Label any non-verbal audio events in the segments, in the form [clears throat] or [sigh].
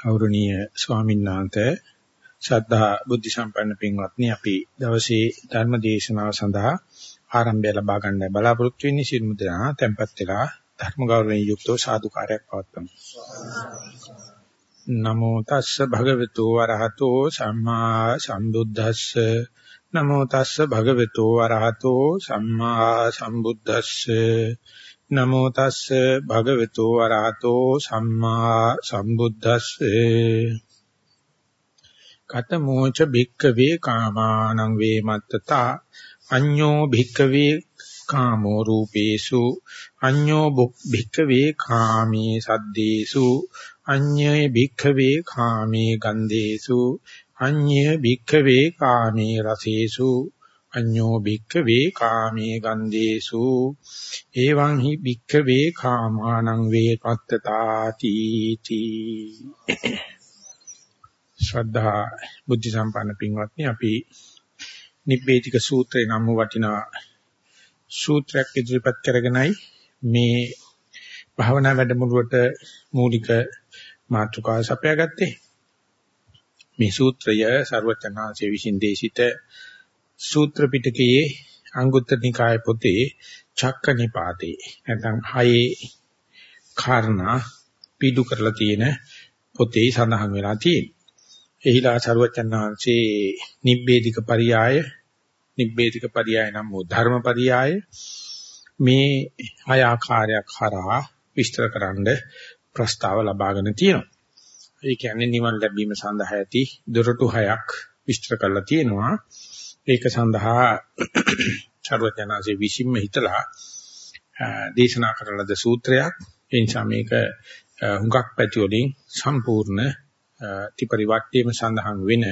ගෞරවනීය ස්වාමීන් වහන්සේ ශ්‍රද්ධා බුද්ධ සම්පන්න පින්වත්නි අපි දවසේ ධර්ම දේශනාව සඳහා ආරම්භය ලබා ගන්න බලාපොරොත්තු වෙන්නේ. සිල්මු දනා tempත් වෙලා ධර්ම ගෞරවයෙන් යුක්තව සාදුකාරයක් පවත්වමු. නමෝ තස්ස භගවතු වරහතෝ සම්මා සම්බුද්දස්ස. නමෝ තස්ස භගවතු වරහතෝ සම්මා සම්බුද්දස්ස. නමෝ තස්ස භගවතු වරහතෝ සම්මා සම්බුද්දස්සේ. කතමෝච භික්කවේ කාමානං වේමත්තතා. අඤ්ඤෝ භික්කවේ කාමෝ රූපේසු. අඤ්ඤෝ භික්කවේ කාමී සද්දේසු. අඤ්ඤේ භික්කවේ කාමී ගන්ධේසු. අඤ්ඤේ භික්කවේ කාමී රසේසු. අඤ්ඤෝ භික්ඛවේ කාමේ ගන්ධේසු। එවං හි භික්ඛවේ කාමානං වේපත්තතාති තී। ශ්‍රද්ධා බුද්ධ සම්පන්න පින්වත්නි අපි නිබ්බේධික සූත්‍රේ නම් වටිනා සූත්‍රයක් ඉදිරිපත් කරගෙනයි මේ භාවනා වැඩමුළුවට මූලික මාතෘකාව සපයාගත්තේ මේ සූත්‍රය ਸਰවචනාංශයේ විසින් දේශිත සූත්‍ර පිටකයේ අංගුත්තර නිකාය පොතේ චක්ක නිපාතේ නැත්නම් හයේ කාරණා පිටු කරලා තියෙන පොතේ සඳහන් වෙලා තියෙනවා. එහිලා සරුවචනාංශේ නිබ්බේධික පරියාය නිබ්බේධික පරියාය නම් වූ ධර්ම පරියාය මේ හය ආකාරයක් හරහා විස්තරකරනද ප්‍රස්තාව ලබාගෙන තියෙනවා. ඒ කියන්නේ නිවන ලැබීම සඳහා ඇති දොරටු හයක් විස්තර කරලා තියෙනවා. ඒක සඳහා චරවචනාසේ විසින්ම හිතලා දේශනා කරන ලද සූත්‍රයක්. ඒ නිසා මේක හුඟක් පැති වලින් සම්පූර්ණ ත්‍රිපරිවට්ටියම සඳහන් වෙන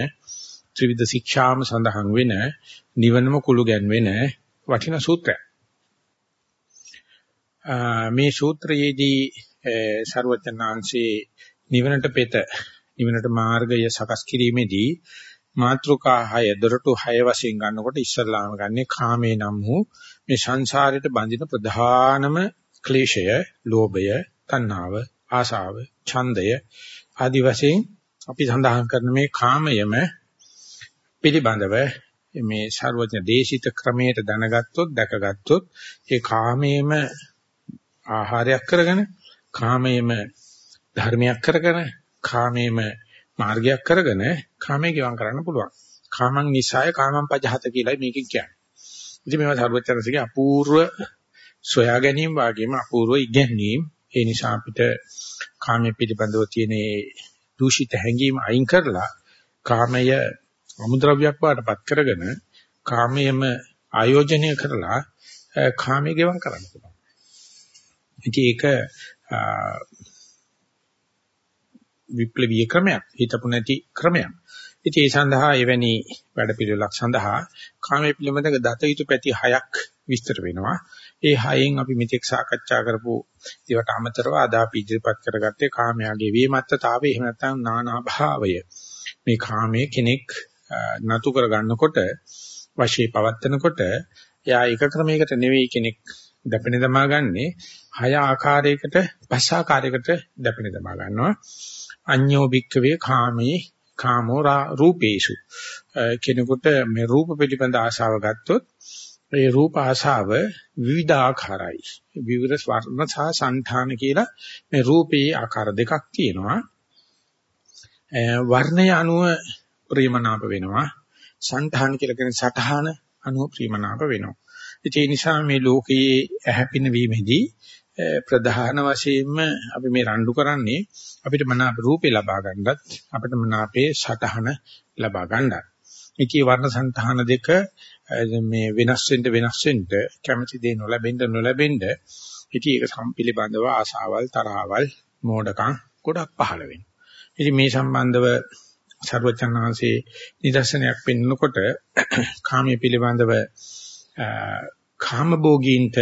ත්‍රිවිධ ශික්ෂාම සඳහන් වෙන නිවනම කුළු ගැන්වෙන වටිනා සූත්‍රයක්. මේ සූත්‍රයේදී ਸਰවඥාන්සේ නිවනට පෙත නිවනට මාර්ගය සකස් කිරීමේදී මාත්‍රිකා 6 දොරටු 6 වශයෙන් ගන්නකොට ඉස්සල්ලාම ගන්නේ කාමේ නම් වූ මේ සංසාරයට බඳින ප්‍රධානම ක්ලේශය, ලෝභය, තණ්හාව, ආශාව, ඡන්දය ආදි වශයෙන් අපි සඳහන් කරන මේ කාමයම පිළිබඳව මේ ਸਰවඥ දේශිත ක්‍රමයට දැනගත්තොත් දැකගත්තොත් ඒ කාමයේම ආහාරයක් කරගෙන කාමයේම ධර්මයක් කරගෙන කාමයේම මාර්ගයක් කරගෙන කාමයේ ගිවන් කරන්න පුළුවන්. කාමං නිසාය කාමං පජහත කියලා මේකෙන් කියන්නේ. ඉතින් මේවා සර්වචනසිකේ අපූර්ව සොයා ගැනීම වාගේම අපූර්ව ඉගැන්වීම. ඒ නිසා අපිට කාමයේ පිළිබඳව තියෙන දූෂිත හැඟීම් අයින් කරලා කාමය අමුද්‍රව්‍යයක් වාටපත් කරගෙන කාමයේම ආයෝජනය කරලා කාමයේ ගෙවම් කරන්න පුළුවන්. ඉතින් ඒක විප්ලවීය ක්‍රමයක්. හිතපු නැති ක්‍රමයක්. ඉතින් ඒ සඳහා එවැනි වැඩපිළිවෙලක් සඳහා කාමයේ පිළිබඳව දත යුතු පැති හයක් විස්තර වෙනවා. ඒ හයෙන් අපි මෙතෙක් සාකච්ඡා කරපු ඒවට අමතරව අද අපි ඉදිරිපත් කරගත්තේ කාමයාගේ වේමත්තතාවය එහෙම නැත්නම් නානා භාවය. මේ කාමයේ කෙනෙක් නතු කරගන්නකොට වශයේ පවත්නකොට එයා එක ක්‍රමයකට නෙවෙයි කෙනෙක් දැපෙන දමා ගන්නෙ හය ආකාරයකට පස් ආකාරයකට දැපෙන දමා ගන්නවා. අඤ්ඤෝ භික්ඛවේ කාමේ කාමෝ රූපේසු. කෙනෙකුට මේ රූප පිළිබඳ ආශාව ගත්තොත් ඒ රූප ආශාව විවිධාකාරයි. විවිධ ස්වර්ණ සහ සංධාන කියලා මේ රූපේ ආකාර දෙකක් තියෙනවා. වර්ණය අනුව ප්‍රේමනාප වෙනවා. සංධාන කියලා කියන සතහන අනුව ප්‍රේමනාප වෙනවා. ඒ නිසා මේ ලෝකයේ ඇහැපින වීමේදී ප්‍රධාන වශයෙන්ම අපි මේ රණ්ඩු කරන්නේ අපිට මනාප රූපේ ලබා ගන්නත් අපිට මනාපේ සටහන ලබා ගන්නත්. ඉකී වර්ණ సంతහන දෙක මේ වෙනස් වෙන්න වෙනස් වෙන්න කැමැති දේ නොලැබෙන්න නොලැබෙන්න ඉතින් ඒක සම්පිලිබඳව ආසාවල් තරහවල් මෝඩකම් ගොඩක් පහළ වෙනවා. ඉතින් මේ සම්බන්ධව සර්වචන්නාංශේ නිදර්ශනයක් පෙන්නකොට කාමයේ පිළිබඳව කාමභෝගීන්ට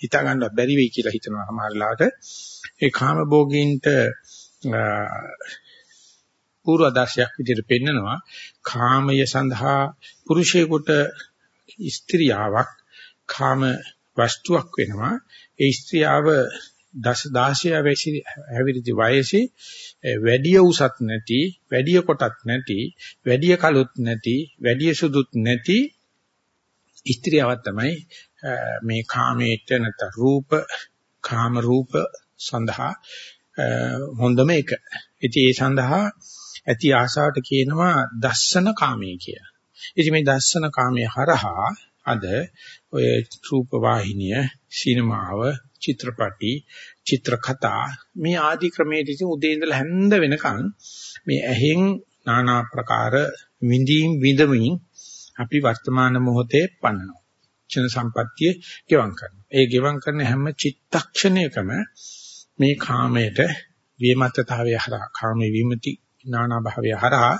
හිතා ගන්න බැරි වෙයි කියලා හිතනවා සමහර ලාට ඒ කාම භෝගීන්ට පූර්ව ආදර්ශයක් විදිහට පෙන්නනවා. කාමය සඳහා පුරුෂයෙකුට ස්ත්‍රියාවක් කාම වස්තුවක් වෙනවා. ඒ ස්ත්‍රියාව 16 හැවිරිදි වයසේ වැඩි උසත් නැති, වැඩි කොටත් නැති, වැඩි කළුත් නැති, වැඩි සුදුත් නැති ස්ත්‍රියවක් තමයි මේ කාමයට නැත්නම් රූප කාම රූප සඳහා හොඳම එක. ඉතින් ඒ සඳහා ඇති ආසාවට කියනවා දස්සන කාමයේ කියලා. ඉතින් මේ දස්සන කාමයේ හරහා අද ඔය රූප වාහිනිය, සිනමාව, චිත්‍රපටි, චිත්‍ර කතා මේ ආදි ක්‍රමයේදී උදේ ඉඳලා හැන්ද වෙනකන් මේ ඇහෙන් নানা ප්‍රකාර විඳීම් විඳමින් අපි වර්තමාන මොහොතේ පන්නනවා. චන සම්පත්තිය ගෙවම් කරනවා. ඒ ගෙවම් කරන හැම චිත්තක්ෂණයකම මේ කාමයට විමත්තතාවය හරහා කාමයේ විමුති නානා භාවය හරහා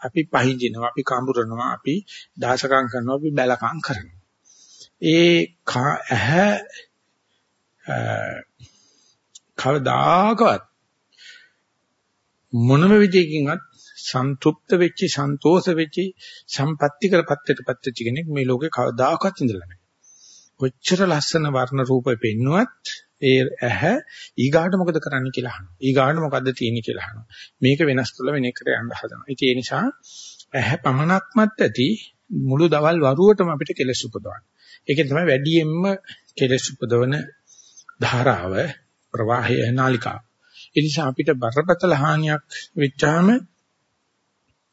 අපි පහින්දිනවා අපි කඹරනවා අපි දාසකම් කරනවා අපි බැලකම් කරනවා ඒ ඇහැ කවදාකවත් මොනම විදියකින්වත් සන්තුෂ්ත වෙච්චි සන්තෝෂ වෙච්චි සම්පත්‍ති කරපත්තට පත්‍ච්ච කෙනෙක් මේ ලෝකේ කවදාකවත් ඉඳලා නැහැ. කොච්චර ලස්සන වර්ණ රූපෙ පෙන්නුවත් ඒ ඇහැ ඊගාට මොකද කරන්න කියලා අහනවා. ඊගාට මොකද්ද තියෙන්නේ කියලා අහනවා. මේක වෙනස් කරලා වෙන එකට යන්න හදනවා. ඉතින් ඒ නිසා ඇහැ පමණක්මත් ඇති මුළු දවල් වරුවටම අපිට කෙලස් උපදවන්න. ඒකෙන් තමයි වැඩියෙන්ම කෙලස් උපදවන ධාරාව ප්‍රවාහය නාලිකාව. ඒ නිසා අපිට බරපතල හානියක් වෙච්චාම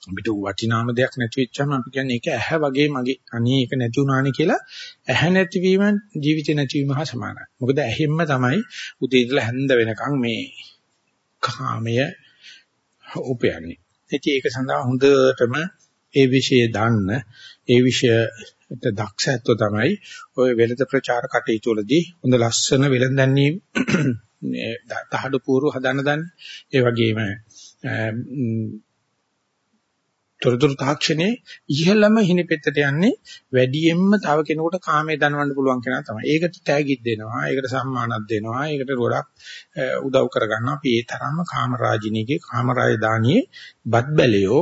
අපිට වටිනාම දෙයක් නැති වෙච්චාම අපි කියන්නේ ඒක ඇහැ වගේ මගේ අනේ ඒක නැති වුණානේ කියලා ඇහැ නැතිවීම ජීවිතේ නැතිවීම හා සමානයි. මොකද ඇහෙන්න තමයි උදේ ඉඳලා හැන්ද වෙනකන් මේ කාමය උපයන්නේ. ඉතින් ඒක සඳහා හොඳටම ඒ વિષය දන්න ඒ විෂයට දක්ෂත්ව තමයි ඔය වෙළඳ ප්‍රචාර කටයුතු වලදී හොඳ ලස්සන වෙළඳන්නේ තහඩු පූර්ව හදන්න දන්නේ. ඒ වගේම තොරතුරු තාක්ෂණයේ ඉහළම හිණිපෙත්තට යන්නේ වැඩියෙන්ම තව කෙනෙකුට කාමයේ දනවන්න පුළුවන් කෙනා තමයි. ඒකට තෑගිත් දෙනවා, ඒකට සම්මානක් දෙනවා, ඒකට ගොඩක් උදව් කරගන්නවා. අපි ඒ තරම්ම කාමරාජිනීගේ කාමරාජධානියේ බත් බැලියෝ,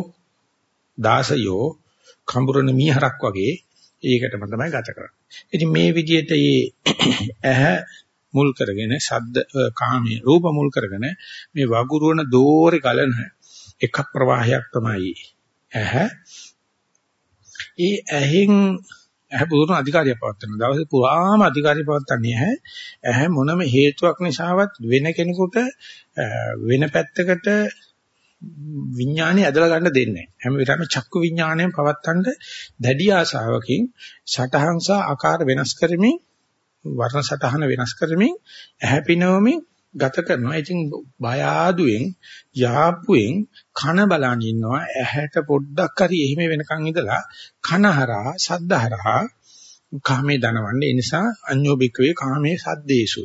දාසයෝ, කඹුරන මීහරක් වගේ ඒකටම තමයි ගත කරන්නේ. ඉතින් මේ විදිහට [coughs] ඇහැ මුල් කරගෙන ශබ්ද කාමයේ රූප මුල් කරගෙන මේ වගුරුවන දෝරේ ගලන එක ප්‍රවාහයක් තමයි ඇහැ. ඒ ඇහෙන් ඇහැ පුදුම අධිකාරිය පවත්වන දවසේ පුරාම අධිකාරිය පවත්න්නේ ඇහැ. ඇහැ මොනම හේතුවක් නිසාවත් වෙන කෙනෙකුට වෙන පැත්තකට විඥානය ඇදලා ගන්න දෙන්නේ නැහැ. හැම වෙලාවෙම චක්කු විඥාණයෙන් පවත්තන්න දැඩි ආශාවකින් සටහන් සහ ආකාර වෙනස් කරමින් වර්ණ සටහන වෙනස් කරමින් ඇහැ පිනවමින් ගත කරනවා. ඉතින් බය ආදුවෙන් යාප්පුවෙන් කන බලන් ඉන්නවා. ඇහැට පොඩ්ඩක් හරි එහෙම වෙනකන් ඉඳලා කනහරහා සද්දහරහා කාමේ දනවන්නේ. ඒ නිසා අඤ්ඤෝබිකවේ කාමේ සද්දේසු.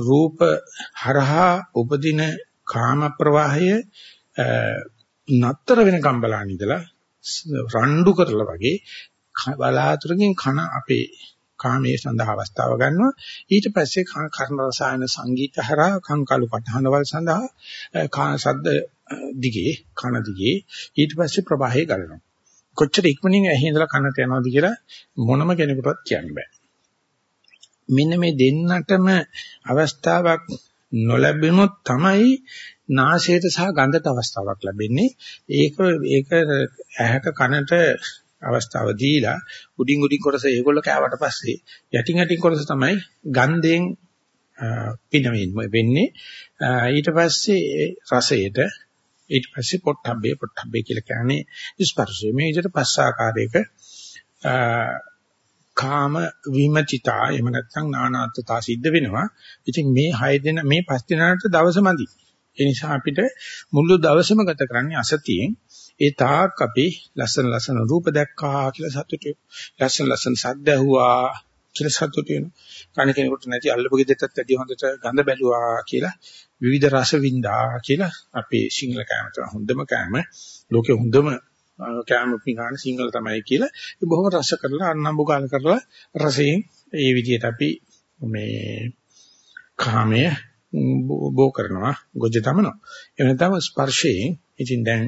රූප හරහා උපදින කාම ප්‍රවාහය නතර වෙනකම් බලන් ඉඳලා රණ්ඩු කරලා වගේ බලාතුරකින් කන අපේ කාමයේ සඳහා අවස්ථාව ගන්නවා. ඊට පස්සේ කර්ණ රසායන සංගීත හරහා කංකලු පඨහනවල සඳහා කා ශබ්ද දිගේ කන දිගේ ඊට පස්සේ ප්‍රවාහය ගලනවා. කොච්චර ඉක්මනින් ඇහි ඉඳලා කනට යනවද කියලා මොනම කෙනෙකුටවත් කියන්න බෑ. මෙන්න මේ දෙන්නටම අවස්ථාවක් නොලැබෙනොත් තමයි නාසයට සහ ගන්ධට අවස්ථාවක් ලැබෙන්නේ. ඒක ඒක ඇහැට කනට අවස්ථාව දීලා උඩින් උඩින් කොටස ඒගොල්ලෝ කෑවට පස්සේ යටින් යටින් කොටස තමයි ගන්ධයෙන් පිනවෙන්නේ වෙන්නේ. ඊට පස්සේ රසයට ඊට පස්සේ පොට්ටබ්බේ පොට්ටබ්බේ කියලා කියන්නේ ස්පර්ශය. මේ විදිහට පස් ආකාරයක කාම විමචිතා එහෙම නැත්නම් නානාත්තා සිද්ධ වෙනවා. ඉතින් මේ 6 දෙන මේ 5 දෙනාට දවස මදි. ඒ නිසා අපිට මුළු දවසම ගත කරන්නේ අසතියෙන්. ඒ තාක් අපි ලස්සන ලස්සන රූප දැක්කා කියලා සතුටු ලස්සන ලස්සන සද්ද ඇහුවා කියලා සතුටු වෙනවා. කණ කෙනෙකුට නැති අල්ලපු ගෙදරටත් වැඩි හොඳට ගඳ බැලුවා කියලා විවිධ රස වින්දා කියලා අපේ සිංහල කෑමට හොඳම කෑම. ලෝකේ හොඳම කෑම පිඟාන සිංහල තමයි කියලා ඒ බොහොම රස කරලා අන්නම්බු කාල කරලා රසයෙන් ඒ විදිහට අපි මේ කාමයේ බෝ කරනවා ගොජ තමනවා එහෙම නැත්නම් ස්පර්ශයෙන් ඉතින් දැන්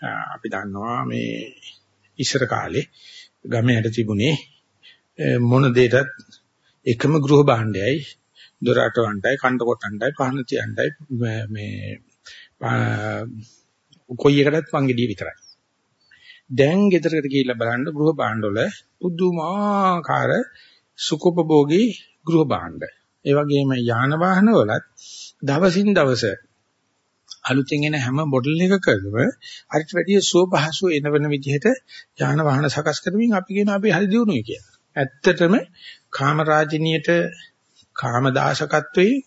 අපි දන්නවා මේ ඉස්සර කාලේ ගමේට තිබුණේ මොන දෙයකටත් එකම ගෘහ භාණ්ඩයයි දොරට වණ්ඩයි, කණ්ඩ කොටණ්ඩයි, පහන තියණ්ඩයි මේ කොයි එකටත් පංගෙඩිය විතරයි. දැන් ගෙදරකට ගිහිල්ලා බලන්න ගෘහ භාණ්ඩවල පුදුමාකාර සුකොපභෝගී ගෘහ භාණ්ඩ. ඒ වගේම යාන වාහන වලත් දවසින් දවස අලුතෙන් එන හැම මොඩල් එකකම අරිට වැඩිය සුව පහසු එන වෙන විදිහට යාන වාහන සකස් කරමින් අපි කියන අපි හරි දියුණුවයි කියලා. ඇත්තටම කාම රාජිනියට කාම දාශකත්වයේ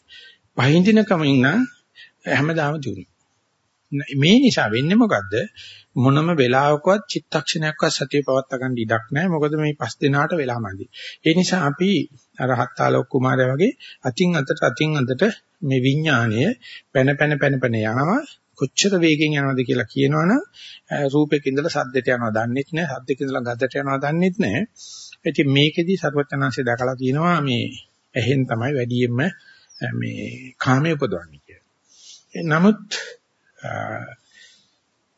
වහින්දින කමින් නම් හැමදාම දියුණුවයි. මේ නිසා වෙන්නේ මොකද්ද? මොනම වෙලාවකවත් චිත්තක්ෂණයක්වත් සතිය පවත්වා ගන්න ඉඩක් නැහැ. මොකද මේ පස් දිනාට වෙලාමදි ඒ නිසා අපි අර හත්තාලෝක කුමාරයා වගේ අතින් අතට අතින් අතට මේ විඥාණය පැන පැන පැන පැන යනවා. කොච්චර වේගෙන් යනවද කියලා කියනවනම් රූපයක ඉඳලා සද්දයට යනවා දන්නෙත් නැහැ. සද්දයක ඉඳලා ගඳට යනවා දන්නෙත් නැහැ. ඉතින් මේකෙදි ਸਰවඥාන්සේ දැකලා තියෙනවා මේ ඇහෙන් තමයි වැඩියෙන්ම මේ කාමයේ උපදවන්නේ කියලා. නමුත්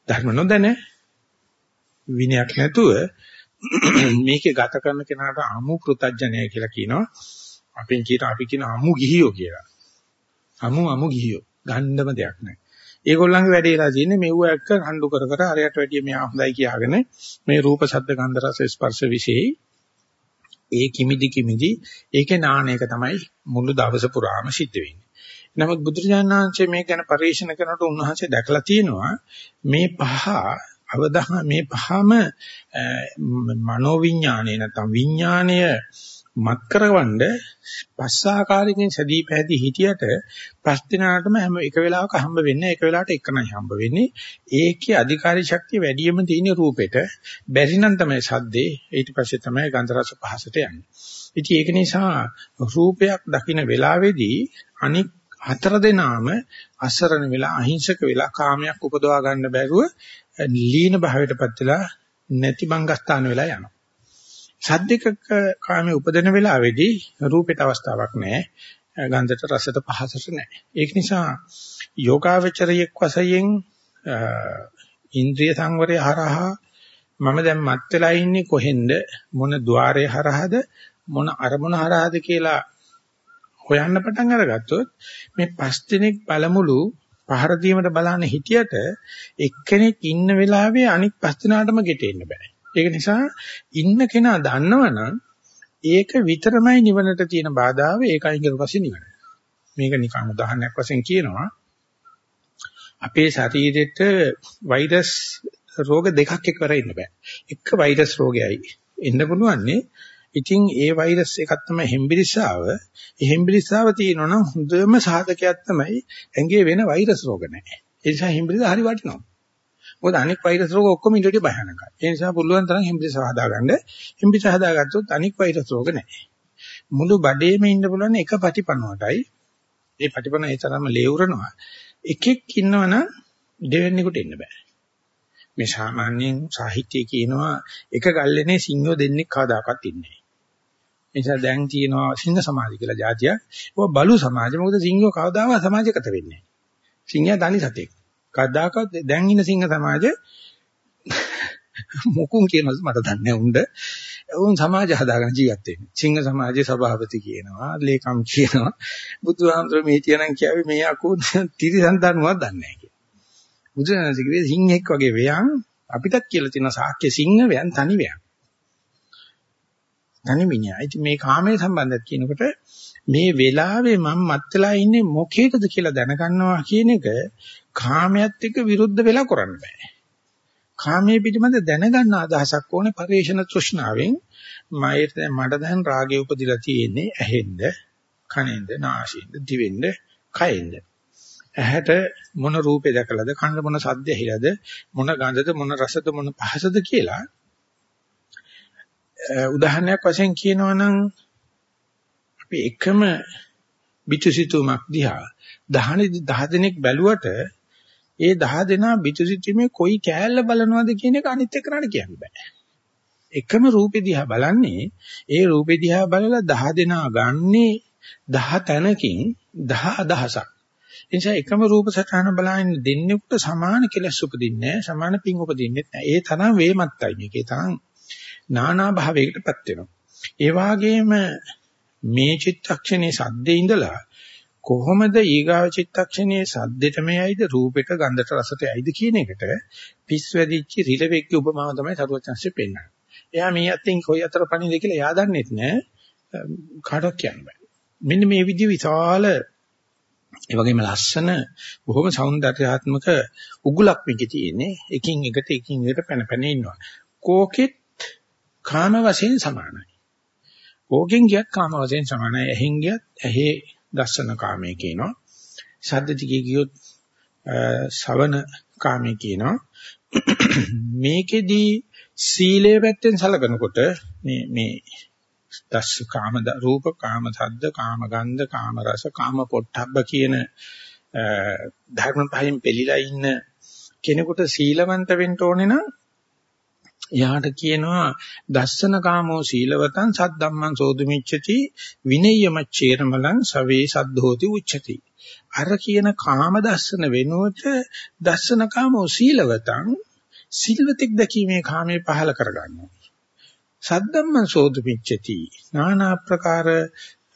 ධර්ම නොදැන විනයක් නැතුව මේකේ ගත කරන කෙනාට අමු කෘතඥය කියලා කියනවා. අපෙන් කියන අපි කියන අමු ගිහියෝ කියලා. අමු අමු ගිහියෝ. ගන්නම දෙයක් නැහැ. ඒගොල්ලන්ගේ වැඩේලා තියෙන්නේ මෙව්ව එක්ක හඬු කර කර අරයට වැඩිය මෙහා හොඳයි කියාගෙන මේ රූප ශබ්ද ගන්ධ රස ස්පර්ශ විශේෂයි ඒ කිමිදි කිමිදි ඒකේ නානයක තමයි මුළු දවස පුරාම සිද්ධ වෙන්නේ. නමුත් බුදුරජාණන් වහන්සේ මේ ගැන පරිශන කරනකොට උන්වහන්සේ දැකලා තියෙනවා මේ පහ අවදහ මේ පහම මනෝවිඤ්ඤාණය නැත්නම් විඤ්ඤාණය මත් කරවන්න පස් ආකාරයකින් සදී පැහැදී හිටියට පස් දිනාටම හැම එක වෙලාවක හම්බ වෙන්නේ එක වෙලාවට එකනයි හම්බ වෙන්නේ. ඒකේ අධිකාරී ශක්තිය වැඩියම තියෙන රූපෙට. බැරි නම් තමයි සද්දේ. ඊට පස්සේ තමයි ගන්ධ රස පහසට යන්නේ. ඉතින් ඒක නිසා රූපයක් දකින වෙලාවේදී අනික් හතර දෙනාම අසරණ වෙලා අහිංසක වෙලා කාමයක් උපදවා ගන්න බැරුව ලීන භාවයටපත් වෙලා නැති බංගස්ථාන වෙලා යනවා. සද්දික කාමයේ උපදින වෙලාවේදී රූපයට අවස්ථාවක් නැහැ. ගන්ධයට රසයට පහසට නැහැ. ඒක නිසා යෝගාවචරයක් වශයෙන් ඉන්ද්‍රිය සංවරය හරහා මම දැන් මත් වෙලා ඉන්නේ කොහෙන්ද මොන ద్వාරය හරහාද මොන අරමුණ හරහාද කියලා හොයන්න පටන් අරගත්තොත් මේ පස් දිනක් පළමුළු පහර දීමට බලන්න හිටියට එක්කෙනෙක් ඉන්න වෙලාවේ අනික් පස් දිනාටම ගෙටෙන්න බෑ. ඒක නිසා ඉන්න කෙනා දන්නවනම් ඒක විතරමයි නිවනට තියෙන බාධාව ඒකයින් ඊට පස්සේ නිවන. මේක නිකන් උදාහරණයක් වශයෙන් කියනවා. අපේ ශරීරෙට වෛරස් රෝග දෙකක් එකවර ඉන්න බෑ. එක වෛරස් රෝගයයි එන්න පුළුවන්නේ ඉතින් ඒ වෛරස් එකක් තමයි හෙම්බිරිස්සාව. ඒ හෙම්බිරිස්සාව තියෙනවා නම් හොඳම සාධකයක් තමයි ඇඟේ වෙන වෛරස් රෝග නැහැ. ඒ නිසා හෙම්බිරිස්ස හරි වටිනවා. මොකද අනික් වෛරස් රෝග ඔක්කොම ඊට වඩා භයානකයි. ඒ නිසා පුළුවන් තරම් හෙම්බිරිස්ස හදාගන්න. හෙම්බිරිස්ස හදාගත්තොත් අනික් වෛරස් රෝග නැහැ. මුළු බඩේම ඉන්න පුළුවන් එක පටිපණුවටයි. ඒ පටිපණ ඒ තරම්ම ලේවුරනවා. එකෙක් ඉන්නවනම් දෙවෙනෙකුට ඉන්න බෑ. මේ සාමාන්‍යයෙන් සාහිත්‍යයේ කියනවා එක ගල්ලේනේ සිංහෝ දෙන්නෙක් කවදාකවත් ඉන්නේ නිසා දැන් තියෙනවා සිංහ සමාජය කියලා જાතියක්. ඒක බලු සමාජය. මොකද සිංහෝ කවදාවත් සමාජගත වෙන්නේ නැහැ. සිංහයා තනි සතෙක්. කවදාකවත් දැන් ඉන්න සිංහ සමාජය [laughs] මොකුන් කියනවද මට දන්නේ උණ්ඩ. උන් සමාජ හදාගෙන ජීවත් වෙන්නේ. සිංහ සමාජයේ සභාපති කියනවා, ලේකම් කියනවා. බුදුහාමුදුරුවෝ මේ කියනන් කියාවේ මේ අකෝ තිරිසන් දන්නවා දන්නේ නැහැ කියලා. බුදුහාමුදුරුවෝ සිංහෙක් වගේ වයන් අපිටත් කියලා තියෙන සාක්‍ය සිංහ වයන් තනි වයන්. තනි මිනිහා. ඉතින් මේ කාමයේ සම්බන්ධයක් කියනකොට මේ වෙලාවේ මම මත් වෙලා ඉන්නේ මොකේද කියලා දැනගන්නවා කියන එක කාමයට එක්ක විරුද්ධ වෙලා කරන්න බෑ. කාමයේ පිටිමද දැනගන්න අදහසක් ඕනේ පරිේශන තෘෂ්ණාවෙන් මයට මට දැන් රාගය උපදිලා තියෙන්නේ ඇහෙන්ද කනෙන්ද නාසයෙන්ද දිවෙන්ද කයෙන්ද ඇහැට මොන රූපේ දැකලාද කනට මොන සද්ද ඇහිලාද මොන ගඳද මොන රසද මොන පහසද කියලා උදාහරණයක් වශයෙන් කියනවා නම් අපි එකම පිටුසිතුමක් දිහා 10 10 දෙනෙක් බැලුවට ඒ 10 දෙනා පිටුසිතුමේ කොයි කෑල්ල බලනවද කියන එක අනිත් එක්කනට කියන්න බෑ. එකම රූපේ දිහා බලන්නේ ඒ රූපේ දිහා බලලා 10 දෙනා ගන්නේ 10 තැනකින් 10 අදහසක්. ඒ නිසා එකම රූප සටහන බලන දෙන්නෙකුට සමාන කෙලස් උපදින්නේ නැහැ සමාන පිං උපදින්නේ නැහැ. ඒ තරම් වේමත්තයි මේකේ තරම් නානා භාවයකටපත් වෙනවා. ඒ වාගේම මේ චිත්තක්ෂණේ සද්දේ ඉඳලා කොහොමද ඊගාව චිත්තක්ෂණයේ සද්දෙටම යයිද රූපෙට ගන්ධට රසට යයිද කියන එකට පිස්වැදිච්ච රිලෙවෙක්ගේ උපමාව තමයි සරුවචන්සේ පෙන්නන්නේ. එයා මේ අතින් කොයි අතර පණිද කියලා එයා දන්නේ නැහැ. කාටවත් කියන්න බෑ. මෙන්න මේ විදිහ විශාල ඒ වගේම ලස්සන බොහොම సౌందర్యාත්මක උගුලක් මේකේ තියෙන්නේ. එකින් එකට එකින් එකට පැන පැන ඉන්නවා. කෝකෙත් කාම වශයෙන් සමානයි. කෝකෙන් ගියත් කාම වශයෙන් සමානයි. ඇහෙන් ගියත් ඇහි දස්සන කාමයේ කියනවා. ශබ්ද දිගේ ගියොත් ශවන කාමයේ කියනවා. මේකෙදී සීලයේ පැත්තෙන් සලකනකොට මේ මේ දස්ස කාම රූප කාම සද්ද කාම ගන්ධ කාම රස කාම පොට්ටබ්බ කියන ධර්ම පහෙන් පෙළිලා ඉන්න කෙනෙකුට සීලවන්ත වෙන්න ඕනේ නම් එයාට කියනවා දස්සන කාමෝ සීලවතං සද්දම්මං සෝදුමිච්ඡති විනය්‍යමච්චේරමලං සවේ සද්ධෝති උච්චති අර කියන කාම දස්සන වෙනුවට දස්සන කාමෝ සීලවතං සිල්වතෙක් දැකීමේ කාමයේ පහල කරගන්නවා සද්දම්මං සෝදුමිච්ඡති নানা ආකාර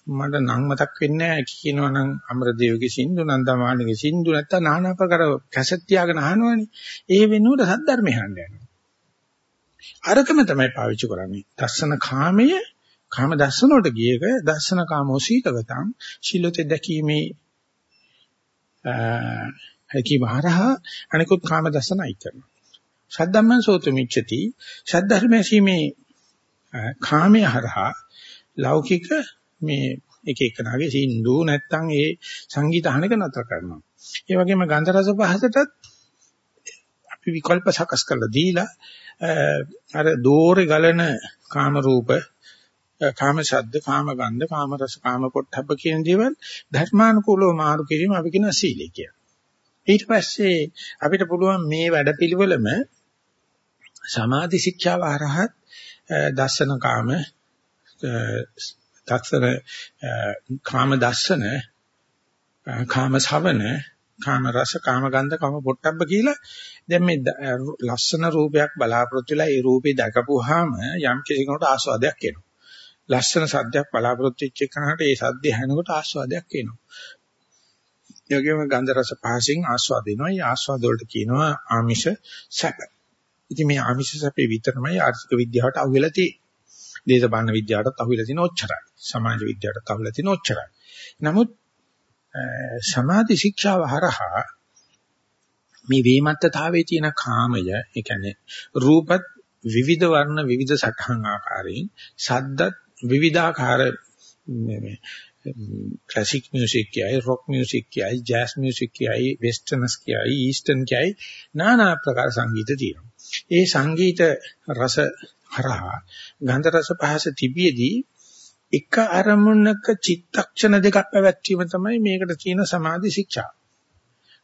මට නම් මතක් වෙන්නේ නැහැ කියනවා නම් අමරදේවගේ සින්දු නන්දමාණිගේ සින්දු නැත්තම් নানা ආකාර කැසට් තියාගෙන අහනවනේ ඒ වෙනුවට සද්ධර්මය අහන්න යනවා අරකම තමයි පාවිච්චි කරන්නේ. දස්සන කාමය කාම දස්සන වලට ගියක දස්සන කාමෝ සීලවතං ශීලොතේ දැකීමේ හැකි මහරහා අනිකුත් කාම දස්සනයි කරනවා. ශද්දම්මං සෝතමිච්ඡති ශද්ධර්මයේ සීමේ කාමය හරහා ලෞකික මේ එක එකනාගේ සින්දු නැත්තම් ඒ සංගීත අහනක නතර කරනවා. ඒ වගේම ගන්ධ රස පහසටත් අපි විකල්ප සකස් කරලා දීලා අර දෝරේ ගලන කාම රූප කාම ශබ්ද කාම ගන්ධ කාම රස කාම පොට්ටබ්බ කියන දේවල් ධර්මානුකූලව මාරු කිරීම අපි කියන සීලය කියලා. ඊට පස්සේ අපිට පුළුවන් මේ වැඩපිළිවෙලම සමාධි ශික්ෂාව හරහත් දස්සන කාම දස්සන කාම දස්සන කාම ශවන කාම රස කාම ගන්ධ කාම පොට්ටබ්බ කියලා දැන් මේ ලස්සන රූපයක් බලාපොරොත්තු වෙලා ඒ රූපේ දැකපුවාම යම් කෙනෙකුට ආස්වාදයක් එනවා. ලස්සන සද්දයක් බලාපොරොත්තු වෙච්ච එකනට ඒ සද්දය ඇහෙනකොට ආස්වාදයක් එනවා. ඒ වගේම ගන්ධ රස පහසින් ආස්වාද වෙනවා. ඒ ආස්වාද වලට කියනවා ආමිෂ සැප. ඉතින් මේ ආමිෂ සැපේ විතරමයි ආර්ථික විද්‍යාවට අහු වෙලා තියෙන්නේ. දේශපාලන විද්‍යාවටත් අහු වෙලා තියෙන ඔච්චරයි. සමාජ විද්‍යාවටත් අහු වෙලා තියෙන ඔච්චරයි. නමුත් සමාධි ශික්ෂාව හරහා මේ වේමත්තතාවයේ තියෙන කාමය, ඒ කියන්නේ රූපත් විවිධ වර්ණ විවිධ සටහන් ආකාරයෙන්, ශබ්දත් විවිධාකාර මේ ක්ලාසික් මියුසික් කියයි, රොක් මියුසික් කියයි, ජෑස් මියුසික් කියයි, වෙස්ටර්න්ස් කියයි, ඊස්ටර්න් කියයි, নানা ආකාර සංගීත තියෙනවා. ඒ සංගීත රස හරහා ගන්ධ රස පහස තිබියදී එක අරමුණක චිත්තක්ෂණ දෙකක් පැවැත්වීම තමයි මේකට තියෙන සමාධි ශික්ෂා.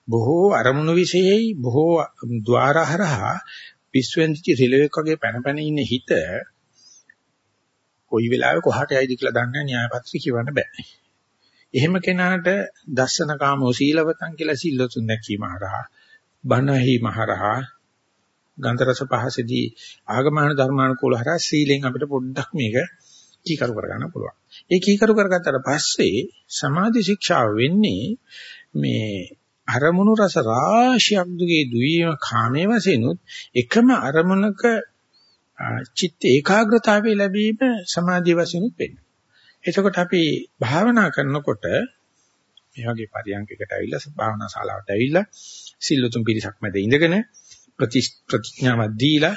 බොහෝ අරමුණු විශේෂයි බොහෝ ద్వාරහරහා පිස්සුවෙන්දිච්ච රිලෙවෙක් වගේ පැන පැන ඉන්න හිත කොයි වෙලාවෙ කොහාට යයිද කියලා දන්නේ න්‍යායපත්‍රි කියවන්න බෑ. එහෙම කෙනාට දස්සන කාමෝ සීලවතං කියලා සිල්ලොතුන් දැකීම හරහා බණහි මහරහා ගන්ධ රස පහසේදී ආගමන ධර්මානුකූල හරහා සීලෙන් අපිට පොඩ්ඩක් මේක කීකරු කරගන්න පුළුවන්. ඒ කීකරු කරගත්තට පස්සේ සමාධි ශික්ෂාව වෙන්නේ මේ අරමුණු රස රාශියක් දුගේ දුවීම කාමයේ වශයෙන්ුත් එකම අරමුණක චිත්ත ඒකාග්‍රතාවය ලැබීම සමාධිය වශයෙන්ුත් වෙන්නේ. එතකොට අපි භාවනා කරනකොට මේ වගේ පරියන්කයකට ඇවිල්ලා භාවනා ශාලාවට ඇවිල්ලා සිල්ලුතුන් පිරිසක් මැද ඉඳගෙන ප්‍රතිඥාවක් දීලා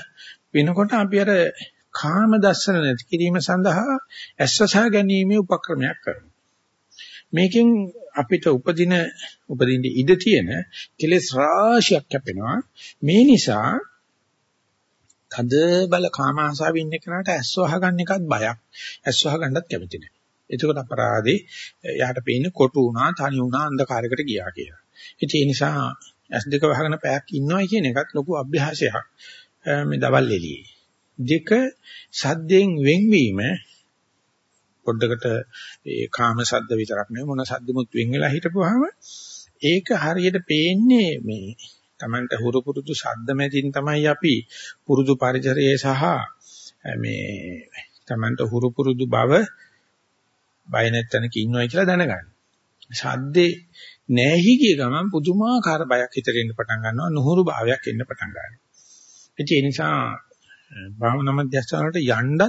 වෙනකොට අපි අර කාම දර්ශන නැති කිරීම සඳහා ඇස්සසා ගැනීමේ උපක්‍රමයක් කරනවා. මේකෙන් අපිට උපදින උපදින්න ඉඩ තියෙන කෙලෙස් රාශියක් කැපෙනවා. මේ නිසා තද බල කාම ආසාවෙ ඉන්න කෙනාට ඇස් වහගන්න එකත් බයක්. ඇස් වහගන්නත් කැමති නැහැ. එතකොට අපරාධේ යාට පේන්නේ කොටු වුණා, තනි වුණා, අන්ධකාරයකට ගියා කියලා. ඉතින් ඒ නිසා ඇස් දෙක වහගෙන පැයක් ඉන්නවයි කියන එකත් ලොකු අභ්‍යාසයක්. මේ දවල් එළියේ. දෙක සද්දෙන් වෙන්වීම පොඩ්ඩකට ඒ කාම සද්ද විතරක් නෙවෙයි මොන සද්දෙමුත් වෙන් වෙලා හිටපුවාම ඒක හරියට පේන්නේ මේ Tamanට හුරු පුරුදු සද්ද මැදින් තමයි අපි පුරුදු පරිසරයේ සහ මේ Tamanට හුරු පුරුදු බව බය නැත්තනක ඉන්නවයි කියලා දැනගන්න. සද්දේ නැහි කිය ගමන් පුදුමාකාර බයක් හිතට එන්න පටන් ගන්නවා නුහුරු භාවයක් එන්න පටන් ගන්නවා. ඒ නිසා භාවනා මධ්‍යස්ථාන වලට යන්නත්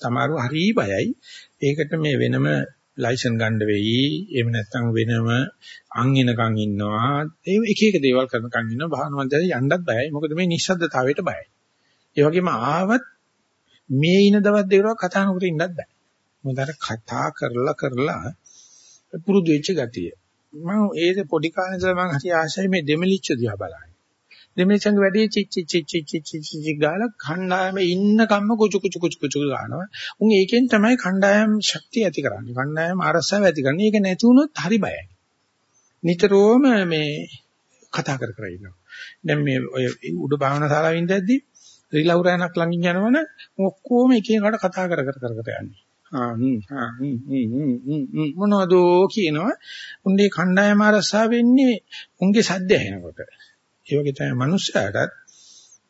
තමාරු හරි බයයි. ඒකට මේ වෙනම ලයිසන් ගන්න වෙයි. එහෙම නැත්නම් වෙනම අං එනකන් ඉන්නවා. ඒ එක එක දේවල් කරනකන් ඉන්නවා. භාවනා මධ්‍යස්ථාන යන්නත් බයයි. මොකද මේ නිශ්ශබ්දතාවයට බයයි. ඒ වගේම ආවත් මේ ඉන දවස් දෙකක් කතා නොකර ඉන්නත් බෑ. මොකද අර කතා කරලා කරලා පුරුදු වෙච්ච ගතිය. මම ඒ පොඩි කාලේ ඉඳලා මම හරි ආශයි මේ දෙමලිච්ච දිහා බලන්න. දෙමළ සංග වැඩි චිච් චිච් චිච් චිච් චිච් ගාලා කණ්ඩායමේ ඉන්න කම්ම කුචු කුචු කුචු කුචු ගන්නවා. උන් ඒකෙන් තමයි කණ්ඩායම් ශක්තිය ඇති කරන්නේ. කණ්ඩායම් ආරස්සාව ඇති කරන්නේ. ඒක නැති වුණොත් හරි බයයි. නිතරම මේ කතා කර කර ඉන්නවා. දැන් මේ ඔය උඩ භාවනා ශාලාවෙ ඉඳද්දී රිලවුරණක් ළඟින් යනවනේ ඔක්කොම එක එකට කතා කර කර කර කර යන්නේ. මොනවද කියනවා උන්ගේ කණ්ඩායම ආරස්සා වෙන්නේ උන්ගේ සද්ද ඇහෙනකොට ඒ වගේ තමයි මනුස්සයාටත්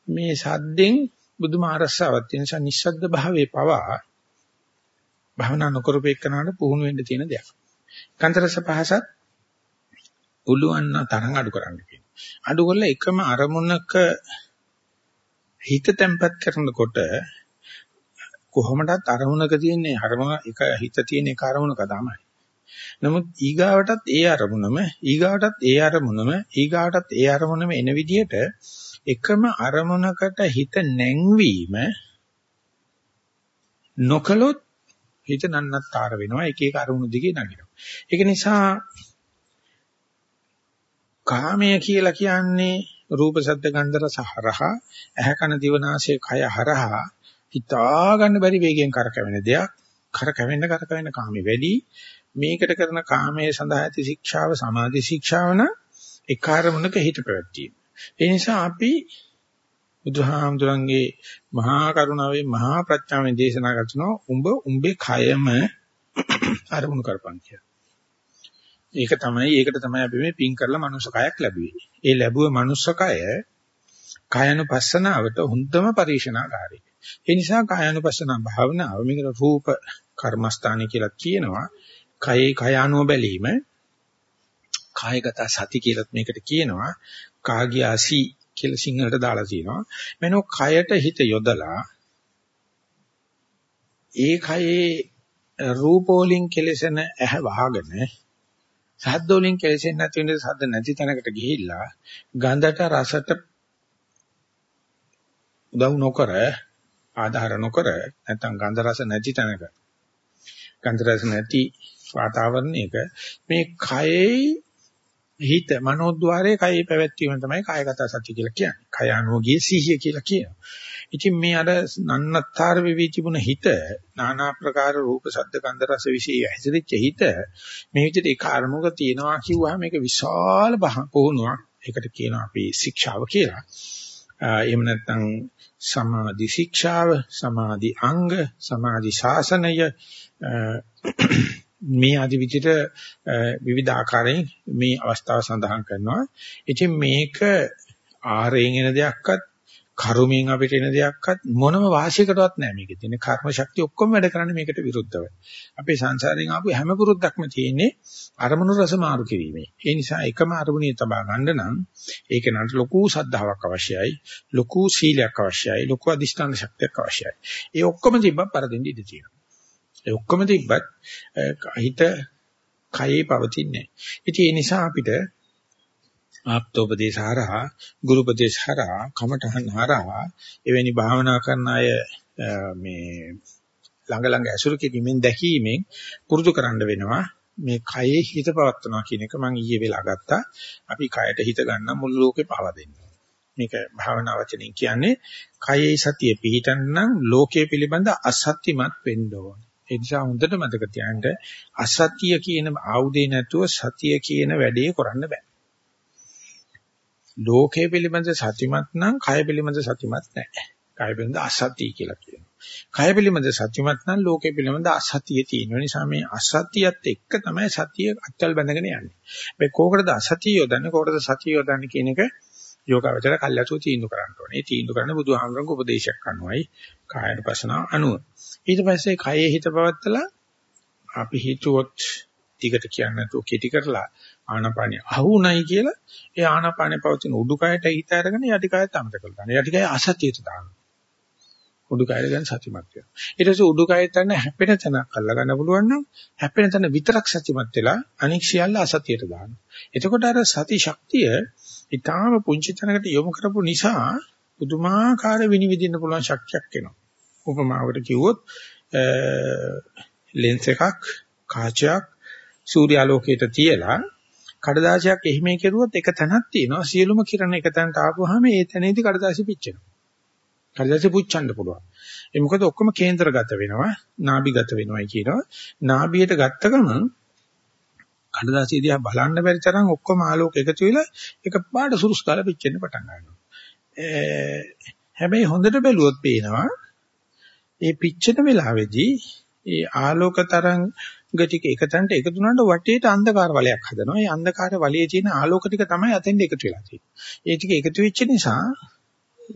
මේ සද්දෙන් බුදුම අරසාවක් තියෙන නිසා නිස්සද්ද භාවයේ පවා භවනා නොකරපේකනට පුහුණු වෙන්න තියෙන දෙයක්. කන්තරස පහසත් පුළුවන් තරම් අඩු කරන්න කියනවා. අඩු කරලා එකම අරමුණක හිත තැම්පත් කරනකොට කොහොමදත් අරමුණක තියෙන්නේ අරමුණ එක හිත තියෙන එක අරමුණක තමයි. නමුත් ඊගාවටත් ඒ අරමුණම ඊගාවටත් ඒ අරමුණම ඊගාවටත් ඒ අරමුණම එන විදිහට එකම අරමුණකට හිත නැංවීම නොකලොත් හිත නන්නත්තර වෙනවා. එක එක අරමුණු දිගේ නගිනවා. ඒක නිසා කාමය කියලා කියන්නේ රූප ශබ්ද ගන්ධ රස හරහා ඇහැ කන දිව නාසය කය හරහා හිතා ගන්න බැරි වේගයෙන් කරකැවෙන දෙයක්. කරකැවෙන්න කරකැවෙන්න කාමේ වැඩි. මේකට කරන කාමයේ සඳහා ඇති ශික්ෂාව සමාධි ශික්ෂාව නම් ඒ කාර්මුණක හිත පැවැත්වීම ඒ නිසා අපි බුදුහාමුදුරන්ගේ මහා කරුණාවේ මහා ප්‍රඥාවෙන් දේශනා කරනවා උඹ උඹේ කයම අරමුණු කරපන් කියලා. ඒක තමයි ඒකට තමයි අපි මේ පින් කරලා මනුස්ස කයක් ලැබුවේ. ඒ ලැබුව මනුස්ස කය කායනුපස්සනාවට හොඳම පරිශනාකාරී. ඒ නිසා කායानुපස්සන භාවනාව මේකට රූප කර්මස්ථානයි කියලා කියනවා. කයේ කයානුව බැලීම කායගත සති කියලා මේකට කියනවා. කාගියාසි කියලා සිංහලට දාලා තියෙනවා. මෙනෝ කයට හිත යොදලා ඒ කයේ රූපෝලින් කෙලසෙන ඇහ වහගෙන සද්දෝලින් කෙලසෙන්නේ නැති වෙන සද්ද නැති තැනකට ගිහිල්ලා ගන්ධට රසට උදව් නොකර ආධාර නොකර නැත්නම් ගන්ධ රස නැති තැනක ගන්ධ රස නැති වාතාවරණයක මේ කයේ හිත මනෝද්වාරයේ කයේ පැවැත්වීම තමයි කායගත සති කියලා කියන්නේ. කය අනුගිය සිහිය කියලා කියනවා. ඉතින් මේ අර නන්නත්තර වෙවි තිබුණ හිත নানা ප්‍රකාර රූප ශබ්ද ගන්ධ රස විශ්ේ හැසිරෙච්ච හිත මේ විදිහට ඒ කාරණුක තියෙනවා කිව්වහම මේක විශාල පුහුණුවක්. ඒකට කියනවා අපි ශික්ෂාව කියලා. එහෙම නැත්නම් සමාධි ශික්ෂාව, සමාධි අංග, සමාධි ශාසනය මේ আদি විදිහට විවිධ ආකාරයෙන් මේ අවස්ථාව සඳහන් කරනවා. ඉතින් මේක ආරයෙන් එන දෙයක්වත් කර්මයෙන් අපිට එන දෙයක්වත් මොනම වාසියකටවත් නැහැ මේකේ තියෙන කර්ම ශක්තිය ඔක්කොම වැඩ කරන්නේ මේකට විරුද්ධව. අපේ සංසාරයෙන් ආපු හැම පුරුද්දක්ම තියෙන්නේ අරමුණු රස මාරු කිරීමේ. ඒ නිසා එකම අරමුණේ තබා ගන්න නම් ඒක නට ලොකු සද්ධාාවක් අවශ්‍යයි, ලොකු සීලයක් අවශ්‍යයි, ලොකු අදිෂ්ඨාන ශක්තියක් අවශ්‍යයි. ඒ ඔක්කොම තිබ්බත් පරදින්න ඉඩ තියෙනවා. ඒ ඔක්කොම තිබ්බත් හිත කයේ පවතින්නේ නැහැ. ඉතින් ඒ නිසා අපිට ආප්තෝපදේශ හරහා ගුරුපදේශ හරහා කමඨහන් හරහා එවැනි භාවනා කරන අය මේ ළඟ ළඟ ඇසුරු කිරීමෙන් දැකීමෙන් පුරුදු කරන්න වෙනවා. මේ කයේ හිත පවත්වනවා කියන එක මම ඊයේ වෙලා ගත්තා. අපි කයට හිත ගන්න මුළු ලෝකේ පාවා දෙන්න. මේක භාවනා වචනෙන් කියන්නේ කයේ සතිය පිහිටන්න නම් ලෝකයේ පිළිබඳ අසත්‍යමත් වෙන්න ඕනේ. ඒ නිසා හොඳට මතක තියාගන්න අසත්‍ය කියන ආයුධේ නැතුව සතිය කියන වැඩේ කරන්න බෑ ලෝකයේ පිළිබඳ සතිමත් නම් කය පිළිබඳ සතිමත් නැහැ. කය පිළිබඳ අසතිය කියලා කියනවා. කය පිළිබඳ සතිමත් නම් ලෝකයේ පිළිබඳ අසතිය තියෙන නිසා මේ අසතියත් එක්ක තමයි සතිය අත්වල බැඳගෙන යන්නේ. මේ කෝකටද අසතිය යොදන්නේ කෝකටද සතිය යොදන්නේ කියන එක යෝගාවචර කල්යතු තීන්දුව කරන්න ඕනේ. ඒ තීන්දුව කරන්න බුදුහාමරංග උපදේශයක් කරනවායි කායන පසනාව අනුව. ඊට පස්සේ කයේ හිත පවත්තලා අපි හිතුවොත් ටිකට කියන්නේ නැතුව කෙටි කරලා ආනාපානිය අහුණයි කියලා ඒ ආනාපානිය පවතින උඩුකයට හිත අරගෙන යටිකයත් අමතක කරලා දානවා. යටිකය අසතියට දානවා. උඩුකය ගැන සතිමත් වෙනවා. ඊට පස්සේ උඩුකය තන හැපෙන තැනක් අල්ල ගන්න පුළුවන් නම් හැපෙන තැන විතරක් සතිමත් වෙලා අනික් සියල්ල අසතියට දානවා. එතකොට අර සති ශක්තිය ඊටාම පුංචි තැනකට යොමු කරපු නිසා පුදුමාකාර විනිවිදින්න පුළුවන් ශක්තියක් එනවා. උපමාවකට කිව්වොත් ලෙන්ස් එකක් කාචයක් සූර්යාලෝකයට තියලා කඩදාසියක් එහිමේ කෙරුවොත් එක තැනක් තියෙනවා සියලුම කිරණ එක තැනට ආපුවාම ඒ තැනේදී කඩදාසිය පිච්චෙනවා. කඩදාසිය පුච්චන්න පුළුවන්. ඒ මොකද ඔක්කොම කේන්ද්‍රගත වෙනවා නාභිගත වෙනවයි කියනවා. නාභියට ගත්ත ගමන් කඩදාසිය දිහා බලන්න බැරි තරම් ඔක්කොම ආලෝක එකතු වෙලා එක පාට සුරුස් කාලා පිච්චෙන්න පටන් ගන්නවා. හැබැයි හොඳට බැලුවොත් පේනවා ඒ පිච්චෙන වෙලාවේදී ඒ ආලෝක තරංග ටික එකතැනට එකතු වුණාට වටේට අන්ධකාර වලයක් හදනවා. ඒ අන්ධකාර වලයේ තියෙන ආලෝක ටික තමයි අතෙන්ට එකතු වෙලා තියෙන්නේ. ඒ ටික එකතු වෙච්ච නිසා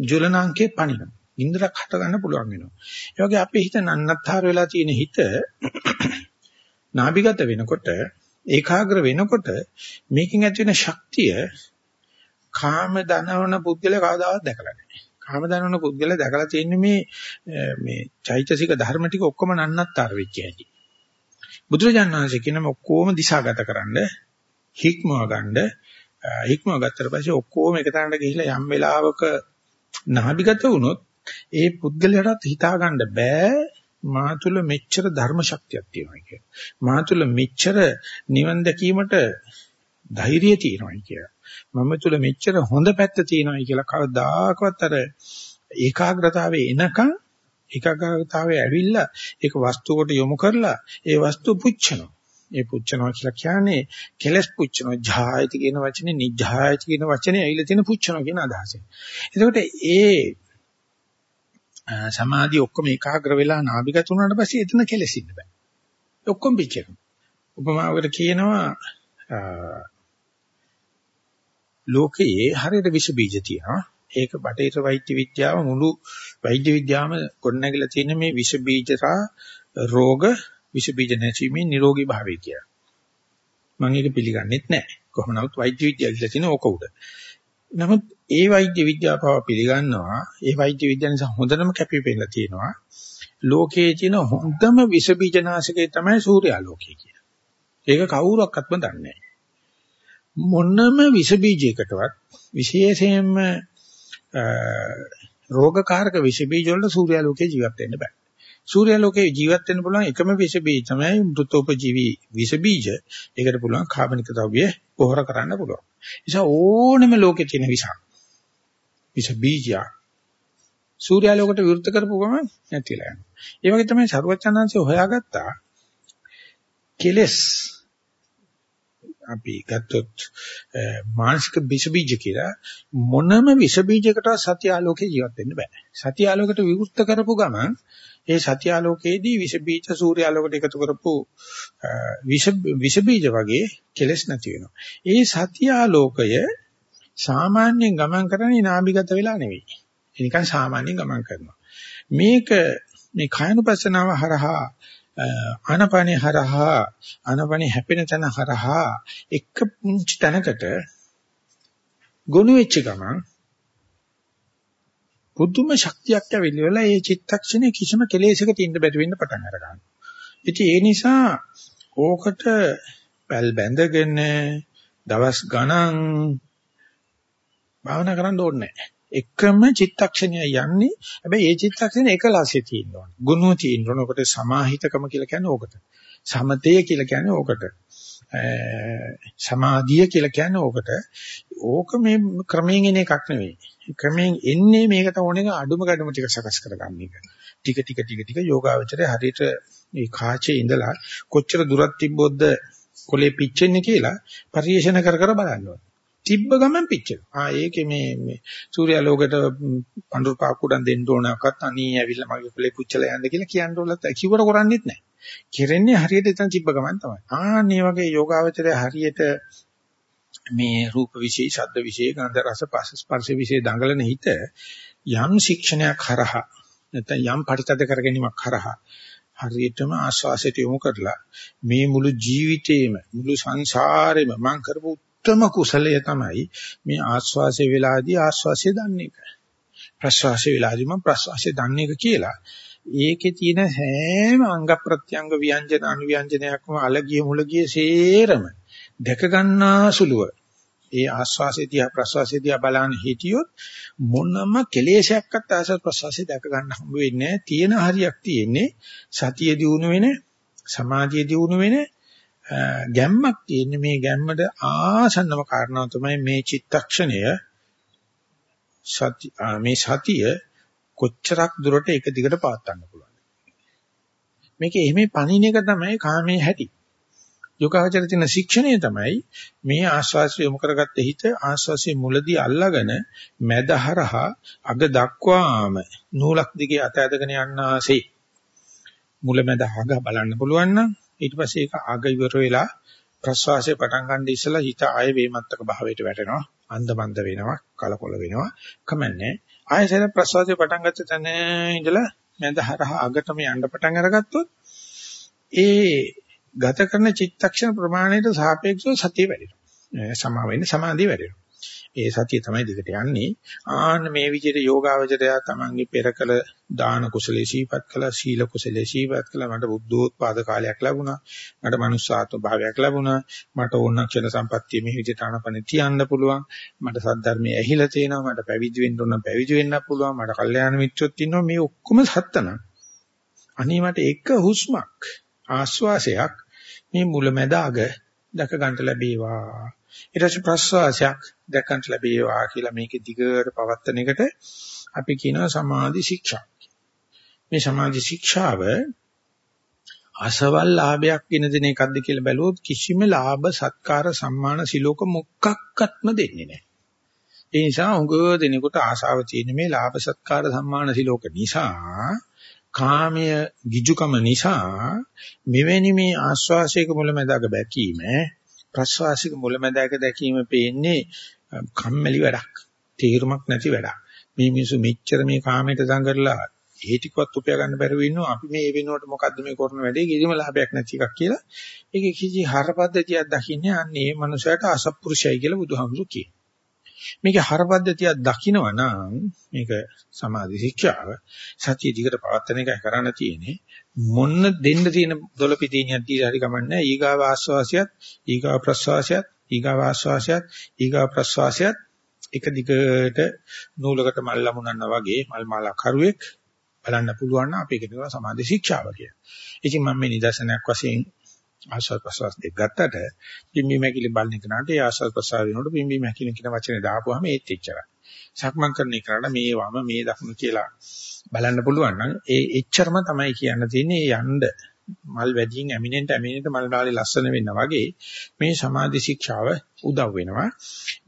ජුලනාංකේ පණිනවා. ඉන්ද්‍රක් හට ගන්න පුළුවන් වෙනවා. ඒ වගේ අපේ හිත නන්නත්තර වෙලා තියෙන හිත [clears throat] නාභිගත වෙනකොට ඒකාග්‍ර වෙනකොට මේකෙන් ඇති වෙන ශක්තිය කාම දනවන පුද්ගලයා කවදාවත් දැකලා නැහැ. කාම දනවන පුද්ගලයා දැකලා තියෙන්නේ මේ මේ චෛතසික ධර්ම ටික ඔක්කොම නන්නත්තර වෙච්ච හැටි. බුදුරජාණන් වහන්සේ කියනම ඔක්කොම දිශාගත කරන්න හික්මව ගන්න හික්මව ගත්තට පස්සේ ඔක්කොම එක තැනකට ගිහිලා යම් වෙලාවක නාභිගත වුණොත් ඒ පුද්ගලයාට හිතා ගන්න බෑ මා තුල මෙච්චර ධර්ම ශක්තියක් තියෙනවා කියලා. මා තුල මෙච්චර නිවන් දැකීමට ධෛර්යය තියෙනවා කියලා. මම තුල මෙච්චර හොඳ පැත්ත තියෙනවා කියලා කවදාකවත් අර ඒකාග්‍රතාවයේ එනකන් ඒකාග්‍රතාවයේ ඇවිල්ලා ඒක වස්තුවකට යොමු කරලා ඒ වස්තුව පුච්චනවා. ඒ පුච්චනවා කියලා කියන්නේ කෙලස් පුච්චනවා. ජායති කියන වචනේ නිජායති කියන වචනේ ඇවිල්ලා තියෙන පුච්චනවා කියන අදහසෙන්. එතකොට ඒ සමාධිය ඔක්කොම ඒකාග්‍ර වෙලා නාභිගත වුණාට පස්සේ එතන කෙලෙසින්න බෑ. ඔක්කොම පිච්චෙනවා. උපමාවකට කියනවා ලෝකයේ හරියට විස බීජ තියෙනවා. ඒක බටේර වෛද්‍ය විද්‍යාව මුළු වෛද්‍ය විද්‍යාවම ගොඩනැගිලා තියෙන මේ විස බීජසා රෝග විස බීජ නැතිවීමේ නිරෝගී භාවය කියලා. මම ඒක පිළිගන්නෙත් නැහැ. කොහොම නමුත් වෛද්‍ය විද්‍යාව ඉල්ල තියෙන ඕක උඩ. නමුත් ඒ වෛද්‍ය විද්‍යාව පව පිළිගන්නවා. ඒ වෛද්‍ය විද්‍යාව නිසා හොඳටම කැපිපෙන්නලා තියෙනවා. ලෝකයේ තියෙන හොඳම විස බීජනාශකය තමයි සූර්යාලෝකය කියන්නේ. ඒක කවුරක්වත්ම දන්නේ නැහැ. මොනම විස බීජයකටවත් විශේෂයෙන්ම රෝගකාරක විස බීජ වල සූර්යාලෝකයේ ජීවත් වෙන්න බෑ. සූර්යාලෝකයේ ජීවත් වෙන්න පුළුවන් එකම විස බීජ තමයි මෘතෝපජීවි විස බීජ. ඒකට පුළුවන් කාබනික ද්‍රව්‍ය පොහොර කරන්න පුළුවන්. නිසා ඕනෙම ලෝකේ තියෙන විස. විස බීජය සූර්යාලෝකයට විරුද්ධ කරපු ගමන් නැතිලා යනවා. ඒ වගේ තමයි සරුවචනංශය හොයාගත්තා කෙලස් අපි ගත්තොත් මානසික විස බීජ කියලා මොනම විස බීජයකට සත්‍ය ආලෝකේ ජීවත් වෙන්න බෑ. සත්‍ය ආලෝකයට විවෘත කරපු ගමන් ඒ සත්‍ය ආලෝකයේදී විස බීජ සූර්ය ආලෝකයට එකතු කරපු විස විස බීජ වගේ කෙලස් නැති වෙනවා. ඒ සත්‍ය ආලෝකය සාමාන්‍යයෙන් ගමන් කරන්නේ නාභිගත වෙලා නෙවෙයි. ඒ නිකන් සාමාන්‍යයෙන් ගමන් කරනවා. මේක මේ කායනුපස්සනාව හරහා ආනපනේ හරහා ආනපනේ හැපෙන තැන හරහා එක පුංචි තැනකට ගොනු වෙච්ච ගමන් පුදුම ශක්තියක් ඇවිල්ලා ඒ චිත්තක්ෂණේ කිසිම කෙලෙසකට ඉන්න බැරි වෙන්න පටන් අර ගන්නවා. ඉතින් ඒ නිසා ඕකට පැල් බැඳගෙන දවස් ගණන් භාවනා කරන්න ඕනේ නැහැ. එකම චිත්තක්ෂණය යන්නේ හැබැයි ඒ චිත්තක්ෂණය එකලාසිය තියෙන්න ඕනේ. ගුණුව තියෙන්න ඕනේ. ඔකට සමාහිතකම කියලා කියන්නේ ඕකට. සමතය කියලා කියන්නේ ඕකට. සමාධිය කියලා කියන්නේ ඕකට. ඕක මේ ක්‍රමයෙන් එන එකක් නෙවෙයි. ක්‍රමයෙන් එන්නේ මේකට ඕනේ අඩුම ගැඩුම ටික සකස් කරගන්න එක. ටික ටික ටික ටික යෝගාවචරය හරියට මේ කාචේ ඉඳලා කොච්චර දුරක් තිබ්බොත්ද කොලේ පිච්චෙන්නේ කියලා පරිශන කර කර බලන්න ඕනේ. තිබ්බ ගමන් පිච්චෙනවා. ආ ඒකේ මේ මේ සූර්යාලෝකයට පඳුරු පාකුඩන් දෙන්න ඕනකත් අනී ඇවිල්ලා මගේ කුලේ පුච්චලා යන්න කියලා කියන්න ඕලත් කිව්වට කරන්නේත් නැහැ. කෙරෙන්නේ හරියට එතන තිබ්බ ගමන් තමයි. ආන්නේ වගේ යෝගාවචරය හරියට මේ රූප විශේෂ, ශබ්ද විශේෂ, ගන්ධ රස පස ස්පර්ශ විශේෂ දඟලන හිත යම් ශික්ෂණයක් හරහා නැත්නම් යම් පරිතද කර ගැනීමක් හරහා හරියටම ආස්වාසයට යොමු කරලා මේ මුළු ජීවිතේම මුළු සංසාරෙම මම කරපු උත්තරම කුසලය තමයි මේ ආස්වාසේ වෙලාදී ආස්වාසේ දන්නේ එක. ප්‍රස්වාසේ වෙලාදී මම ප්‍රස්වාසේ දන්නේ එක කියලා. ඒකේ තියෙන හැම අංග ප්‍රත්‍යංග ව්‍යංජන අනුව්‍යංජනයක්ම අලගිය මුලගිය සේරම දැක ගන්නා සුළුව ඒ ආස්වාසේ තියා ප්‍රස්වාසේ තියා බලන්න හිටියොත් මොනම කෙලෙසයක්වත් ආස ප්‍රස්වාසේ දැක ගන්න හම්බ වෙන්නේ නැහැ. තියෙන හරියක් තියෙන්නේ සතිය දිනු වෙන සමාධිය දිනු වෙන ගැම්මක් තියෙන්නේ මේ ගැම්මට ආසන්නම කාරණාව තමයි මේ චිත්තක්ෂණය සති මේ සතිය කොච්චරක් දුරට එක දිගට පවත්වන්න පුළුවන්. මේක එහෙම පණින එක තමයි කාමයේ හැටි. යෝගාවචර තියෙන ශික්ෂණය තමයි මේ ආස්වාසිය යොමු කරගත්ත හිත ආස්වාසිය මුලදී අල්ලාගෙන මැදහරහා අග දක්වාම නූලක් දිගේ අත ඇදගෙන යන්නාසේ මුලමැද අග බලන්න පුළුවන් නම් ඊට පස්සේ ඒක අග ඉවර වෙලා ප්‍රස්වාසය පටන් ගන්න ඉස්සලා හිත ආය වේමත්තක භාවයට වැටෙනවා අන්දමන්ද වෙනවා කලකොල වෙනවා කමන්නේ ආයසර ප්‍රස්වාසය පටන් ගත්ත තැන ඉඳලා මැදහරහා අගටම යන්න පටන් අරගත්තොත් ඒ ගත කරන චිත්තක්ෂණ ප්‍රමාණයට සාපේක්ෂව සතිය වැඩෙනවා. සමා වෙන්නේ සමාධිය වැඩෙනවා. ඒ සතිය තමයි දිගට යන්නේ. ආන්න මේ විදිහට යෝගාවචරය තමන්ගේ පෙරකල දාන කුසලයේ සීපත් කළා, සීල කුසලයේ සීපත් කළා. මට බුද්ධෝත්පාද කාලයක් ලැබුණා. මට මනුස්සාත්ව භාවයක් ලැබුණා. මට ඕන ක්ෂණ සම්පත්තිය මේ විදිහට අනපන තියන්න පුළුවන්. මට සද්ධර්මයේ ඇහිලා තියෙනවා. මට පැවිදි වෙන්න ඕන පැවිදි වෙන්න පුළුවන්. මට කල්යාණ මිත්‍රොත් ඉන්නවා. මේ ඔක්කොම සත්තන. අනේ මට එක හුස්මක් ආස්වාසයක් මේ මුලැමැද අග දැක ගන්නට ලැබේවා. ඊට පස්සේ ප්‍රස්වාසයක් දැක ගන්නට ලැබේවා කියලා මේකේ දිගට පවත්තන එකට අපි කියනවා සමාධි ශික්ෂා. මේ සමාධි ශික්ෂාව අසවල් ලාභයක් වෙන දින එකක්ද කියලා බැලුවොත් කිසිම ලාභ සත්කාර සම්මාන සිලෝක මොකක්වත්ම දෙන්නේ නැහැ. ඒ නිසා උගව දෙනෙකුට ආශාව තියෙන මේ ලාභ සත්කාර සම්මාන සිලෝක නිසා කාමයේ ගිජුකම නිසා මෙවැනි මේ ආස්වාසයක මුලැමැදක බැකීම ප්‍රස්වාසික මුලැමැදක දැකීම පේන්නේ කම්මැලි වැඩක් තීරුමක් නැති වැඩක්. මේ මිනිස්සු මෙච්චර මේ කාමයට දඟලලා ඒ ටිකවත් උපයා ගන්න බැරුව ඉන්නවා. අපි මේ වෙනුවට මොකද්ද මේ කරන වැඩේ? කිසිම ලාභයක් නැති එකක් කියලා. ඒක කිසි හරපද්ධතියක් දකින්නේ අන්නේ මේ මනුස්සයාට අසත්පුරුෂයයි කියලා බුදුහාමුදුරු කියනවා. මේකේ හරපද්ධතියක් දකිනවා නම් මේක සමාධි ශික්ෂාව සතිය දිගට පවත්වන එකයි කරන්න තියෙන්නේ. මොන්න දෙන්න තියෙන දොළ පිටිනියක් දීලා හරි කමන්නේ ඊගාව ආස්වාසියත් ඊගාව ප්‍රස්වාසියත් ඊගාව ආස්වාසියත් ඊගාව ප්‍රස්වාසියත් එක දිගට නූලකට මල් ලමුනනවා වගේ මල් මාලා කරුවෙක් බලන්න පුළුවන් නම් අපි කියනවා සමාධි ශික්ෂාව කියලා. ඉතින් මම මේ නිදර්ශනයක් වශයෙන් ආස්වාද ප්‍රසවාස දෙක ගත්තට පිම්බි මැකිලි බලන කෙනාට ඒ ආස්වාද ප්‍රසවාස වෙනකොට පිම්බි මැකිලි කියන වචනේ දාපුවාම ඒත් එච්චරයි. සක්මන් කරන එකට මේ වම මේ දකුණ කියලා බලන්න පුළුවන් නම් ඒ එච්චරම තමයි කියන්න තියෙන්නේ යන්න මල් වැඩියෙන් ඇමිනෙන්ට ඇමිනෙන්ට මල් ඩාලේ ලස්සන වෙන්න වගේ මේ සමාධි ශික්ෂාව උදව් වෙනවා.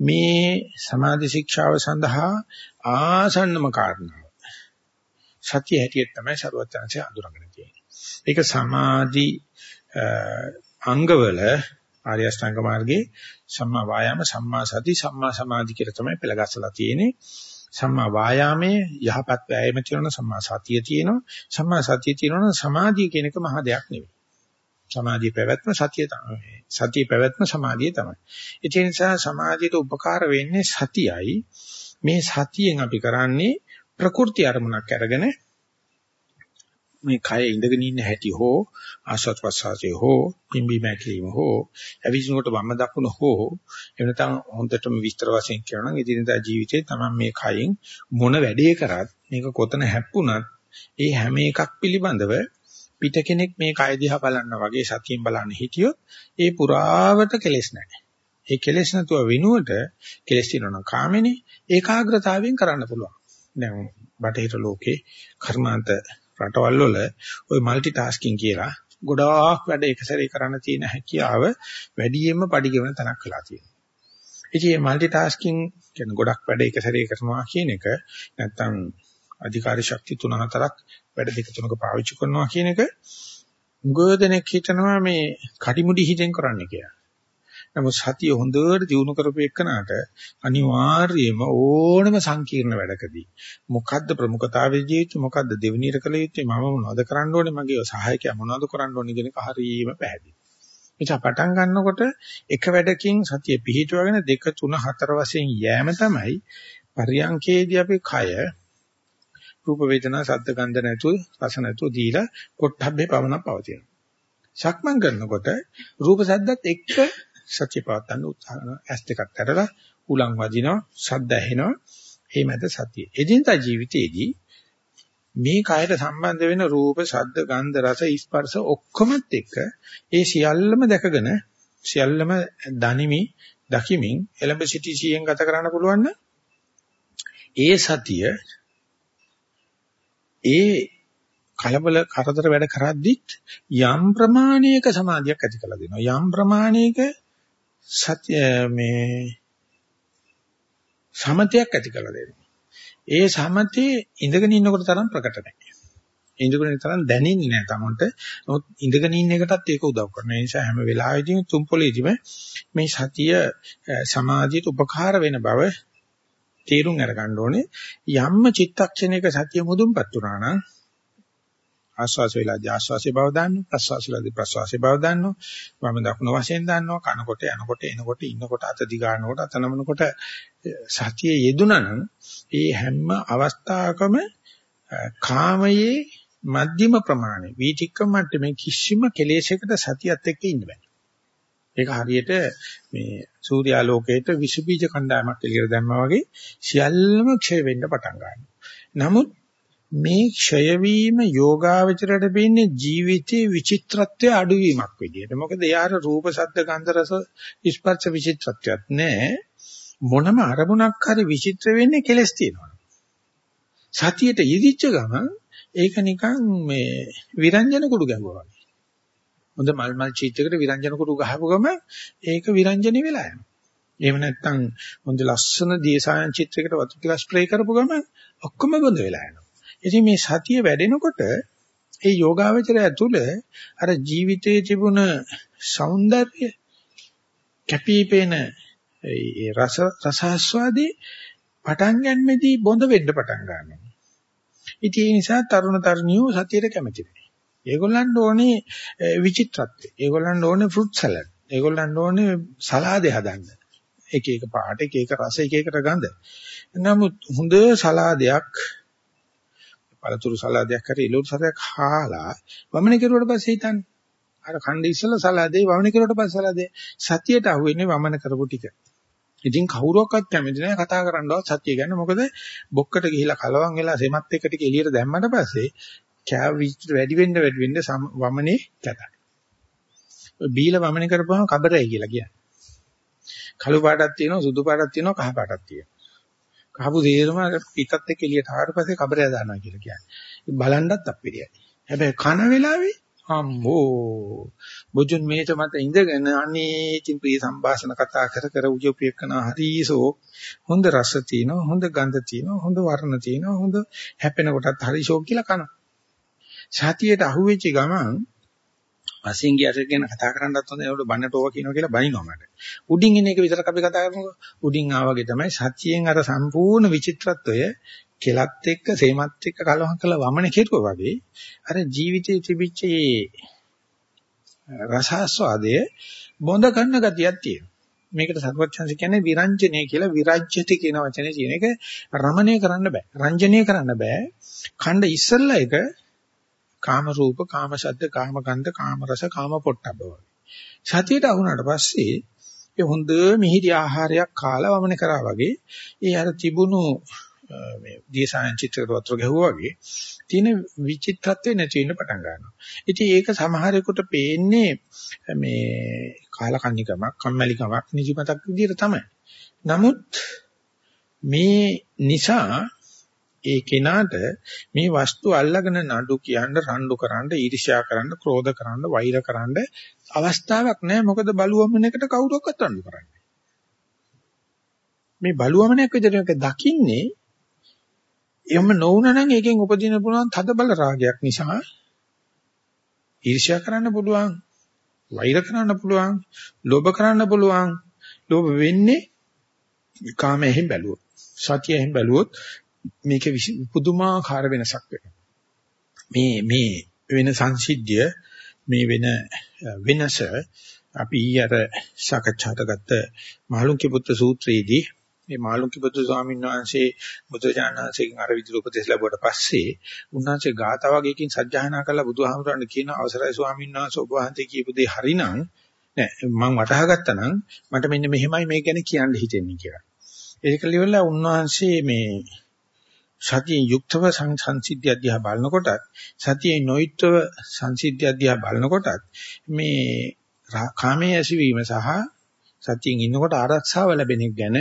මේ සමාධි ශික්ෂාව සඳහා ආසන්නම කාරණාව සතිය හැටියට තමයි සරුවත් chance අඳුරගෙන තියෙන්නේ. ඒක සමාධි අංගවල ආර්ය අෂ්ටාංග මාර්ගයේ සම්මා වායාම සම්මා සති සම්මා සමාධි කියලා තමයි පෙළගස්සලා තියෙන්නේ. සම්මා වායාමයේ යහපත් වෑයම තියෙනවා සම්මා සතිය තියෙනවා. සම්මා සතිය තියෙනවා සමාධිය කියන එක මහා දෙයක් නෙවෙයි. සමාධිය පැවැත්ම සතිය තමයි. සතිය පැවැත්ම සමාධිය තමයි. ඒ නිසා සමාධියට උපකාර වෙන්නේ සතියයි. මේ සතියෙන් අපි කරන්නේ ප්‍රකෘති අරමුණක් අරගෙන මේ කය ඉඳගෙන ඉන්න හැටි හෝ ආශ්වාස ප්‍රශ්වාසයේ හෝ පිම්බි මැකිලිම හෝ අවිජ්නකට වම දකුණ හෝ එහෙම නැත්නම් හොඳටම විස්තර වශයෙන් කියනවා නම් එදිනදා ජීවිතේ තමයි මේ කයින් මොන වැඩේ කරත් මේක කොතන හැප්පුණත් ඒ හැම එකක් පිළිබඳව පිට කෙනෙක් මේ කය දිහා බලන්න වගේ සතියෙන් බලන්න හිටියොත් ඒ පුරාවට කෙලෙස් නැහැ. ඒ කෙලෙස් නැතුව විනුවට කෙලෙස් තියෙනවා කාමෙනේ ඒකාග්‍රතාවයෙන් කරන්න පුළුවන්. දැන් බටහිර ලෝකේ කර්මාන්ත රටවල් වල ওই মালටි ටාස්කින් කියලා ගොඩාක් වැඩ එක සැරේ කරන්න තියෙන හැකියාව වැඩියෙන්ම පරිගමන තනක් වෙලා තියෙනවා. ඉතින් මේ মালටි ටාස්කින් කියන්නේ ගොඩක් වැඩ එක සැරේ කරනවා කියන එක නැත්තම් අධිකාරී ශක්ති තුන හතරක් වැඩ දෙක තුනක පාවිච්චි කරනවා කියන එක මුගදෙනෙක් හිතනවා මේ කටිමුඩි හිතෙන් කරන්න කියලා. නමුත් සතිය හොඳට දිනු කරපු එකනට අනිවාර්යයෙන්ම ඕනම සංකීර්ණ වැඩකදී මොකද්ද ප්‍රමුඛතාවයේ ජීවිතේ මොකද්ද දෙවෙනියට කළ යුත්තේ මම මොනවද කරන්න ඕනේ මගේ සහායකයා මොනවද කරන්න ඕනේ කියන එක හරියම පැහැදිලි. එනිසා පටන් ගන්නකොට එක වැඩකින් සතිය පිහිටුවගෙන දෙක තුන හතර වශයෙන් යෑම තමයි පරියංකේදී අපි කය රූප වේදනා සද්ද ගන්ධ නැතුව රස නැතුව දීලා පොට්ටබ්බේ පවණක් පවතිනවා. සක්මන් කරනකොට රූප සද්දත් එක්ක සත්‍ය පවත්තන්න උත්සාහ කරනවා. ඇස් දෙකක් අරලා උලන් වදිනවා, සද්ද ඇහෙනවා. ඒ මැද සතිය. එදිනදා ජීවිතයේදී මේ කයට සම්බන්ධ වෙන රූප, ශබ්ද, ගන්ධ, රස, ස්පර්ශ ඔක්කොමත් එක්ක ඒ සියල්ලම දැකගෙන සියල්ලම දනිමි, දකිමින් එළඹ සිටි සියෙන් ගත කරන්න පුළුවන් ඒ සතිය ඒ කලබල කරදර වැඩ කරද්දිත් යම් ප්‍රමාණයක සමාධියක් ඇති කළ දෙනවා. යම් ප්‍රමාණයක සත්‍ය මේ සමතයක් ඇති කළ දෙනවා. ඒ සමතේ ඉඳගෙන ඉන්නකොට තරම් ප්‍රකට නැහැ. ඉඳගෙන ඉන්න තරම් දැනෙන්නේ නැහැ තමන්ට. නමුත් ඉඳගෙන ඉන්න එකටත් ඒක උදව් කරනවා. ඒ නිසා හැම වෙලාවෙදීම තුම්පොලේදීම මේ සතිය සමාධියට උපකාර වෙන බව තේරුම් අරගන්න ඕනේ. යම්ම චිත්තක්ෂණයක සතිය මුදුන්පත් වුණා නම් ආස්වාස වේලාදී ආස්වාසේ බව දන්නවා ප්‍රස්වාස වේලාදී ප්‍රස්වාසේ බව දන්නවා වම දකුණ වශයෙන් දන්නවා කනකොට යනකොට එනකොට ඉන්නකොට අත දිගානකොට අත නමනකොට සතිය යෙදුනනම් ඒ හැම අවස්ථාවකම කාමයේ මධ්‍යම ප්‍රමාණය වීතික්කම මට්ටමේ කිසිම කෙලෙසයකට සතියත් එක්ක ඉන්න බෑ ඒක හරියට මේ සූර්යාලෝකයට විස බීජ කණ්ඩායමක් එළියට දැම්මා වගේ සියල්ලම ක්ෂය වෙන්න පටන් ගන්නවා. නමුත් මේ ක්ෂය වීම යෝගාවචරයට වෙන්නේ ජීවිතයේ විචිත්‍රත්වයේ අඩුවීමක් විදියට. මොකද යාර රූප, ශබ්ද, ගන්ධ, රස, ස්පර්ශ විචිත්‍රත්වයක් නැහැ. මොනම අරමුණක් හරි විචිත්‍ර වෙන්නේ කෙලස් තියෙනවා. සතියට යෙදිච්ච ගමන් ඒක නිකන් මේ විරංජන කුඩු ගැහුවා වගේ. හොඳ මල් මල් චීට් එකට විරංජන කුඩු ගහපු ගම ඒක විරංජනේ වෙලා යනවා. එහෙම නැත්නම් හොඳ ලස්සන දියසායන් චිත්‍රයකට වතු ටිකක් ස්ප්‍රේ කරපු ගම ඔක්කොම බොඳ වෙලා යනවා. ඉතින් මේ සතිය වැඩෙනකොට ඒ යෝගාවචරය තුළ අර ජීවිතයේ තිබුණ సౌందර්ය කැපිපෙන ඒ රස රසාස්වාදී පටන් ගන්නෙදී බොඳ වෙන්න පටන් ගන්නවා. ඉතින් ඒ නිසා තරුණ තරුණියෝ සතියට කැමති වෙනවා. ඒගොල්ලන්ට ඕනේ විචිත්‍රත්වය. ඒගොල්ලන්ට ඕනේ ෆෘට් සලාඩ්. ඒගොල්ලන්ට ඕනේ සලාදේ හදන්න. එක එක පාට එක එක රස එක එකට ගඳ. නමුත් හොඳ සලාදයක් පළතුරු සලාදයක් හරි එළවලු සලාදයක් හාලා වමන කෙරුවට පස්සේ හිතන්නේ අර ඛණ්ඩ ඉස්සලා සලාදේ වමන කෙරුවට පස්සේ සලාදේ සතියට අහුවෙන්නේ වමන කරපු ටික. ඉතින් කවුරුවක්වත් කැමති නැහැ කතා කරන්නවත් සත්‍ය ගැන මොකද බොක්කට ගිහිලා කලවම් වෙලා සෙමත් එක ටික එළියට දැම්මට පස්සේ කෑව වැඩි වෙන්න වැඩි වෙන්න වමනේ කැතයි. බීල වමනේ කරපුවම කබරයි කියලා කියන්නේ. කළු පාටක් තියෙනවා සුදු පාටක් තියෙනවා කහ පාටක් තියෙනවා. කහපු තේරම පිටත් එක්ක එළියට ආවට පස්සේ කබරය දානවා කියලා කියන්නේ. බලන්නත් අපිරියයි. හැබැයි කන වෙලාවේ අම්මෝ බුදුන් මේත මත ඉඳගෙන අනේ ඉතින් ප්‍රිය සංഭാෂණ කතා කර කර උජෝපේකන හරිසෝ හොඳ රස තියෙනවා හොඳ ගඳ තියෙනවා හොඳ වර්ණ තියෙනවා හොඳ හැපෙන කොටත් හරිසෝ කියලා කන. සතියට අහුවෙච්ච ගමන් පස්සෙන් ගියට ගැන කතා කරන්නත් හොඳ ඒකට බන්නට ඕවා කියනවා කියලා බනිනවා මට. උඩින් එන එක විතරක් අපි කතා කරමුකෝ. උඩින් ආවගේ තමයි සත්‍යයෙන් අර සම්පූර්ණ විචිත්‍රත්වය කෙලත් එක්ක සේමත් එක්ක කලවම් කළ වමන කෙරුවා වගේ අර ජීවිතයේ තිබිච්ච රසාස්වාදයේ බොඳ ගන්න ගතියක් තියෙනවා. මේකට සර්වඥාන්ස කියන්නේ විරංජනේ කියලා විරජ්‍යති කියන වචනේ තියෙන එක රමණය කරන්න බෑ. රංජනීය කරන්න බෑ. ඛණ්ඩ ඉස්සල්ලා එක කාම රූප, කාම ශබ්ද, කාම ගන්ධ, කාම රස, කාම පොට්ටබ්බ වගේ. සතියට අහුණාට පස්සේ ඒ හොඳ මිහිරි ආහාරයක් කාලා වමන කරා වගේ ඒ අර තිබුණු මේ දියසයන් චිත්‍රකට වතුර ගැහුවා වගේ තියෙන විචිත්‍රත්වේ නැති වෙන්න පටන් ගන්නවා. ඉතින් ඒක සමහරෙකුට පේන්නේ මේ කාලකන්නිකමක්, කම්මැලිකමක්, නිදිමතක් විදිහට තමයි. නමුත් මේ නිසා ඒ කෙනාට මේ වස්තු අල්ලගෙන නඩු කියන්න, රණ්ඩු කරන්න, ඊර්ෂ්‍යා කරන්න, ක්‍රෝධ කරන්න, වෛර කරන්න අවස්ථාවක් නැහැ. මොකද බලුවමනකට කවුරක්වත් රණ්ඩු කරන්නේ මේ බලුවමනක් විදිහට දකින්නේ එහෙම නොවුනනම් ඒකෙන් උපදින පුළුවන් තද බල රාගයක් නිසා ඊර්ෂ්‍යා කරන්න පුළුවන් වෛර කරන්න පුළුවන්, ලෝභ කරන්න පුළුවන්. ලෝභ වෙන්නේ කාමයෙන් බැලුවොත්. සතියෙන් බැලුවොත් මේකේ පුදුමාකාර වෙනසක් වෙනවා. මේ මේ වෙන සංසිද්ධිය මේ වෙන වෙනස අපි ඊයර සාකච්ඡාට ගත්ත මහලුන්කි පුත්‍ර සූත්‍රයේදී මේ මාළුක්‍ය පුදු ස්වාමීන් වහන්සේ බුදුජානනාංශයෙන් අර විදිහට උපදෙස් ලැබුවට පස්සේ උන්වහන්සේ ගාථා වගේකින් සජ්ජායනා කළා බුදුහාමුදුරන් කියන අවසරයි ස්වාමීන් වහන්සේ ඔබ වහන්සේ කියපු දේ හරිනම් නෑ මම වටහා ගත්තා නම් මට මෙන්න මෙහෙමයි මේ ගැන කියන්න හිතෙන්නේ කියලා. ඒක liverලා උන්වහන්සේ මේ සතියෙන් යුක්තව සංසිද්ධිය අධ්‍යා බලනකොටත් සතියේ නොයිත්ව සංසිද්ධිය අධ්‍යා බලනකොටත් මේ කාමයේ ඇසිවීම සහ සතියෙන් ඉන්නකොට ආරක්ෂාව ලැබෙන එක ගැන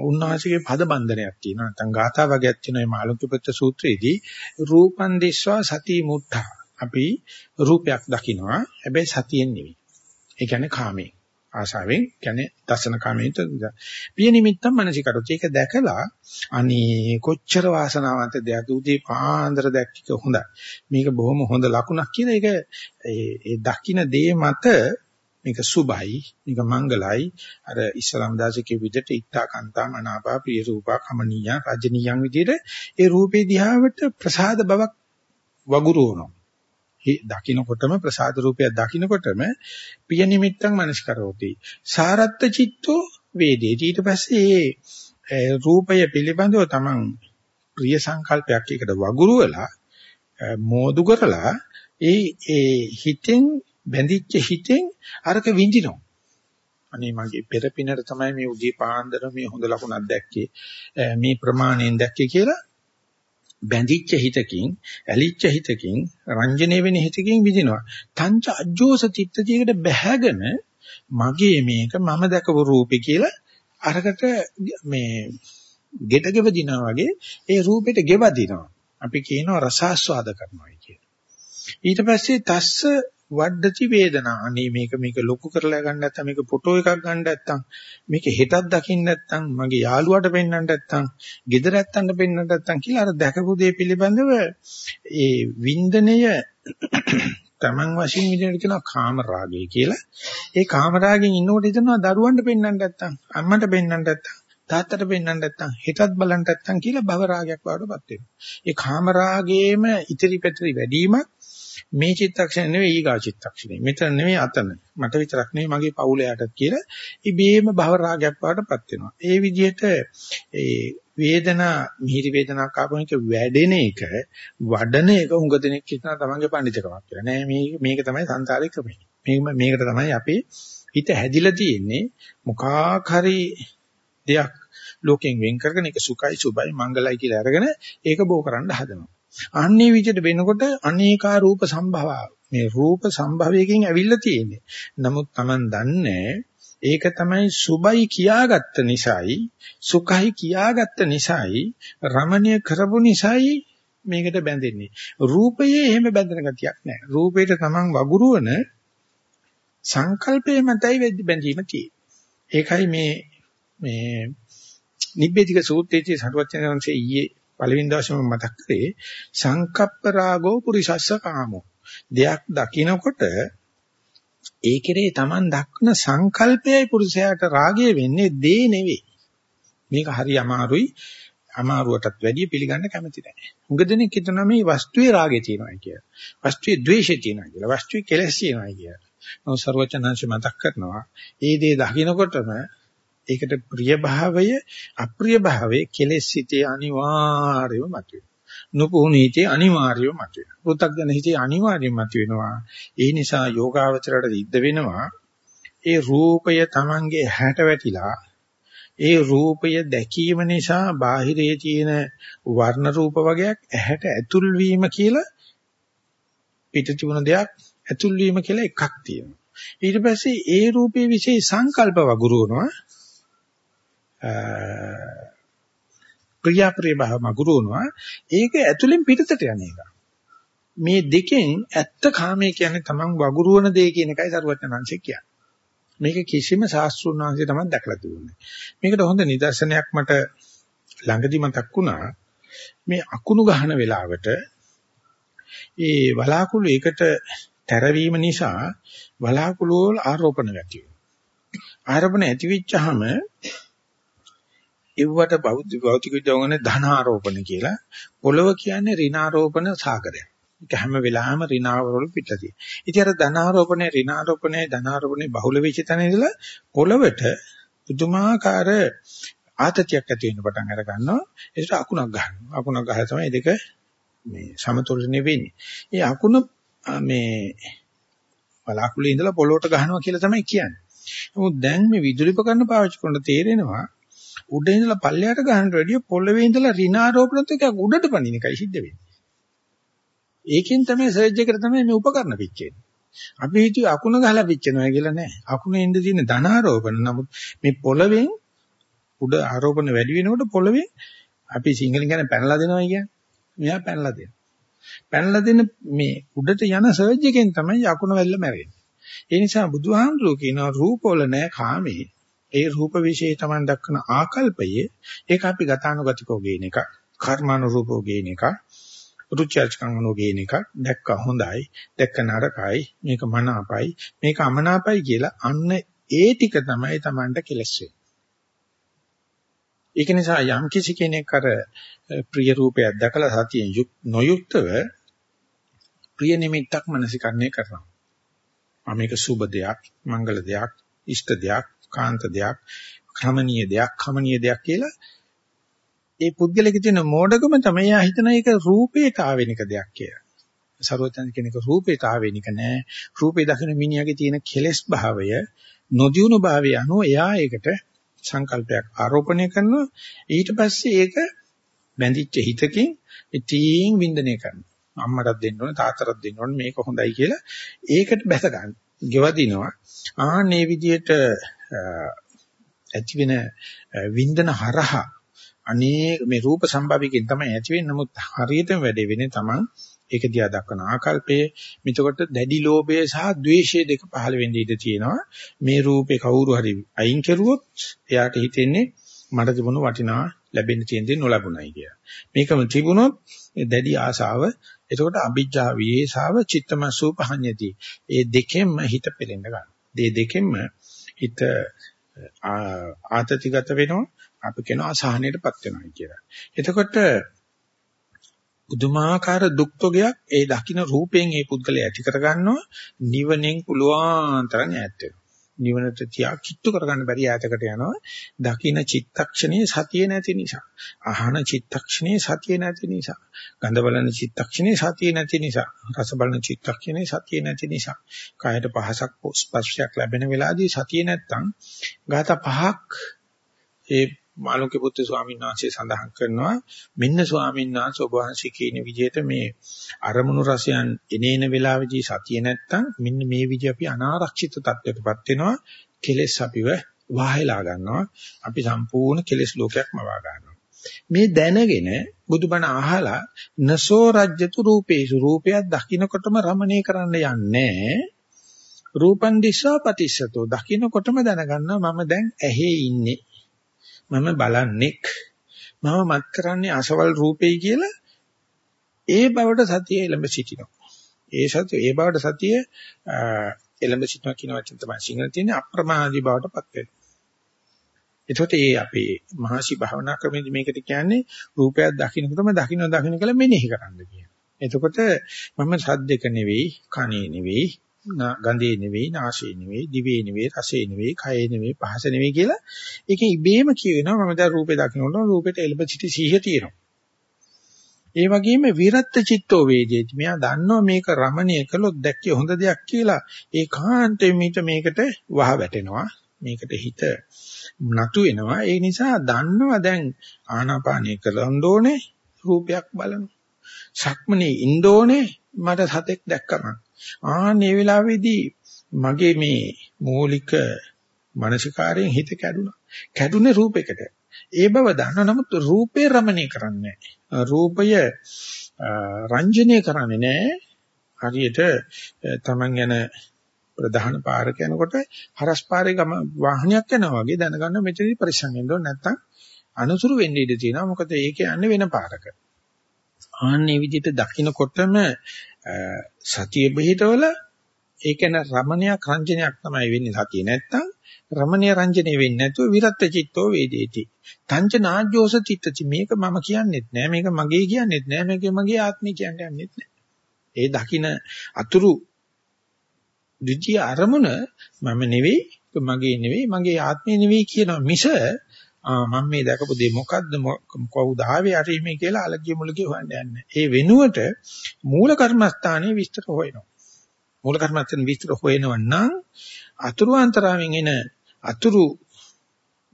උන්වහන්සේගේ පද බන්ධනයක් තියෙනවා. නැත්නම් ගාථා වගේක් තියෙනවා මේ මාළුක්‍යපත්ත සූත්‍රයේදී. රූපං දිස්වා සති මුත්තා. අපි රූපයක් දකිනවා. හැබැයි සතියෙන් නෙවෙයි. ඒ කියන්නේ කාමයෙන්. ආශාවෙන් කියන්නේ දසන කාමයෙන් පිය නිමිත්තම් මනසිකරොත් ඒක දැකලා අනේ කොච්චර වාසනාවන්ත දෙයක්ද උදේ පාන්දර දැක්ක හොඳයි. මේක බොහොම හොඳ ලකුණක් කියලා ඒක ඒ දකින්න දේ මත මේක සුභයි මේක මංගලයි. අර ඉස්ලාම් දාසිකේ විදිහට ඉත්තා කාන්තා මනාපා ප්‍රිය රූපා කමනීය රජනීයන් විදිහට ඒ රූපේ දිහාවට ප්‍රසාද බවක් වගුරුවනවා. ඒ දකින්නකොටම ප්‍රසාද රූපයක් දකින්නකොටම පිය නිමිත්තන් මනස්කරෝති සාරත්ත චිත්තෝ වේදේ ඊට පස්සේ ඒ රූපය පිළිබඳව තමන් ප්‍රිය සංකල්පයක් එකට වගුරුවලා මෝදු කරලා ඒ ඒ හිතෙන් බැඳිච්ච හිතෙන් අරක විඳිනවා. අනේ මගේ පෙරපිනට තමයි මේ උදේ පාන්දර මේ හොඳ ලකුණක් දැක්කේ. මේ ප්‍රමාණයෙන් දැක්කේ කියලා බැඳිච්ච හිතකින්, ඇලිච්ච හිතකින්, රංජනේ වෙන හිතකින් විඳිනවා. තංච අජ්ජෝස චිත්තජයකට බැහැගෙන මගේ මේක මම දැකපු රූපේ කියලා අරකට මේ ගෙට ගෙවදිනා වගේ ඒ රූපෙට ගෙවදිනවා. අපි කියනවා රසාස්වාද කරනවා කියලා. ඊට පස්සේ තස්ස වඩති වේදනා අනේ මේක මේක ලොකු කරලා ගන්න නැත්නම් මේක ෆොටෝ එකක් ගන්න නැත්නම් මේක හෙටක් දකින්න නැත්නම් මගේ යාළුවාට පෙන්වන්න නැත්නම් ගෙදර ඇත්තන්ට පෙන්වන්න නැත්නම් කියලා අර දැකපු දේ පිළිබඳව ඒ වින්දනය [coughs] තමන් වශයෙන් විදිහට කියනවා කාම රාගය කියලා. ඒ කාම රාගයෙන් ඉන්නකොට හිතනවා දරුවන්ට පෙන්වන්න නැත්නම් අම්මට පෙන්වන්න නැත්නම් තාත්තට පෙන්වන්න නැත්නම් හිතත් බලන්න නැත්නම් කියලා භව රාගයක් වඩපත් වෙනවා. ඒ කාම රාගයේම ඉතිරි පැතිරි වැඩිවීමක් මේ චිත්තක්ෂණ නෙවෙයි ඊගා චිත්තක්ෂණේ. මෙතන නෙවෙයි අතන. මට විතරක් නෙවෙයි මගේ පවුලයටත් කියලා ඉබේම භව රාගයක් වඩටපත් වෙනවා. ඒ විදිහට ඒ වේදනා මිහිරි වේදනාවක් ආපුවම ඒක වැඩෙන එක වඩන එක උඟ දෙනෙක් හිතනවා තමන්ගේ පඬිතුකමක් කියලා. නෑ මේ මේක තමයි සංසාරික ක්‍රමය. මේක මේකට තමයි අපි හිත හැදිලා තියෙන්නේ මොකක් හරි දෙයක් ලෝකෙන් වෙන් කරගෙන ඒක සුඛයි සුබයි මංගලයි කියලා අරගෙන ඒක බෝ කරන්න හදනවා. අන්නේ විදිහට වෙනකොට අනේකා රූප සම්භව මේ රූප සම්භවයකින් ඇවිල්ලා තියෙන්නේ. නමුත් Taman දන්නේ ඒක තමයි සුබයි කියාගත්ත නිසායි සුඛයි කියාගත්ත නිසායි රමණීය කරපු නිසායි මේකට බැඳෙන්නේ. රූපයේ එහෙම බැඳෙන ගතියක් නැහැ. රූපේට Taman වගුරුවන සංකල්පයේ මතයි බැඳීම තියෙන්නේ. ඒකයි මේ මේ නිබ්බේධික සූත්‍රයේදී සරුවචනංශයේ ඊයේ පළවෙනි දවසේම මතක් කරේ සංකප්ප රාගෝ පුරිසස්ස කාමෝ දෙයක් දකිනකොට ඒ කෙරේ Taman දක්න සංකල්පයයි පුරුෂයාට රාගය වෙන්නේ දේ නෙවෙයි මේක හරි අමාරුයි අමාරුවටත් වැඩිය පිළිගන්න කැමති නැහැ. හුඟ දෙනෙක් හිතනවා මේ වස්තුවේ රාගය තියෙනවා කියලා. වස්තුවේ ද්වේෂය තියෙනවා කියලා. වස්තුවේ කෙලෙස් තියෙනවා කියලා. නමුත් ਸਰවචනංශ මතක් කරනවා ඒ දේ දකිනකොටම ඒකට ප්‍රිය භාවය අප්‍රිය භාවය කෙලෙස් හිතේ අනිවාර්යව මතුවේ. නුපුහුණු හිතේ අනිවාර්යව මතුවේ. පෘථග්ජන හිතේ අනිවාර්යව මතුවෙනවා. ඒ නිසා යෝගාවචරයට සිද්ධ වෙනවා ඒ රූපය Tamange හැට වැටිලා ඒ රූපය දැකීම නිසා බාහිරයේ තියෙන වර්ණ රූප වගේක් ඇහැට ඇතුල් වීම කියලා පිටතිබුණ දෙයක් ඇතුල් වීම කියලා එකක් තියෙනවා. ඊට පස්සේ ඒ රූපේ විශේෂ සංකල්ප වගුරුවනවා ප්‍රියාප්‍රිය භාව මගුරුවනවා ඒක ඇතුලෙන් පිටතට යන එක. මේ දෙකෙන් ඇත්ත කාමයේ කියන්නේ Taman වගුරුවන දේ කියන එකයි සරුවචනංශය කියන්නේ. මේක කිසිම ශාස්ත්‍රුණාංශය තමයි දැකලා තිබුණේ. මේකට හොඳ නිදර්ශනයක් මට ළඟදි මතක් වුණා. මේ අකුණු ගහන වෙලාවට ඒ වලාකුළු එකට තැරවීම නිසා වලාකුළු වල ආරෝපණ ගැතිය. ආරෝපණ ඇතිවෙච්චාම ඉව්වට භෞතික විද්‍යාවනේ ධන ආරෝපණ කියලා. පොළව කියන්නේ ඍණාරෝපණ සාගරයක්. ඒක හැම වෙලාවෙම ඍණාවරවල පිටතියි. ඉතින් අර ධන ආරෝපණය ඍණාරෝපණය ධන ආරෝපණය බහුල වෙච්ච තැන ඉඳලා පොළවට පුදුමාකාර ආතතියක් ඇති වෙන්න පටන් අර ගන්නවා. ඒකට අකුණක් ගන්නවා. අකුණක් ගහලා තමයි දෙක මේ සමතුලිතනේ වෙන්නේ. ඒ අකුණ මේ බලාකුළේ ඉඳලා පොළොවට ගහනවා කියලා තමයි කියන්නේ. නමුත් දැන් මේ විදුලි උපකරණ පාවිච්චි කරන තේරෙනවා උඩ ඉඳලා පල්ලයට ගහනට වැඩිය පොළවේ ඉඳලා ඍණාරෝපණත් එක උඩට පනින එකයි සිද්ධ වෙන්නේ. ඒකෙන් තමයි සර්ජ් එකට තමයි මේ උපකරණ පිච්චෙන්නේ. අපි හිතුවේ අකුණ ගහලා පිච්චෙනවා කියලා නෑ. අකුණේ ඉඳ තියෙන ධනාරෝපණ නමුත් මේ පොළවෙන් උඩ ආරෝපණ වැඩි වෙනකොට පොළවේ අපි සිංහලෙන් කියන්නේ පැනලා දෙනවා කියන්නේ. මෙයා පැනලා දෙනවා. පැනලා දෙන මේ උඩට යන සර්ජ් එකෙන් තමයි අකුණ වැල්ල මැරෙන්නේ. ඒ නිසා බුදුහාමුදුරුවෝ කියනවා රූපවල නෑ කාමේ. ඒ රූප વિશે තමයි දක්වන ආකල්පයේ ඒක අපි ගතානුගතිකෝ ගේන එක, කර්මානුරූපෝ ගේන එක, රුචර්ජකංගනෝ ගේන එක දැක්ක හොඳයි, දැක්ක නරකයි, මේක මනාපයි, මේක අමනාපයි කියලා අන්න ඒ ටික තමයි Tamanට කෙලස් වෙන්නේ. ඒක නිසා යම් කිසි කෙනෙක් අර ප්‍රිය රූපයක් දැකලා සතියෙන් නොයුක්තව ප්‍රිය නිමිත්තක් මනසිකරණය කරනවා. මම මේක සුබ දෙයක්, මංගල දෙයක්, ඉෂ්ට දෙයක්, කාන්ත දෙයක්, ක්‍රමණීය දෙයක්, කමනීය දෙයක් කියලා ඒ පුද්ගලයාගේ තියෙන මෝඩකම තමයි යා හිතන එක රූපේට ආවෙනික දෙයක් කියලා. සර්වඥ කෙනෙක් රූපේට ආවෙනික නෑ. රූපේ දකින මිනිහාගේ තියෙන කෙලෙස් භාවය, නොදියුණු භාවය අනුව එයා ඒකට සංකල්පයක් ආරෝපණය කරනවා. ඊට පස්සේ ඒක බැඳිච්ච හිතකින් ඉතින් වින්දනය කරනවා. අම්මටත් දෙන්න ඕනේ තාත්තටත් දෙන්න ඕනේ මේක හොඳයි කියලා ඒකට බැස ගන්න. ගෙවදිනවා. ආන්නේ විදිහට ඇති වෙන වින්දන හරහා අනේ මේ රූප සම්භාවිකෙන් තමයි ඇති වෙන්නේ. නමුත් හරියටම වැඩේ වෙන්නේ Taman ඒක දිහා දක්වන ආකල්පයේ මිතකොට දැඩි ලෝභය සහ ද්වේෂය දෙක පහළ වෙන්න ඉඩ තියෙනවා. මේ රූපේ කවුරු හරි අයින් කරුවොත් එයාට හිතෙන්නේ මට තිබුණු වටිනා ලැබෙන්න තියෙන දේ නොලැබුණයි කියලා. මේකම තිබුණොත් දැඩි ආසාව එතකොට අභිජ්ජා විේසාව චිත්තමසූපහඤ්ඤති. ඒ දෙකෙන්ම හිත පෙලෙන්න ගන්නවා. මේ දෙකෙන්ම හිත ආතතිගත වෙනවා. අපි කියනවා අසහනයටපත් වෙනවා කියලා. එතකොට පුදුමාකාර දුක්තෝගයක් ඒ දකින්න රූපයෙන් ඒ පුද්ගලයා ඇති කර ගන්නවා නිවනෙන් පුළුවන් තරම් ඈත් වෙනවා. නිවනට තියා කිට්ටු කරගන්න බැරි ඈතකට යනවා. දකින්න චිත්තක්ෂණයේ සතිය නැති නිසා. අහන චිත්තක්ෂණයේ සතිය නැති නිසා. ගඳ බලන චිත්තක්ෂණයේ සතිය නැති නිසා. රස බලන චිත්තක්ෂණයේ සතිය නැති නිසා. කායට පහසක් ස්පර්ශයක් ලැබෙන වෙලාවදී සතිය නැත්තම් ගාත පහක් ඒ මාළුක්‍ය පුත්තු ස්වාමීන් වහන්සේ සඳහන් කරනවා මෙන්න ස්වාමීන් වහන්සේ ඔබ වහන්සේ කියන විදිහට මේ අරමුණු රසයන් එනේන වෙලාවෙදී සතිය නැත්තම් මෙන්න මේ විදිහ අපි අනාරක්ෂිත තත්ත්වයකටපත් වෙනවා. කෙලෙස් අපිව වහයලා ගන්නවා. අපි සම්පූර්ණ කෙලෙස් ලෝකයක් මවා ගන්නවා. මේ දැනගෙන බුදුබණ අහලා නසෝ රජ්‍යතු රූපේසු රූපයක් දකින්නකොටම රමණේ කරන්න යන්නේ රූපන් දිස්සා පතිස්සතෝ දකින්නකොටම දැනගන්නවා මම දැන් ඇහි ඉන්නේ. මම බලන්නෙක් මම මත් කරන්නේ අසවල් රූපේ කියලා ඒ බවට සතිය එළඹ සිටිනවා. ඒ සතිය ඒ බවට සතිය එළඹ සිටිනවා කියන වචන තමයි සිංහල තියෙන්නේ අප්‍රමාදී බවටපත් වෙනවා. එතකොට ඒ අපේ මහසි භාවනා ක්‍රමෙදි මේකට කියන්නේ රූපයක් දකින්නකොටම දකින්න දකින්න කියලා මෙනෙහි කරන්න කියන. එතකොට මම සද්දක නෙවෙයි, කනේ නෙවෙයි, ගඳේ නෙවෙයි, නාසයේ නෙවෙයි, දිවේ නෙවෙයි, රසේ නෙවෙයි, කයේ නෙවෙයි, පහස නෙවෙයි කියලා ඒකේ ඉබේම කියවෙනවා මම දැන් රූපේ දකින්නකොට රූපෙට එළඹ සිටි සිහිය තියෙනවා. ඒ වගේම විරත් චිත්තෝ වේදේති. මෙයා දන්නවා මේක රමණීය කළොත් දැක්කේ හොඳ දෙයක් කියලා. ඒකාන්තයෙන් මිට මේකට වහ වැටෙනවා. මේකට හිත නතු වෙනවා. ඒ නිසා දන්නවා දැන් ආනාපානිය කරන්න ඕනේ රූපයක් බලනවා. සක්මනේ ඉන්න ඕනේ මට සතෙක් දැක්කම. ආන්නේ වෙලාවේදී මගේ මේ මූලික මානසිකාරයෙන් හිත කැඩුනා. කැඩුනේ රූපයකට. ඒ බව දන්න නමුත් රූපේ රමණීය කරන්නේ රූපය රංජනීය කරන්නේ නැහැ. හරියට Taman යන ප්‍රධාන පාරක යනකොට හරස් පාරේ ගම වාහනයක් යනවා වගේ දැනගන්න මෙතනදී පරිස්සම් වෙන්න ඕනේ නැත්නම් අනුසුරු වෙන්න ඉඩ තියෙනවා මොකද ඒක යන්නේ වෙන පාරක. ආන්නේ විදිහට දකින්නකොටම සතිය බෙහෙතවල ඒක න රමණයක් රංජනයක් තමයි වෙන්නේ සතිය නැත්තම් රමණීය රංජනේ වෙන්නේ නැතුව විරත් චිත්තෝ වේදේති. තංච නාජ්ජෝස චිත්තචි මේක මම කියන්නෙත් නෑ මේක මගේ කියන්නෙත් නෑ මේක මගේ ආත්මය කියන්නේ යන්නෙත් නෑ. ඒ දකින අතුරු ද්විතීය අරමුණ මම නෙවෙයි මගේ නෙවෙයි මගේ ආත්මය නෙවෙයි කියන මිස මම මේ දැකපු දේ මොකද්ද කවුද ආවේ අර මේ කියලා අලගිය මුලගේ හොයන්න යන්නේ. ඒ වෙනුවට මූල කර්මස්ථානයේ විස්තර හොයනවා. මූල කර්මස්ථාන විස්තර හොයනවා නම් අතුරු අන්තරාවෙන් එන අතුරු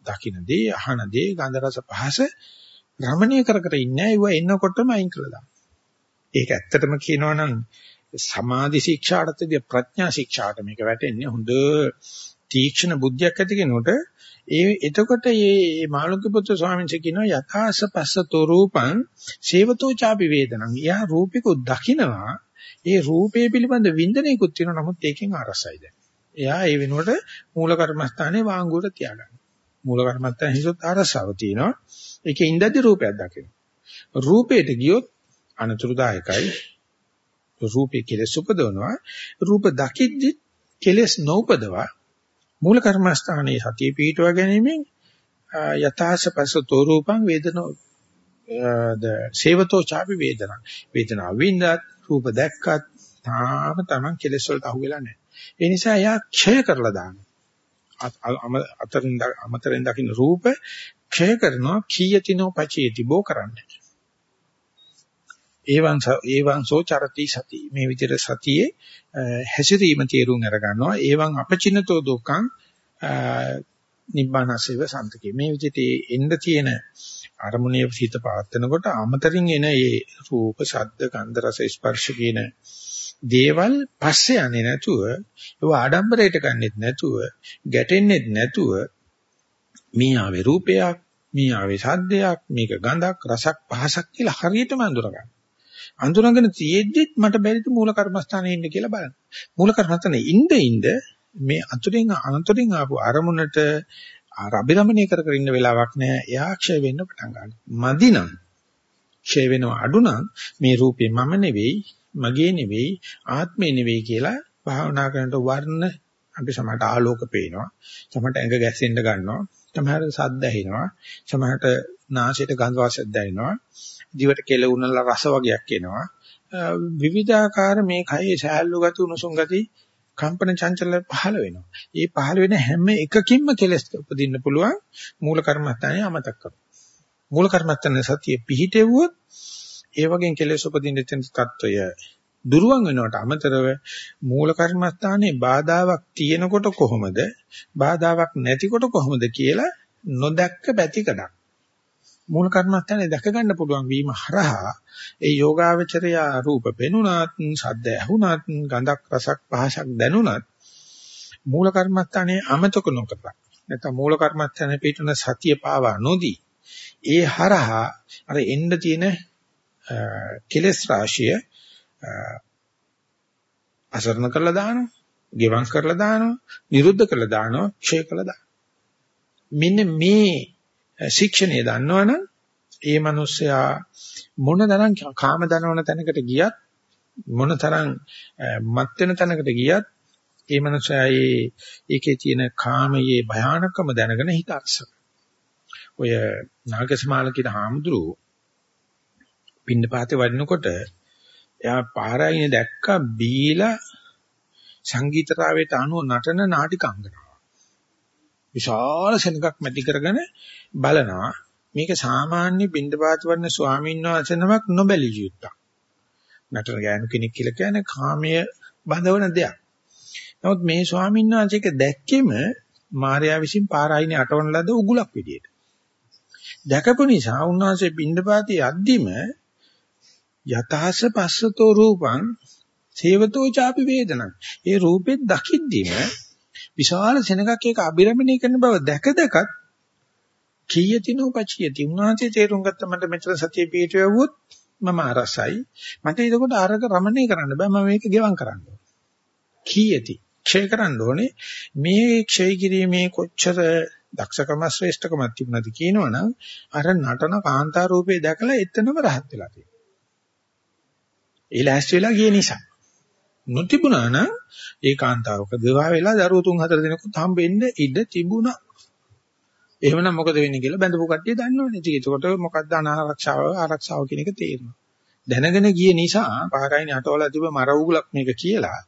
දකින්න දේ අහන දේ ගන්ධ රස පහස රමණීය කර කර ඉන්නේ ඒව එන්නකොටම අයින් කළා දාන්න. ඒක ඇත්තටම කියනවා නම් සමාධි ශික්ෂාටදී ප්‍රඥා ශික්ෂාට මේක වැටෙන්නේ හොඳ තීක්ෂණ බුද්ධියක් ඇති කෙනෙකුට ඒ එතකොට මේ මාළුක්‍ය පුත්‍ර ස්වාමීන් වහන්සේ කියනවා යථාස පස්සතෝ රූපං සේවතෝ ചാපි වේදනං. යා රූපික දකින්නවා ඒ රූපේ පිළිබඳ වින්දනයකුත් තියෙනවා නමුත් ඒකෙන් අරසයි දැන්. එයා ඒ වෙනුවට මූල කර්මස්ථානේ වාංගුවට තියාගන්න. මූල කර්මස්ථානේ හිසොත් අරසාව තියෙනවා. ඒකේ ඉඳද්දි රූපයක් දකින්න. රූපේට ගියොත් අනතුරුදායකයි. රූපේ කෙලෙස් උපදවනවා. රූප දකිද්දි කෙලෙස් නොඋපදවා මූල කර්මස්ථානයේ සතිය පිහිටුව ගැනීමෙන් යථාස පසතෝ රූපං වේදනෝ ද සේවතෝ චාපි වේදනා. වේදනාව වින්දත් රූප දැක්කත් තාම තමන් කෙලෙස් වලට අහු වෙලා නැහැ. ඒ නිසා එයා ක්ෂය කරලා දානවා. අතරින් අමතරින් දකින්න රූප ක්ෂය කරනවා කීයතිනෝ පචේති බෝ කරන්නේ. ඒවන් ඒවන්සෝ චරති සති. මේ විදිහට සතියේ හැසිරීම තේරුම් අරගන්නවා. ඒවන් අපචිනතෝ දුක්ඛං නිබ්බානසේව සම්තකේ මේ විදිහට එන්න තියෙන අරමුණේ සිත පවත්නකොට අමතරින් එන ඒ රූප ශබ්ද ගන්ධ රස ස්පර්ශ කියන දේවල් පස්සේ යන්නේ නැතුව ඒව ආඩම්බරයට ගන්නෙත් නැතුව ගැටෙන්නෙත් නැතුව මේ ආවේ රූපයක් මේ ආවේ සද්දයක් මේක ගඳක් රසක් පහසක් කියලා හරියටම අඳුරගන්න. අඳුරගෙන තියෙද්දිත් මට බැරිද මූල කර්මස්ථානේ ඉන්න කියලා බලන්න. මූල කර්මස්ථානේ ඉඳ ඉඳ මේ අතුරින් අනතුරින් ආපු අරමුණට අභිරමණය කර කර ඉන්න වෙලාවක් නෑ. එයා ක්ෂය වෙන්න පටන් ගන්නවා. මදිනම් ක්ෂය වෙනව අඩු නම් මේ රූපේ මම නෙවෙයි, මගේ නෙවෙයි, ආත්මේ නෙවෙයි කියලා භාවනා කරනකොට වර්ණ අපි සමහරට ආලෝක පේනවා. සමහරට ඇඟ ගැසෙන්න ගන්නවා. සමහරට සද්ද ඇහෙනවා. සමහරට නාසයට ගඳ වාසයක් දැනෙනවා. දිවට කෙල උනලා රස වගේක් එනවා. විවිධාකාර මේ කයේ සෑහළු ගති උණුසුම් ගති කම්පන චංචල පහළ වෙනවා. ඒ පහළ වෙන හැම එකකින්ම කෙලස් උපදින්න පුළුවන් මූල කර්මස්ථානය අමතක කරනවා. මූල කර්මස්ථානයේ සතිය පිහිටෙවුවොත් ඒ වගේ කෙලස් උපදින්න තියෙන තත්වය දුරුවන් වෙනවට අමතරව මූල කර්මස්ථානයේ බාධාවක් තියෙනකොට කොහොමද බාධාවක් නැතිකොට කොහොමද කියලා නොදැක්ක පැතිකඩක් මූල කර්මස්ථානේ දැක ගන්න පුළුවන් වීම හරහා ඒ යෝගාවචරය රූප පෙනුනත් ශබ්ද ඇහුනත් ගඳක් රසක් පහසක් දැනුනත් මූල කර්මස්ථානේ අමතක නොකර නැත්නම් මූල කර්මස්ථානේ පිටුන සතිය පාවා නොදී ඒ හරහා අර එන්න තියෙන කෙලස් රාශිය අසරණ කරලා දානවා, ගෙවම් කරලා දානවා, නිරුද්ධ කරලා දානවා, ක්ෂය කරලා දානවා. මෙන්න මේ ශික්ෂණය දන්නවනම් ඒ මිනිස්සයා මොන තරම් කාම දනවන තැනකට ගියත් මොන තරම් මත් වෙන තැනකට ගියත් ඒ මිනිස්සයා ඒ ඒකේ තියෙන කාමයේ භයානකම දැනගෙන හිත අරසන. ඔය නාගසමාලකිට හාමුදුරුවෝ පින්නපාතේ වඩිනකොට එයා පාරායිනේ දැක්කා බීලා සංගීතරාවේට අනුව නටන නාටිකාංගනාව. විශාල සෙනඟක් මැටි කරගෙන බලනවා. මේක සාමාන්‍ය බින්දපාත වර්ණ ස්වාමීන් වහන්සේ නමක් නොබැලිය යුත්තක්. නටන ගෑනු කෙනෙක් කියලා කියන්නේ කාමයේ බඳවන දෙයක්. නමුත් මේ ස්වාමීන් වහන්සේක දැක්කෙම මාර්යා විසින් පාරායිනේ අටවන ලද උගුලක් විදියට. දැකපු නිසා උන්වහන්සේ බින්දපාතී අද්දිම යතහස පස්සතෝ රූපං සේවතෝ ചാපි වේදනං. ඒ රූපෙත් දකිද්දිම විශාල සෙනඟක් ඒක අබිරමණය කරන බව දැක දැකත් කීයතිනෝ පචියති උන්වහන්සේ තේරුම් ගත්ත මට මෙතන සතිය පිටවෙවුවොත් මම අරසයි. මට ඒකට අරක රමණය කරන්න බෑ. මම මේක ගෙවම් කරන්න ඕනේ. කීයති ක්ෂය කරන්න ඕනේ. මේ ක්ෂය කිරීමේ කොච්චර දක්ෂකම ශ්‍රේෂ්ඨකමක් තිබුණාද කියනවනම් අර නටන කාන්තා රූපේ දැකලා එතනම රහත් වෙලා තියෙනවා. ඒ ලෑස්ති වෙලා ගිය නිසා. නොතිබුණා නම් ඒ කාන්තාවක විවාහ වෙලා දරුවෝ තුන් හතර දෙනෙකුත් හම්බෙන්න ඉඩ තිබුණා. එහෙමනම් මොකද වෙන්නේ කියලා බඳපු කට්ටිය දන්නවනේ. ඉතින් ඒකට මොකක්ද අනාරක්ෂාව ආරක්ෂාව කියන එක තේරෙනවා. දැනගෙන ගිය නිසා පාරයින් අටවල තිබ්බ මර උගලක් මේක කියලා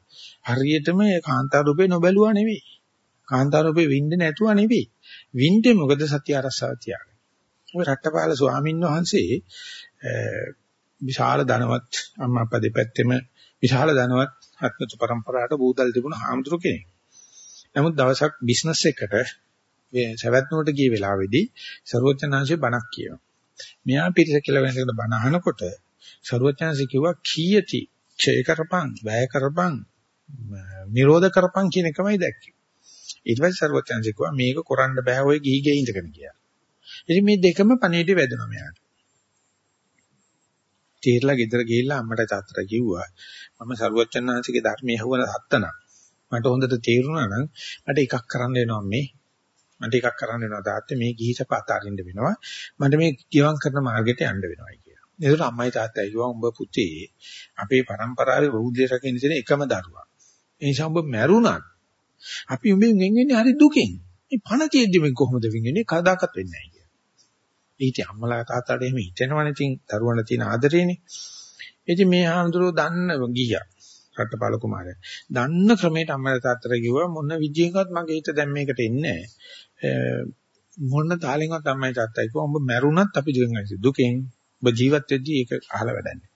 හරියටම ඒ කාන්තා රූපේ නොබැලුවා නෙවෙයි. කාන්තා රූපේ විඳින්න නැතුව නෙවෙයි. විඳින්නේ මොකද සත්‍ය ආරක්ෂාව තියාගෙන. ඔය රට්ටපාල ස්වාමීන් වහන්සේ විශාල ධනවත් අම්මා අප්පා දෙපැත්තෙම විශාල ධනවත් අත්මතු પરම්පරාවට බෝතල් තිබුණ හාමුදුරු කෙනෙක්. නමුත් දවසක් බිස්නස් එකට සවැත්නුවට ගිය වෙලාවේදී ਸਰවඥාංශේ බණක් කියනවා. මෙයා පිටිස කියලා වෙනකට බණ අහනකොට ਸਰවඥාංශේ කිව්වා කීයති ඡය කරපං, වැය කරපං, නිරෝධ කරපං කියන එකමයි දැක්කේ. ඊට පස්සේ ਸਰවඥාංශේ කිව්වා මේක කරන්න බෑ ඔය ගිහිගේ ඉඳගෙන කියලා. ඉතින් මේ දෙකම පණේටි වැදුනා මෙයාට. තේරලා ගෙදර ගිහිල්ලා අම්මට තාත්තට කිව්වා මම සරුවච්චන්හන්සේගේ ධර්මයේ හුවන සත්තනම් මට හොඳට තේරුණා නම් මට එකක් කරන්න වෙනවා මේ මට එකක් කරන්න වෙනවා තාත්තේ මේ ගිහිසප අතාරින්න වෙනවා මට මේ ජීවම් කරන මාර්ගයට යන්න වෙනවායි කියලා. ඒකට අම්මයි තාත්තයි කිව්වා උඹ පුතේ අපේ પરම්පරාවේ බෞද්ධය රකින්න තියෙන එකම දරුවා. ඒ නිසා උඹ මැරුණත් අපි උඹෙන් වෙන්නේ හරි දුකින්. මේ පණ තියෙද්දි මේ කොහොමද වෙන්නේ? කවදාකවත් වෙන්නේ නැහැ. ඊට අම්මලා තාත්තලාට එහෙම හිතෙනවනේ ඉතින් දරුවන්ට තියෙන ආදරේනේ. ඉතින් මේ ආන්දරෝ දන්න ගියා. රට්ටපාල කුමාරයා. දන්න ක්‍රමයට අම්මලා තාත්තලා කිව්වා මොන විදියකවත් මගේ හිත දැන් මේකට එන්නේ මොන තාලෙන්වත් අම්මයි තාත්තයි කිව්වා උඹ මැරුණත් අපි දුකෙන් දුකෙන් ඔබ ජීවත් වෙද්දී ඒක අහලා වැඩන්නේ.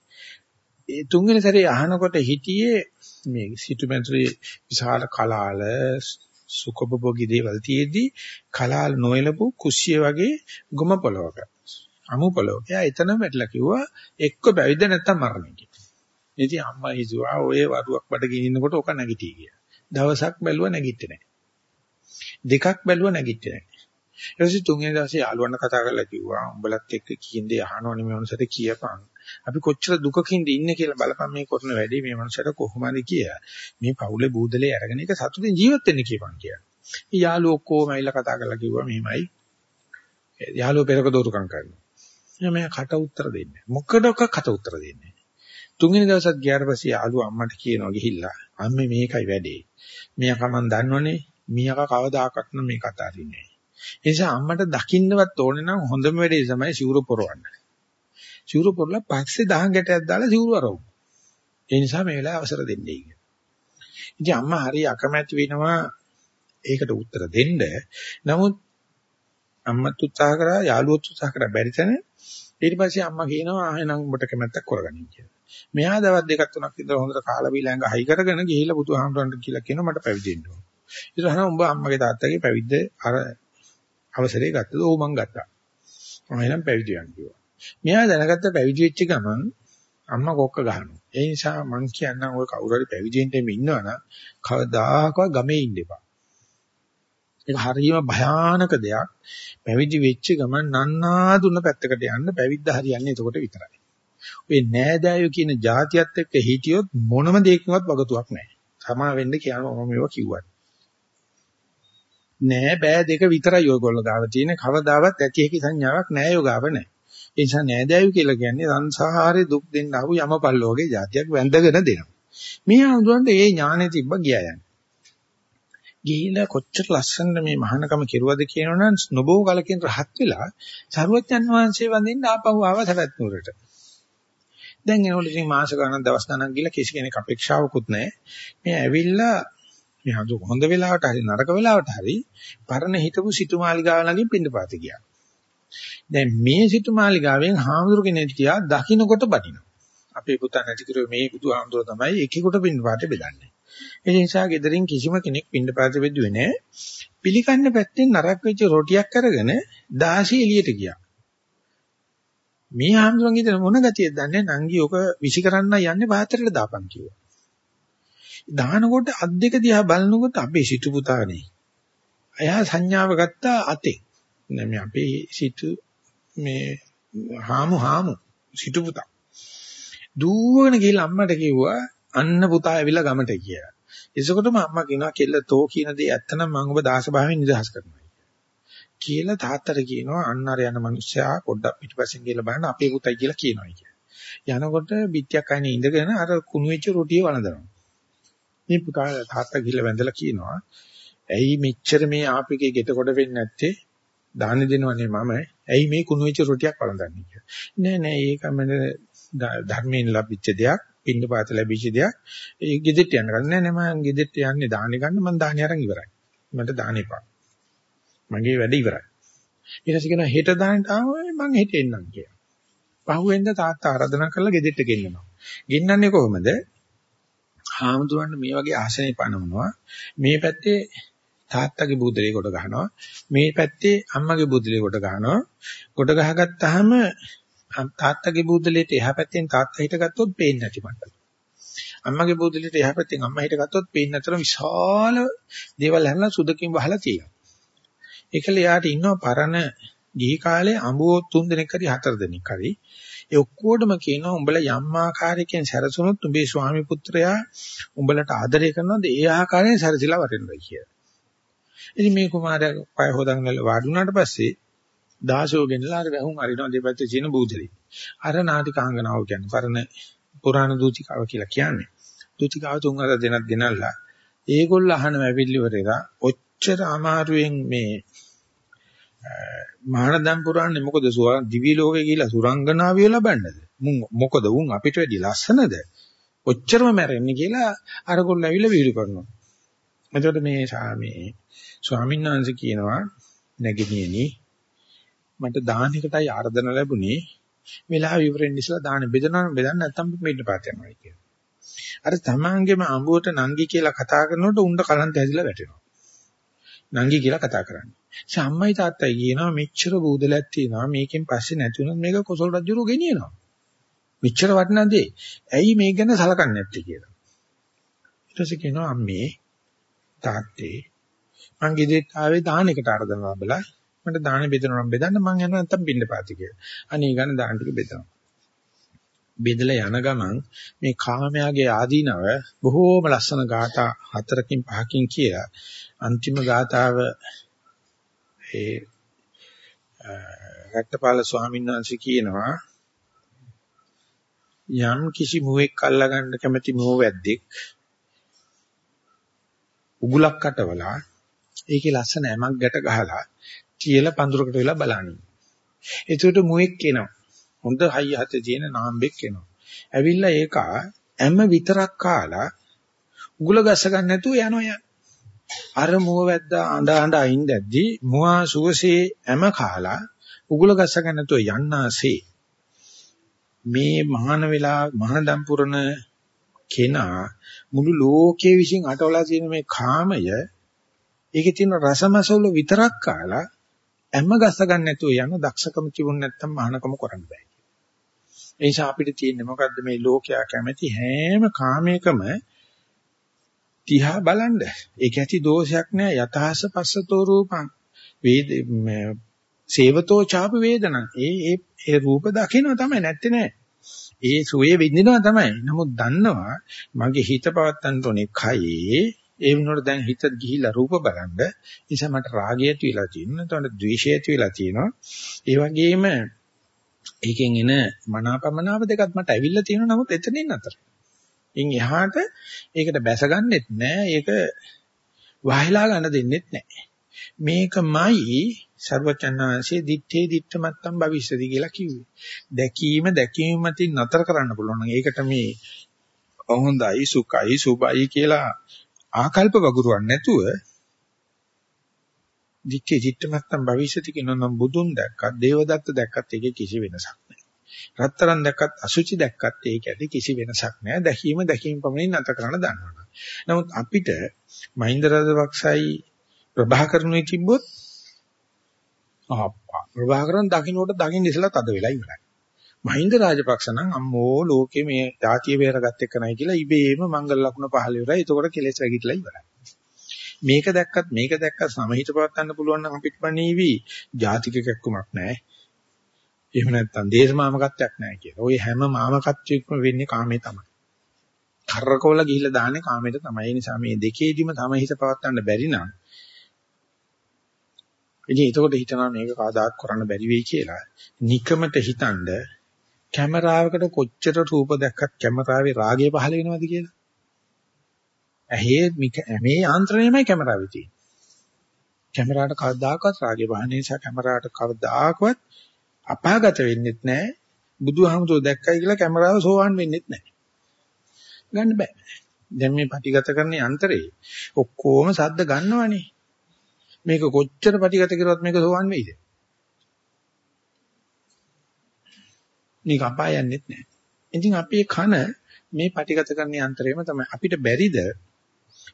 ඒ තුන්වෙනි සැරේ අහනකොට හිටියේ මේ සිටුමැතුරේ විශාල කලාල සුකොබබෝගි දේවල් තියේදී කලාල් නොයලපු කුස්සිය වගේ ගොම පොලවක අමු පොලවක. එයා එතනම වැටලා කිව්වා එක්ක බැවිද නැත්තම් මරණය කියලා. ඉතින් අම්මා හිතුවා ඔය වරුවක් බඩ ගිනිනකොට ඔක නැගිටී කියලා. දවසක් බැලුවා නැගිට්ටේ නැහැ. දෙකක් බැලුවා නැගිට්ටේ නැහැ. ඊට පස්සේ තුන්වෙනි දවසේ යාළුවන්ට කතා කරලා කිව්වා උඹලත් එක්ක කියන දේ අහනවනේ මේ මනුස්සයට කියපන්. අපි කොච්චර දුකකින්ද ඉන්නේ කියලා බලපන් මේ කරන වැඩේ මේ මනුස්සයට කොහොමද කියලා. මේ පවුලේ බූදලේ අරගෙන එක සතුටින් ජීවත් වෙන්න කියපන් කියලා. යාළුවෝ ඔක්කොම ඇවිල්ලා කතා කරලා කිව්වා මෙහෙමයි. යාළුවෝ පෙරක දෝරුකම් කරනවා. එයා මම කට උත්තර දෙන්නේ. මොකඩක කට උත්තර දෙන්නේ. තුන්වෙනි දවසත් ගියාට පස්සේ යාළුවා අම්මට කියනවා ගිහිල්ලා අම්මේ මේකයි වැඩේ. මියා කමන් දන්නවනේ මියාක කවදාකවත් නම් මේ කතා අරින්නේ නැහැ. ඒ නිසා අම්මට දකින්නවත් ඕනේ නම් හොඳම වැඩේ තමයි සිවුරු පොරවන්න. සිවුරු පොරලා පස්සේ දහං ගැටයක් දාලා සිවුරු අරවමු. ඒ නිසා මේ වෙලාවේ අවසර දෙන්නේ කියලා. ඉතින් අම්මා හරි අකමැති වෙනවා ඒකට උත්තර දෙන්න. නමුත් අම්මත් උත්සාහ කරා යාළුවොත් උත්සාහ කරා බැරි තැන ඊට පස්සේ අම්මා කියනවා එහෙනම් උඹට කැමැත්තක් කරගනින් කියලා. මෙහා දවස් දෙකක් තුනක් විතර හොඳට කාලා බීලා ඇඟ හයි කරගෙන ගිහිල්ලා බුදුහාමුදුරන්ට කියලා කියනවා මට පැවිදි වෙන්න ඕන. ඊට පස්සේ උඹ අම්මගේ තාත්තගේ පැවිද්ද අර අවසරය ගත්තද? ඔව් මං ගත්තා. මම එහෙනම් පැවිදි වෙන්න කිව්වා. මෙයා දැනගත්ත පැවිදි වෙච්ච ගමන් අම්මා කොක්ක ගහනවා. ඒ නිසා මං කියන්නම් ඔය කවුරු හරි පැවිදි වෙන්න ඉන්නවනම් කවදාකවත් ගමේ ඉන්න එපා. ඒක හරියම භයානක දෙයක්. පැවිදි වෙච්ච ගමන් නන්නා දුන්න පැත්තකට යන්න පැවිද්ද හරියන්නේ එතකොට විතරයි. ඔය නෑදෑයෝ කියන જાතියත් එක්ක හිටියොත් මොනම දෙයකින්වත් වගතුවක් නැහැ. සමා වෙන්න කියනවා මම මේවා කිව්වා. නෑ බෑ දෙක විතරයි ඔයගොල්ලෝ ගාව තියෙන කවදාවත් ඇති හැකි සංඥාවක් නෑ යෝගාව නෑ. ඒ නිසා නෑදෑයෝ කියලා කියන්නේ සංසාරේ දුක් දෙන්න ආපු යමපල්ලෝගේ જાතියක් වැඳගෙන දෙනවා. මේ අඳුරන්ට ඒ ඥානෙ තිබ්බ ගියා යන්නේ. ගිහිලා කොච්චර ලස්සනට මේ මහානකම කෙරුවද කියනවනම් නොබෝ කලකින් රහත් වෙලා සරුවච්චන් වහන්සේ වඳින්න ආපහු ආව සරත් නුරට. දැන් එනකොට ඉතින් මාස ගණන් දවස් ගණන් ගිහලා කිසි කෙනෙක් අපේක්ෂාවකුත් නැහැ. මේ ඇවිල්ලා මේ හඳු හොඳ වෙලාවට හරි නරක වෙලාවට හරි පරණ හිටපු සිටුමාලිගාව ළඟින් පින්නපාත ගියා. දැන් මේ සිටුමාලිගාවෙන් හාමුදුරු කෙනෙක් තියා දකින්නකොට බටිනවා. අපේ පුතා නැති කිරුවේ මේ බුදුහාමුදුර තමයි එකෙකුට පින්නපාත බෙදන්නේ. ඒ නිසා ගෙදරින් කිසිම කෙනෙක් පින්නපාත බෙදුවේ නැහැ. පිළිකන්න පැත්තෙන් නරක වෙච්ච රොටියක් අරගෙන දාසි එළියට ගියා. මේ හාමුදුරන්ගේ දෙන මොන ගතියද දන්නේ නංගි ඔක විසි කරන්න යන්නේ පාත්‍රයට දාපන් කිව්වා. දානකොට අත් දෙක දිහා බලනකොට අපේ සිටු පුතානේ. එයා සංඥාව ගත්තා අතේ. මේ අපේ සිටු මේ හාමු හාමු සිටු පුතා. දුවගෙන ගිහලා අම්මට කිව්වා අන්න පුතා ඇවිල්ලා ගමට කියලා. එසකොටම අම්මා කියනවා කෙල්ල තෝ කියන දේ ඇත්තනම් මම ඔබ දාස භාවයෙන් නිදහස් කරනවා කියලා තාත්තට කියනවා අන්න අර යන මිනිස්සයා පොඩ්ඩක් පිටිපස්සෙන් ගිහලා බලන්න අපේ පුතයි කියලා කියනවා කියලා. යනකොට පිටියක් අයිනේ ඉඳගෙන අර කුණු වෙච්ච රොටිය වළඳනවා. මේ පුතා තාත්තා ගිහලා වැඳලා කියනවා ඇයි මෙච්චර මේ ආපිකේ ගෙට කොට වෙන්නේ නැත්තේ දාන දෙනවනේ මම. ඇයි මේ කුණු වෙච්ච රොටියක් වළඳන්නේ කියලා. නෑ නෑ ඒක මම ධර්මයෙන් ලැබිච්ච දෙයක් පින්න පාත ලැබිච්ච දෙයක්. ඒ ගෙදෙට්ට යන්න ගන්න. නෑ නෑ මම ගෙදෙට්ට යන්නේ දාහනේ ගන්න. මම දාහනේ අරන් ඉවරයි. මට දාහන එපා. මගේ වැඩ ඉවරයි. ඊට පස්සේ කියනවා හෙට දාහනට ආවම මම හෙට එන්නම් කියලා. පහුවෙන්ද තාත්තා ආරාධනා කරලා ගෙදෙට්ට ගෙන්නනවා. ගෙන්නන්නේ කොහොමද? හාමුදුරන් මේ වගේ ආසනේ පනවනවා. මේ පැත්තේ තාත්තගේ බුදලේ කොට ගහනවා. මේ පැත්තේ අම්මගේ බුදලේ කොට ගහනවා. කොට ගහගත්තාම තාත්තගේ බුදලේට එහා පැත්තෙන් තාත්තා හිටගත්තොත් පේන්නේ නැති මට්ටම. අම්මගේ බුදලේට එහා පැත්තෙන් අම්මා හිටගත්තොත් පේන්නේ නැතර විශාල දේවල් හැරලා සුදකින් වහලා තියෙනවා. ඒකල යාට ඉන්නව පරණ ගිහි කාලේ අඹෝ තුන් දෙනෙක් හරි හතර දෙනෙක් හරි. ඒ ඔක්කොටම කියනවා උඹලා යම් ආකාරයකින් සැරසුනොත් උඹේ ස්වාමි පුත්‍රයා උඹලට ආදරය කරනවාද? ඒ ආකාරයෙන් සැරසිලා වටින්නයි කියලා. ඉතින් මේ කුමාරයා පය හොදගෙන වාඩි වුණාට පස්සේ දාසෝ ගෙනලා අර වැහුම් අරිනවා දෙපැත්තේ තියෙන බූදලේ. අර නාටිකාංගනාව කියන්නේ පරණ පුරාණ දූතිකාව කියලා කියන්නේ. දූතිකාව තුන් හතර දෙනක් ගෙනල්ලා ඒගොල්ල අහන වැවිල්ලිවරේලා ඔච්චර අමාරුවෙන් මේ මහානදම් පුරාන්නේ මොකද දිවි ලෝකේ ගිහිලා සුරංගනාවිය ලබන්නද? මුන් මොකද උන් අපිට වැඩි ලස්සනද? ඔච්චරම මැරෙන්නේ කියලා අරගොල්ල ඇවිල්ලා වීඩියෝ කරනවා. එතකොට මේ මේ ස්වාමීන් වහන්සේ කියනවා නැගිනියනි මට දානයකටයි ආර්දන ලැබුණේ වෙලාව ඉවරෙන් ඉස්සලා දාන බෙදනවා බෙදන්න නැත්තම් මෙන්න පාත යනවා කියලා. අර තමන්ගේම අඹුවට නංගි කියලා කතා කරනකොට උණ්ඩ කලන්ත ඇදිලා වැටෙනවා. නංගි කියලා කතා කරන්නේ. ඒ අම්මයි තාත්තයි කියනවා මෙච්චර බූදලක් තියෙනවා මේකෙන් පස්සේ නැති වුණොත් මේක කොසල් රජුරු ගෙනියනවා. මෙච්චර වටිනා දේ. ඇයි මේක ගැන සලකන්නේ නැත්තේ කියලා. ඊට පස්සේ කියනවා අම්මේ තාත්තේ මං ගෙදෙට්ට ආවේ දාහනකට ආරදනවා බලා මට දාහන බෙදනවා නම් බෙදන්න මං යනවා නැත්තම් බින්න පාති කියලා. අනේ ගන්න දාහන ටික බෙදනවා. බෙදලා යන ගමන් මේ කාමයාගේ ආදීනව බොහෝම ලස්සන ગાථා හතරකින් පහකින් කියලා අන්තිම ગાතාව ඒ රට්ටපාල ස්වාමීන් වහන්සේ කියනවා යම් කිසි මුවෙක් අල්ලා ගන්න කැමති මුවවැද්දෙක් උගුලක් කටවලා ඒකේ ලස්සන ඇමක් ගැට ගහලා කියලා පඳුරකට වෙලා බලන්නේ. එතකොට මුවෙක් එනවා. හොඳ හයිය හතේ තියෙන නාම්බෙක් එනවා. ඇවිල්ලා ඒක ඇම විතරක් කාලා උගුල ගස්ස ගන්න නැතුව යනවා යන. අර මුව වැද්දා අඬ අඬ අයින්දැද්දි මුවා සුවසේ ඇම කාලා උගුල ගස්ස ගන්න නැතුව යන්නාසේ මේ මහාන වෙලා මහානදම් පුරන කෙනා මුළු ලෝකයේ විසින් අටවලා තියෙන මේ කාමය ඒකේ තියෙන රසමසවල විතරක් කාලා හැම ගස ගන්න නැතුව යන දක්ෂකම තිබුණ නැත්නම් මහානකම කරන්න බෑ. ඒ නිසා අපිට තියෙන්නේ මොකද්ද මේ ලෝකයා කැමති හැම කාමයකම තිහා බලන්න. ඒක ඇති දෝෂයක් නෑ යතහස පස්සතෝ රූපං වේද සේවතෝ චාප වේදනං. ඒ ඒ ඒ රූප දකින්න තමයි නැත්තේ නෑ. ඒ සුවේ විඳිනවා තමයි. නමුත් දන්නවා මගේ හිත පවත්තන්න ඕනේ කයේ. ඒ වෙනකොට දැන් හිත ගිහිලා රූප බලන්න. නිසා මට රාගය ඇති වෙලා තියෙනවා. එතකොට ද්වේෂය ඇති වෙලා තියෙනවා. ඒ වගේම ඒකෙන් එන මනාපමනාප දෙකත් මට ඇවිල්ලා තියෙනවා. නමුත් එතනින් අතර. ඉන් එහාට ඒකට බැසගන්නෙත් නෑ. ඒක වහලා ගන්න දෙන්නෙත් නෑ. මේකමයි සර්වචන්නාංශයේ දිත්තේ දිත්තමත්තම් භවිෂ්‍යති කියලා කිව්වේ. දැකීම දැකීම මතින් නතර කරන්න පුළුවන් නම් ඒකට මේ හොඳයි සුඛයි සුබයි කියලා ආකල්ප වගුරුවක් නැතුව දිත්තේ දිත්තමත්තම් භවිෂ්‍යති කියනනම් බුදුන් දැක්කත් දේවදත්ත දැක්කත් ඒකේ කිසි වෙනසක් නැහැ. රත්තරන් දැක්කත් අසුචි දැක්කත් ඒක ඇති කිසි වෙනසක් නැහැ. දැකීම දැකීම පමණින් නැත කරන්න දන්නවා. නමුත් අපිට මහින්ද රජපක්ෂයි ප්‍රභාකරණුයි තිබ්බොත් ආප්පා ප්‍රභාකරන් දකින්නට දකින්න ඉස්සලා තද වෙලා ඉවරයි. මහින්ද රාජපක්ෂ නම් අම්මෝ ලෝකේ මේ ධාතිය වේරගත් එක නයි කියලා ඉබේම මංගල ලකුණ පහළ වෙලා ඒතකොට කෙලෙස් වැගිටලා ඉවරයි. මේක දැක්කත් මේක දැක්කත් සමහිත පවත්න්න පුළුවන් නම් අපිට බණීවි ජාතික කැක්කමක් නැහැ. එහෙම නැත්නම් දේශ මාමකත්වයක් නැහැ කියලා. ওই හැම මාමකත්වයකම වෙන්නේ කාමේ තමයි. කරකවල ගිහිල්ලා දාන්නේ කාමයට තමයි. ඒ නිසා මේ දෙකේදීම සමහිත පවත්න්න බැරි නම් ඉතින් ඒකෝට හිතනවා මේක කවදාත් කරන්න බැරි වෙයි කියලා. নিকමට හිතනද කැමරාවකට කොච්චර රූප දැක්කත් කැමරාවේ රාගය පහළ වෙනවද කියලා? ඇහි මේ යාන්ත්‍රණයමයි කැමරාවේ තියෙන්නේ. කැමරාවට කවදාකවත් රාගේ වහන නිසා කැමරාවට කවදාකවත් අපාගත වෙන්නෙත් නැහැ. බුදුහාමුදුරුවෝ දැක්කයි කියලා කැමරාව සෝවන් වෙන්නෙත් නැහැ. ගන්න බෑ. දැන් මේ පටිගත කරන යන්ත්‍රේ ඔක්කොම සද්ද ගන්නවනේ. මේක කොච්චර පටිගත කරුවත් මේක සෝවන් වෙයිද? මේක අපායන්නෙත් නැහැ. ඉතින් අපේ කන මේ පටිගත කරන යන්ත්‍රයම තමයි අපිට බැරිද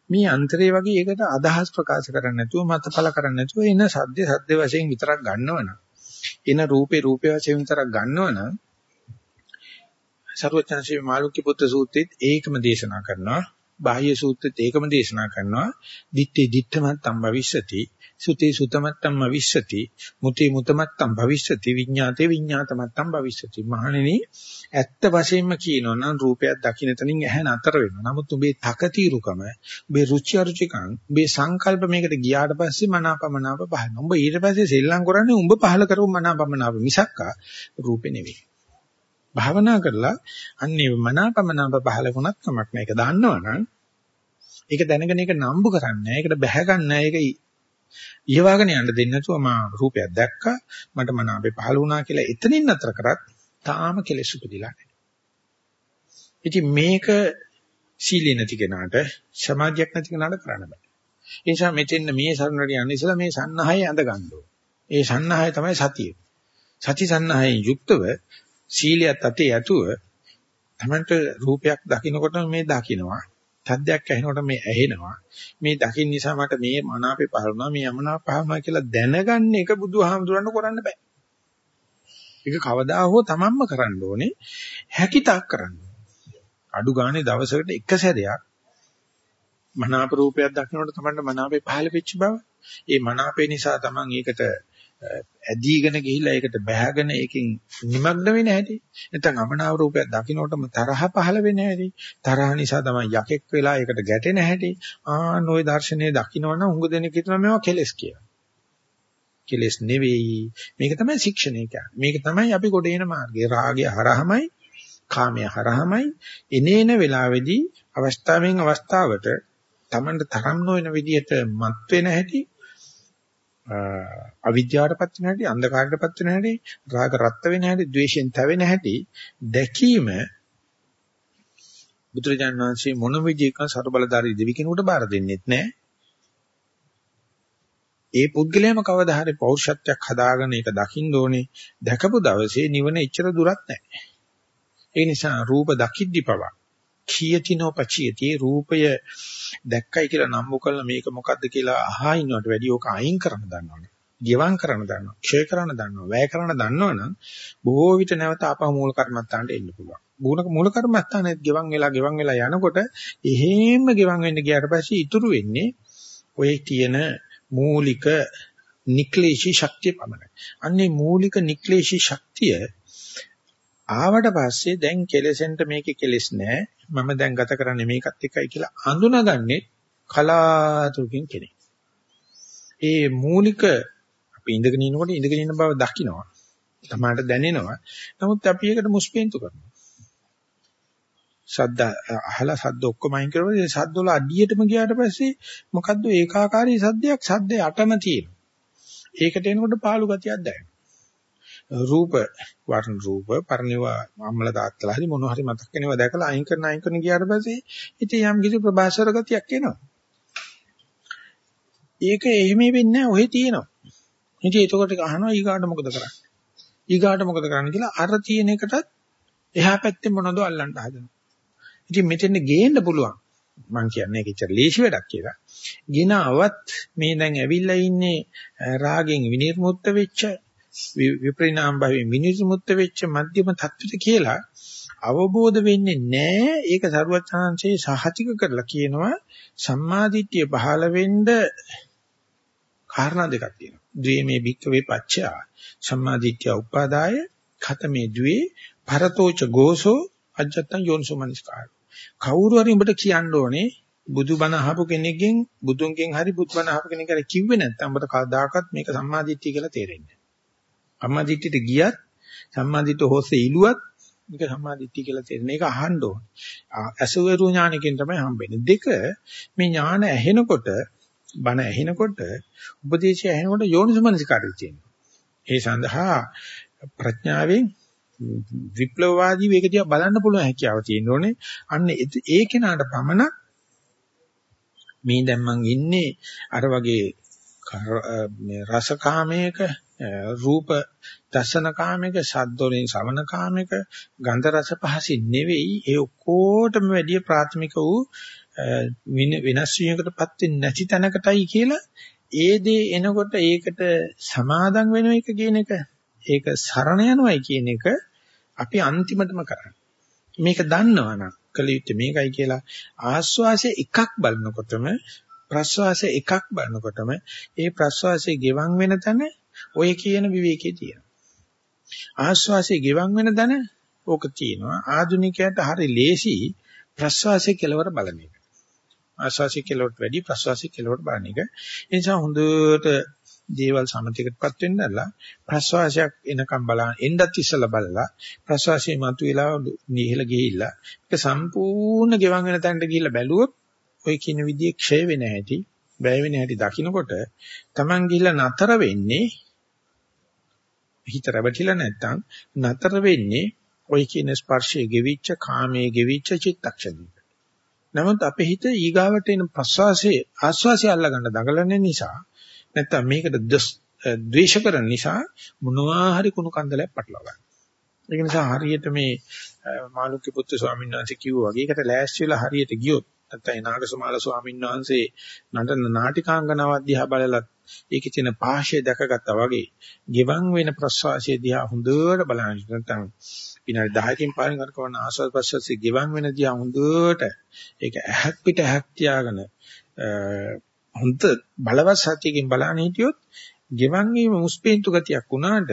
මේ අන්තරේ වගේ ඒකට අදහස් ප්‍රකාශ කරන්න නැතුව මතපල කරන්න නැතුව එන සද්ද සද්ද වශයෙන් විතරක් ගන්නවනම් එන රූපේ රූපේ වශයෙන් විතරක් ගන්නවනම් සර්වචන්සේ මාළුක්‍ය පුත්‍ර සූත්‍රයේත් ඒකම දේශනා කරනවා බාහ්‍ය සූත්‍රෙත් ඒකම දේශනා කරනවා දිත්තේ දිත්තමත්තම් භවිෂ්‍යති සුතේ සුතමත්තම් භවිෂ්‍යති මුතේ මුතමත්තම් භවිෂ්‍යති විඤ්ඤාතේ විඤ්ඤාතමත්තම් භවිෂ්‍යති මහණෙනි ඇත්ත වශයෙන්ම කියනවා නම් රූපයක් දකින්න තනින් ඇහැ නතර වෙනවා නමුත් උඹේ තකතිරුකම උඹේ රුචි අරුචිකම් උඹේ සංකල්ප මේකට ගියාට පස්සේ මනාපමනාප පහළ උඹ ඊට පස්සේ සෙල්ලම් කරන්නේ උඹ පහළ කරපු මනාපමනාප මිසක්කා රූපේ නෙවෙයි භාවනා කරලා අන්නේ මනාපමනාප පහල වුණත් කමක් නැහැ. ඒක දන්නවනම් ඒක දැනගෙන ඒක නම්බු කරන්නේ නැහැ. ඒකට බැහැ ගන්න නැහැ. ඒක ඊවාගෙන යන්න දෙන්නේ නැතුව මා රූපයක් දැක්කා මට මනාපේ පහල වුණා කියලා එතනින් අතර කරත් තාම කෙලෙස් උපදිලා නැහැ. ඉතින් මේක සීලිය නැති කෙනාට සමාධියක් නැති කෙනාට කරන්න බෑ. ඒ නිසා මෙතෙන් මේ සරණට යන්න ඉස්සලා මේ සන්නහය ඇඳ ගන්න ඕනේ. ඒ සන්නහය තමයි සතිය. සති සන්නහයෙන් යුක්තව සීලියත් අතේ ඇතුව තමන්ට රූපයක් දකින්නකොට මේ දකින්නවා සද්දයක් ඇහෙනකොට මේ ඇහෙනවා. මේ දකින්න නිසා මට මේ මනාපේ පහළුණා මේ යමනාප පහළුණා කියලා දැනගන්න එක බුදුහාමුදුරන්න කරන්න බෑ. ඒක කවදා හෝ තමන්ම කරන්න ඕනේ හැකිතාක් කරන්න අඩු ගානේ දවසකට එක සැරයක් මනාප රූපයක් දකින්නකොට තමන්ට මනාපේ පහළ වෙච්ච බව ඒ මනාපේ නිසා තමන් ඒකට ඇදීගෙන ගිහිල්ලා ඒකට බැහැගෙන ඒකෙන් නිමග්න වෙන්නේ නැහැටි. නැත්නම් අමනාව රූපයක් දකින්නකොටම තරහ පහළ වෙන්නේ නැහැටි. තරහ නිසා තමයි යකෙක් වෙලා ඒකට ගැටෙන්නේ නැහැටි. ආන් ওই දර්ශනය දකින්නවනම් උඟ දෙනෙක් හිතනවා මේවා කෙලස් කියලා. කෙලස් නෙවෙයි. මේක තමයි ශික්ෂණය කියන්නේ. මේක තමයි අපි කොට එන මාර්ගය. රාගය හරහමයි, කාමය හරහමයි එනේන වෙලාවේදී අවස්ථාවෙන් අවස්ථාවට Tamanට තරම් නොවන විදිහට මත් වෙන හැටි අවිද්‍යාවටපත් වෙන හැටි, අන්ධකාරයටපත් වෙන හැටි, රාග රත් වෙන හැටි, ද්වේෂයෙන් තැවෙන හැටි දැකීම බුදුරජාණන් වහන්සේ මොන විදිහක ਸਰබලධාරී දෙවි කෙනෙකුට බාර දෙන්නෙත් නැහැ. ඒ පුද්ගලයාම කවදා හරි පෞරුෂත්වයක් හදාගෙන ඒක දකින්න ඕනේ. දැකපු දවසේ නිවන එච්චර දුරක් නැහැ. ඒ නිසා රූප දකිද්දි පවා කීයතිනෝ පචියති රූපය දැක්කයි කියලා නම්බු කළා මේක මොකද්ද කියලා අහා ඉන්නවට වැඩිය ඕක අයින් කරන්න දන්නවනේ. ගිවං කරන්න දන්නවා. ක්ෂය කරන්න දන්නවා. වැය කරන්න දන්නවනම් බොහෝ විට නැවත ආපහු මූල කර්මත්තාන්ට එන්න පුළුවන්. මූල මූල කර්මත්තානෙත් ගිවං වෙලා ගිවං වෙලා යනකොට එහෙම ගිවං වෙන්න ගියාට පස්සේ ඉතුරු වෙන්නේ ඔය තියෙන මූලික නික්ලේශී ශක්තිය පමණයි. අන්නේ මූලික නික්ලේශී ශක්තිය ආවට පස්සේ දැන් කෙලෙසෙන්ට මේකේ කෙලෙස් නැහැ. මම දැන් ගත කරන්නේ මේකත් එකයි කියලා අඳුනගන්නේ කලාතුරකින් කෙනෙක්. ඒ මූලික අපි ඉඳගෙන ඉනකොට ඉඳගෙන ඉන්න බව දකින්නවා. තමයි දැනෙනවා. නමුත් අපි ඒකට මුස්පේන්තු කරනවා. ශබ්ද අහලා ශබ්ද ඔක්කොම අයින් කරලා ඒ ශබ්ද වල අඩියටම ගියාට පස්සේ මොකද්ද ඒකාකාරී ශබ්දයක් ශබ්දේ අටම තියෙනවා. ඒකට එනකොට පාළු ගතියක් දැනෙනවා. රූප වර්ණ රූප පරිණිවා අම්මල තාත්තලා හරි මොන හරි මතක් වෙනවා දැකලා අයින් කරන අයින් කරන ගියාට පස්සේ ඉතින් යම් කිසි ප්‍රභාෂර ගතියක් එනවා. ඒක එහෙම වෙන්නේ නැහැ ඔහෙ තියෙනවා. ඉතින් ඒකකොට අහනවා ඊගාට මොකද කරන්නේ? ඊගාට මොකද කරන්නේ කියලා අර තියෙන එකටත් එහා පැත්තේ මොනවද අල්ලන්න හදනවා. ඉතින් මෙතෙන් ගේන්න පුළුවන්. මම කියන්නේ ඒක ඉච්චර ලේසි වැඩක් කියලා. ගිනවත් මේ දැන් ඇවිල්ලා ඉන්නේ රාගෙන් විනිර්මුක්ත වෙච්ච විපරිණාම භාවයෙන් විනිර්මුක්ත වෙච්ච මධ්‍යම தත්විත කියලා අවබෝධ වෙන්නේ නැහැ. ඒක සරුවචාන්සේ සහතික කරලා කියනවා සම්මාදිට්ඨිය පහළ වෙන්න කාරණා දෙකක් තියෙනවා. ද්වේමේ භික්කවේ පච්චා සම්මාදිට්ඨිය උපාදාය ඛතමේ ද්වේ පරතෝච ගෝසෝ අජත්තං යෝනිසෝමනස්කාර. කවුරු හරි උඹට කියන්න ඕනේ බුදුබණ අහපු කෙනෙක්ගෙන් බුදුන්ගෙන් හරි බුදුබණ අහපු කෙනෙක් හරි කිව්වේ නැත්නම් උඹට කවදාකවත් මේක සම්මාදිට්ඨිය කියලා තේරෙන්නේ සම්මාදිට්ඨියට ගියත් සම්මාදිට්ඨ හොස්සේ ඉලුවත් මේක සම්මාදිට්ඨිය කියලා තේරෙන එක අහන්න ඕන. අසුවරු ඥානකින් තමයි හම්බෙන්නේ. දෙක මේ ඥාන ඇහෙනකොට බණ ඇහෙනකොට උපදේශය ඇහෙනකොට යෝනිසමනසිකාරය තියෙනවා. ඒ සඳහා ප්‍රඥාවෙන් විප්ලවවාදී වේග දිහා බලන්න පුළුවන් හැකියාව තියෙන්න ඕනේ. අන්න ඒ කෙනාට පමණක් මේ දැන් මං ඉන්නේ අර වගේ රසකාමයක රූප දර්ශන කාමයක ශබ්දෝලින් ශ්‍රවණ කාමයක ගන්ධ රස පහසින් නෙවෙයි ඒ ඔක්කොටම වැඩි ප්‍රාථමික වූ වෙනස් වීමකටපත් වෙන්නේ නැති තැනකටයි කියලා ඒ දේ එනකොට ඒකට සමාදම් වෙන එක කියන එක ඒක සරණ යනවයි කියන එක අපි අන්තිමටම කරන්නේ. මේක දන්නවනම් කළ යුත්තේ මේකයි කියලා ආස්වාසය එකක් බලනකොටම ප්‍රස්වාසය එකක් බලනකොටම ඒ ප්‍රස්වාසයේ ගෙවන් වෙන තැන ඔය කියන විවේකයේ තියෙනවා. ආස්වාසයේ ගෙවන් වෙන තැන ඕක තියෙනවා. ආධුනිකයට හරි ලේසි ප්‍රස්වාසයේ කෙලවර බලන එක. ආස්වාසයේ කෙලවරට වැඩි ප්‍රස්වාසයේ කෙලවරට බලන එක. ඒ නිසා හොඳට දේවල් සමතිකටපත් වෙන්නලා ප්‍රසවාසයක් එනකම් බලන එන්නත් ඉස්සලා බලලා ප්‍රසවාසයේ මතුවලා නිහිල ගිහිල්ලා ඒක සම්පූර්ණ ගෙවන් වෙන තැනට ගිහිල්ලා බැලුවොත් ඔය කියන විදිහේ ක්ෂය වෙන හැටි බය වෙන හැටි දකින්නකොට Taman ගිහිල්ලා නතර වෙන්නේ හිත රැවටිලා නැත්තම් නතර වෙන්නේ ඔය කියන ස්පර්ශයේ ගෙවිච්ච කාමයේ ගෙවිච්ච චිත්තක්ෂණය. නමුත් අපේ හිත ඊගාවට එන ප්‍රසවාසයේ ආස්වාසිය අල්ලගන්න දඟලන නිසා නැත්තම් මේකට ද්වේෂ කරන නිසා මොනවා හරි කුණු කන්දලයක් පටලවා ගන්න. ඒක නිසා හරියට මේ මාළුක්‍ය පුත්තු ස්වාමීන් වහන්සේ කිව්වා වගේ ඒකට ලෑස්ති වෙලා හරියට ගියොත් නැත්නම් නාගසමාල ස්වාමීන් වහන්සේ නටන නාටිකාංගනාවක් දිහා බලලා ඒකේ තියෙන පාෂය දැකගත්තා වගේ ගෙවන් වෙන ප්‍රසවාසයේ දිහා හොඳට බලන්න නැත්නම් විනාඩි 10කින් පාරින් කරකවන ආස්වාද ප්‍රසවාසයේ ගෙවන් වෙන දිහා හොඳට ඒක ඇහක් පිට ඇහක් තියාගෙන හොඳ බලවත් සතියකින් බලන්න හිටියොත් ගෙවන් වීම මුස්පීන්තු ගතියක් වුණාට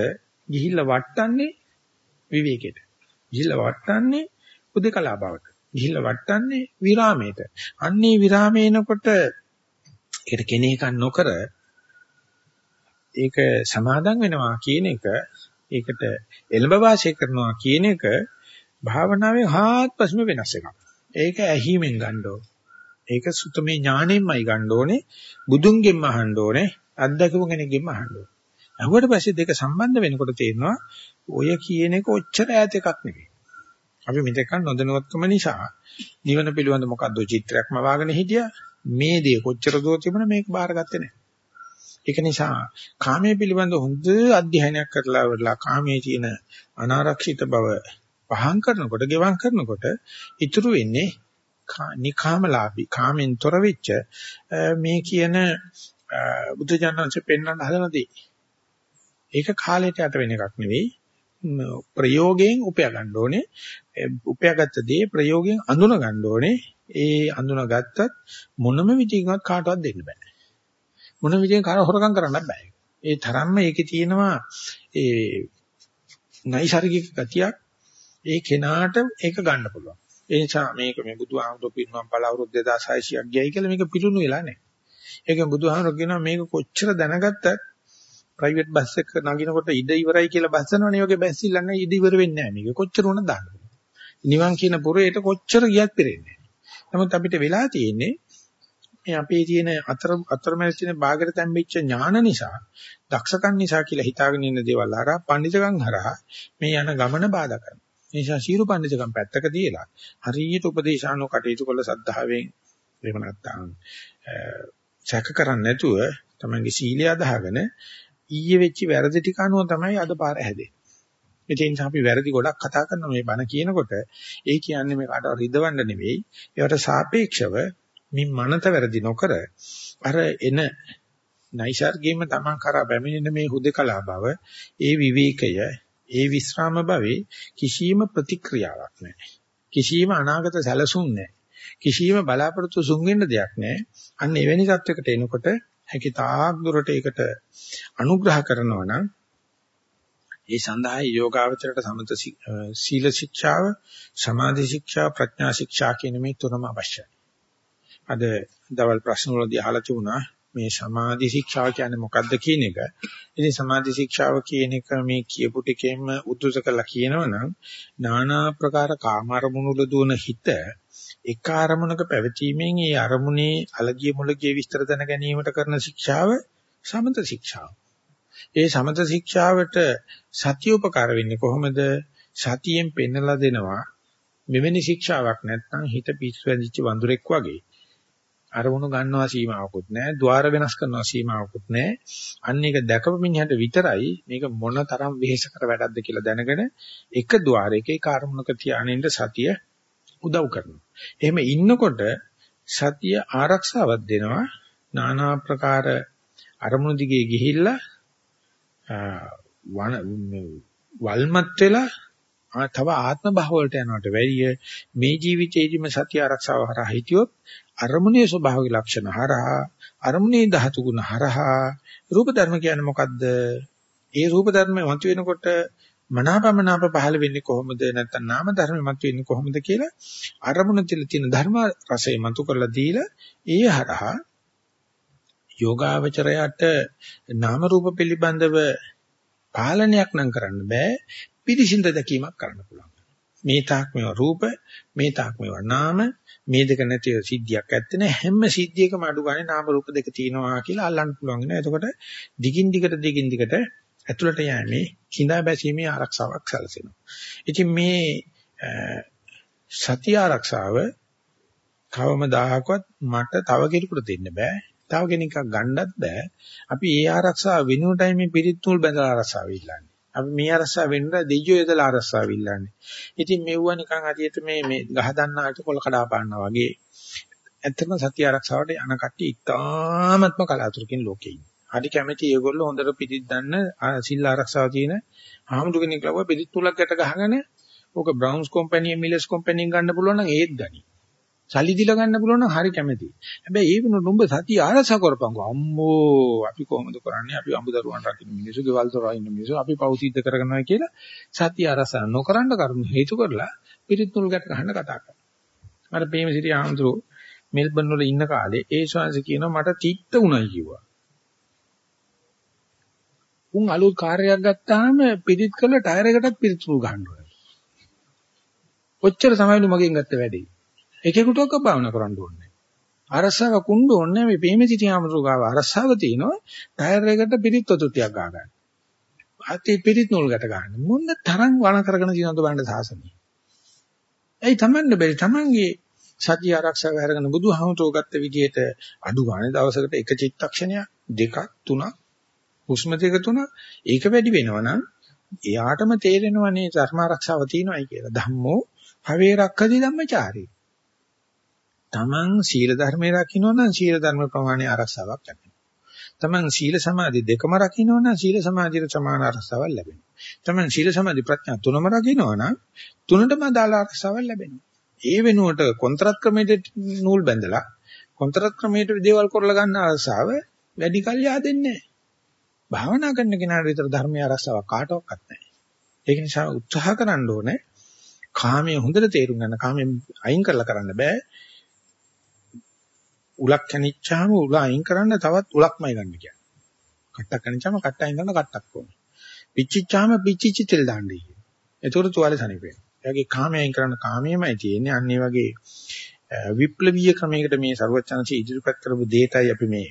ගිහිල්ලා වටන්නේ විවේකයට. ගිහිල්ලා වටන්නේ උදේකලා බවට. ගිහිල්ලා වටන්නේ විරාමයට. අන්නේ විරාමේනකොට ඒකට කෙනෙක් නොකර ඒක සමාදම් වෙනවා කියන එක ඒකට එළඹ වාසය කරනවා කියන එක භාවනාවේ හාත්පසම වෙනස් එකක්. ඒක ඇහිමෙන් ගන්න ඕන. ඒක සුතමේ ඥාණයෙන්මයි ගන්න ඕනේ. බුදුන්ගෙන්ම අහන්න ඕනේ. අත්දැකපු කෙනෙක්ගෙන්ම අහන්න ඕනේ. අහුවට පස්සේ දෙක සම්බන්ධ වෙනකොට තේරෙනවා ඔය කියන එක ඔච්චර ඈත එකක් නෙවෙයි. අපි මෙතකන් නොදැනුවත්කම නිසා නිවන පිළිබඳ මොකද්ද චිත්‍රයක්ම වාගෙන හිටියා. මේ දේ කොච්චර දෝ තිබුණා මේක බාරගත්තේ නැහැ. ඒක නිසා කාමයේ පිළිබඳ හොඳ අධ්‍යයනයක් කරලා වරලා කාමයේ තියෙන අනාරක්ෂිත බව පහන් කරනකොට, ගෙවම් කරනකොට ඉතුරු වෙන්නේ නිකාමලාභී කාමෙන් තොර වෙච්ච මේ කියන බුදුජානන්සේ පෙන්වන්න හදන දේ. ඒක කාලයට යට වෙන එකක් නෙවෙයි. ප්‍රයෝගයෙන් උපය ගන්න ඕනේ. උපයාගත්ත දේ ප්‍රයෝගයෙන් අඳුන ගන්න ඕනේ. ඒ අඳුනගත්තත් මොනම විදිහකින්වත් කාටවත් දෙන්න බෑ. මොන විදිහෙන් කර හොරකම් කරන්නත් බෑ. ඒ තරම්ම ඒකේ තියෙනවා ඒ නයිසර්ගික ගතියක් ඒ කෙනාට ඒක ගන්න පුළුවන්. ඒ නිසා මේක මේ බුදුහාමුදුරු පින්නම් බල අවුරුදු 2600ක් ගියයි කියලා මේක පිටුණු වෙලා නැහැ. ඒක බුදුහාමුදුරු කියනවා මේක කොච්චර දැනගත්තත් ප්‍රයිවට් බස් එක නගිනකොට ඉඩ ඉවරයි කියලා බස් යනවනේ වගේ බස් ඉල්ලන්නේ නැහැ ඉඩ ඉවර වෙන්නේ නැහැ මේක කොච්චර වුණත් දාන්න. නිවන් කියන පුරේට කොච්චර ගියත් පිරෙන්නේ නැහැ. නමුත් අපිට වෙලා තියෙන්නේ මේ අපේ තියෙන අතර අතරමැද තියෙන බාගට තැම්බෙච්ච ඥාන නිසා දක්ෂකම් නිසා කියලා හිතාගෙන ඉන්න දේවල් හරහා පඬිතුකම් හරහා මේ යන ගමන බාධා කරනවා. නිසා සීරු පඬිතුකම් පැත්තක තියලා හරියට උපදේශානෝ කටයුතු කළ සද්ධාවෙන් එහෙම නැත්නම් සැක කරන්නේ නැතුව තමන්ගේ සීලය අදහගෙන ඊයේ වෙච්ච වැරදි ටික අනුව තමයි අද පාර හැදෙන්නේ. ඒ නිසා අපි වැරදි ගොඩක් කතා කරන මේ බණ කියනකොට ඒ කියන්නේ මේ කාටවත් රිදවන්න නෙවෙයි. ඒවට සාපේක්ෂව මින් මනත වැරදි නොකර අර එන නයිසර්ගීයම තමන් කරා බැමිණෙන මේ හුදකලා බව, ඒ විවේකය, ඒ විස්රාම භවේ කිසියම් ප්‍රතික්‍රියාවක් නැහැ. කිසියම් අනාගත සැලසුම් නැහැ. කිසියම් බලාපොරොත්තු සුන් වෙන්න දෙයක් නැහැ. අන්න එවැනි තත්වයකට එනකොට හැකි තාක් දුරට ඒකට අනුග්‍රහ කරනවා නම් ඒ සඳහා යෝගාවචරයට සමත සීල ශික්ෂාව, සමාධි ශික්ෂා, ප්‍රඥා ශික්ෂා කියන මේ තුනම අවශ්‍යයි. අද දවල් ප්‍රශ්න වලදී අහලා තිබුණා මේ සමාධි ශික්ෂාව කියන්නේ මොකක්ද කියන එක. ඉතින් සමාධි ශික්ෂාව කියන එක මේ කියපු ටිකෙන්ම උද්දුත කරලා කියනවනම් নানা ප්‍රකාර කාමාරමුණු දුවන හිත එක අරමුණක පැවතීමෙන් ඒ අරමුණේ අලගිය මුලගිය විස්තර දැන ගැනීමට කරන ශික්ෂාව සමත ශික්ෂාව. ඒ සමත ශික්ෂාවට සතිය උපකාර වෙන්නේ කොහොමද? සතියෙන් පෙන්නලා දෙනවා මෙවැනි ශික්ෂාවක් නැත්නම් හිත පිස්සු වැදිච්ච වඳුරෙක් වගේ අරමුණු ගන්නවා සීමාවකුත් නැහැ. ద్వාර වෙනස් කරනවා සීමාවකුත් නැහැ. අන්න ඒක දැකපු මිනිහට විතරයි මේක මොන තරම් වෙහෙස කර වැඩක්ද කියලා දැනගෙන එක ద్వාරයක එක අරමුණක තියානින්ද සතිය උදව් කරනවා. එහෙම ඉන්නකොට සතිය ආරක්ෂාවක් දෙනවා. নানা ප්‍රකාර අරමුණු දිගේ ගිහිල්ලා වල්මත් වෙලා තව ආත්ම භාව වලට යනවට වැඩිය මේ ජීවිතේදීම සතිය ආරක්ෂාව හරහා හිටියොත් අරමුණේ ස්වභාවික ලක්ෂණ හරහා අරමුණේ ධාතු ගුණ හරහා රූප ධර්ම කියන්නේ මොකද්ද? ඒ රූප ධර්ම මත වෙනකොට මනාපමනාප පහළ වෙන්නේ කොහොමද නැත්නම් නාම ධර්ම මත වෙන්නේ කොහොමද කියලා අරමුණ තිල තියෙන ධර්ම රසය මතු කරලා දීලා ඒ හරහා යෝගාවචරයට නාම රූප පිළිබඳව පාලනයක් නම් කරන්න බෑ පිරිසිඳ දැකීමක් කරන්න පුළුවන්. මේ තාක් මේවා රූප, මේ තාක් මේවා නාම, මේ දෙක නැති සිද්ධියක් ඇත්තේ නැහැ. හැම සිද්ධියකම අඩු ගානේ නාම රූප දෙක තියෙනවා කියලා අල්ලන්න පුළුවන් වෙනවා. එතකොට දිගින් දිගට දිගින් දිගට ඇතුළට යෑමේ කිඳා බැසීමේ ආරක්ෂාවක් සැලසෙනවා. ඉතින් මේ සතිය ආරක්ෂාව කවමදාහකවත් මට තව කෙනෙකුට දෙන්න බෑ. තව කෙනෙක්ව ගන්නත් බෑ. අපි ඒ ආරක්ෂාව වෙනුවටයි මේ පිරිත් තුල් බඳලා ආරක්ෂාව ඉල්ලන්නේ. අපි මේ අරසාව වෙන්න දෙයියෝ යදලා අරසාව ඉල්ලන්නේ. ඉතින් මෙවුවා නිකන් හරියට මේ මේ ගහ දන්නාට කොල කඩා පානවා වගේ. ඇත්තම සත්‍ය ආරක්ෂාවට යන කට්ටිය ඉතාමත්ම කලාතුරකින් ලෝකේ ඉන්නේ. හරි කැමැති ඒගොල්ලෝ හොඳට පිටිත් දන්න සිල් ආරක්ෂාව තියෙන ආමුදු කෙනෙක් ලව්වා පිටිත් තුලක් ගැට ගහගෙන ඕක බ්‍රවුන්ස් කම්පැනි මිලස් කම්පැනි ගන්න පුළුවන් නම් ඒත් ගනි. සල්ලි දීලා ගන්න පුළුවන් නම් හරි කැමැති. හැබැයි ඒ වෙනුවට උඹ සතිය ආරසා කරපංකෝ. අම්මෝ අපි කොහොමද කරන්නේ? අපි අඹදරුවන් රකින්න මිනිස්සු, ගෙවල් දොරවල් ඉන්න මිනිස්සු, අපි පව් සිද්ධ කරගෙනනවා කියලා සතිය ආරසා නොකරන්න කරුණු හේතු කරලා පිරිත් නුල් ගැට ගන්න කතා කරනවා. අර ප්‍රේමසිරි ආන්දරෝ මෙල්බන් වල ඉන්න කාලේ ඒ ශාංශ කියනවා මට තිත්ත උණයි කිව්වා. උන් අලුත් කාර්යයක් ගත්තාම පිරිත් කළ ටයර් එකටත් පිරිත් නුල් ගන්න ඕනේ. ඔච්චර තමයිලු මගෙන් ගත්ත වැඩේ. එකෙකුටවත් භාවනා කරන්න ඕනේ අරසාව කුණ්ඩ ඕනේ මේ පේමේ සිටියාමතු ගාව අරසාව තිනවා ටයර් එකට පිරිත් ඔතුට්ටියක් ගා ගන්න. අතේ පිරිත් නූල් ගැට ගන්න. මොන තරම් වණ කරගෙන තියෙනවද බලන්න සාසනෙ. ඇයි Tamanne බැරි Tamanගේ සත්‍ය ආරක්ෂාව අරගෙන බුදුහමතෝ ගත්ත විදිහට අඩු ගානේ දවසකට එක චිත්තක්ෂණයක් දෙකක් තුනක් හුස්ම දෙක තුනක් ඒක වැඩි වෙනවනම් එයාටම තේරෙනවනේ ධර්ම ආරක්ෂාව තියෙනවායි කියලා. ධම්මෝ භවේ රක්කති ධම්මචාරී. තමන් සීල ධර්මේ රකින්නවා නම් සීල ධර්ම ප්‍රමාණය ආරක්ෂාවක් ලැබෙනවා. තමන් සීල සමාධි දෙකම රකින්නවා නම් සීල සමාධියට සමාන ආරක්ෂාවක් ලැබෙනවා. තමන් සීල සමාධි ප්‍රඥා තුනම රකින්නවා නම් තුනටම අදාළ ආරක්ෂාවක් ලැබෙනවා. ඒ වෙනුවට කොන්ත්‍රාත් ක්‍රමයට නූල් බැඳලා කොන්ත්‍රාත් ක්‍රමයට දේවල් කරලා ගන්න ආරක්ෂාව වැඩි කල් yaadෙන්නේ නැහැ. භාවනා කරන කෙනාට විතර ධර්මයේ ආරක්ෂාවක් කාටවත් නැහැ. ඒක නිසා උත්සාහ කරන්න ඕනේ කාමයේ හොඳට තේරුම් ගන්න කාමයෙන් අයින් කරලා කරන්න බෑ උලක් කැනිච්චාම උල අයින් කරන්න තවත් උලක්මයි ගන්න කියන්නේ. කට්ටක් කැනිච්චාම කට්ට අයින් කරන කට්ටක් ඕනේ. පිච්චිච්චාම පිච්චිච්ච තෙල් දාන්නයි කියන්නේ. ඒතකොට තුවාලේ සනීපේ. එයාගේ කාමයෙන් අයින් කරන කාමයමයි තියෙන්නේ. අන්න ඒ වගේ විප්ලවීය ක්‍රමයකට මේ ਸਰවචනසි ඉදිරිපත් කරපු දෙයටයි අපි මේ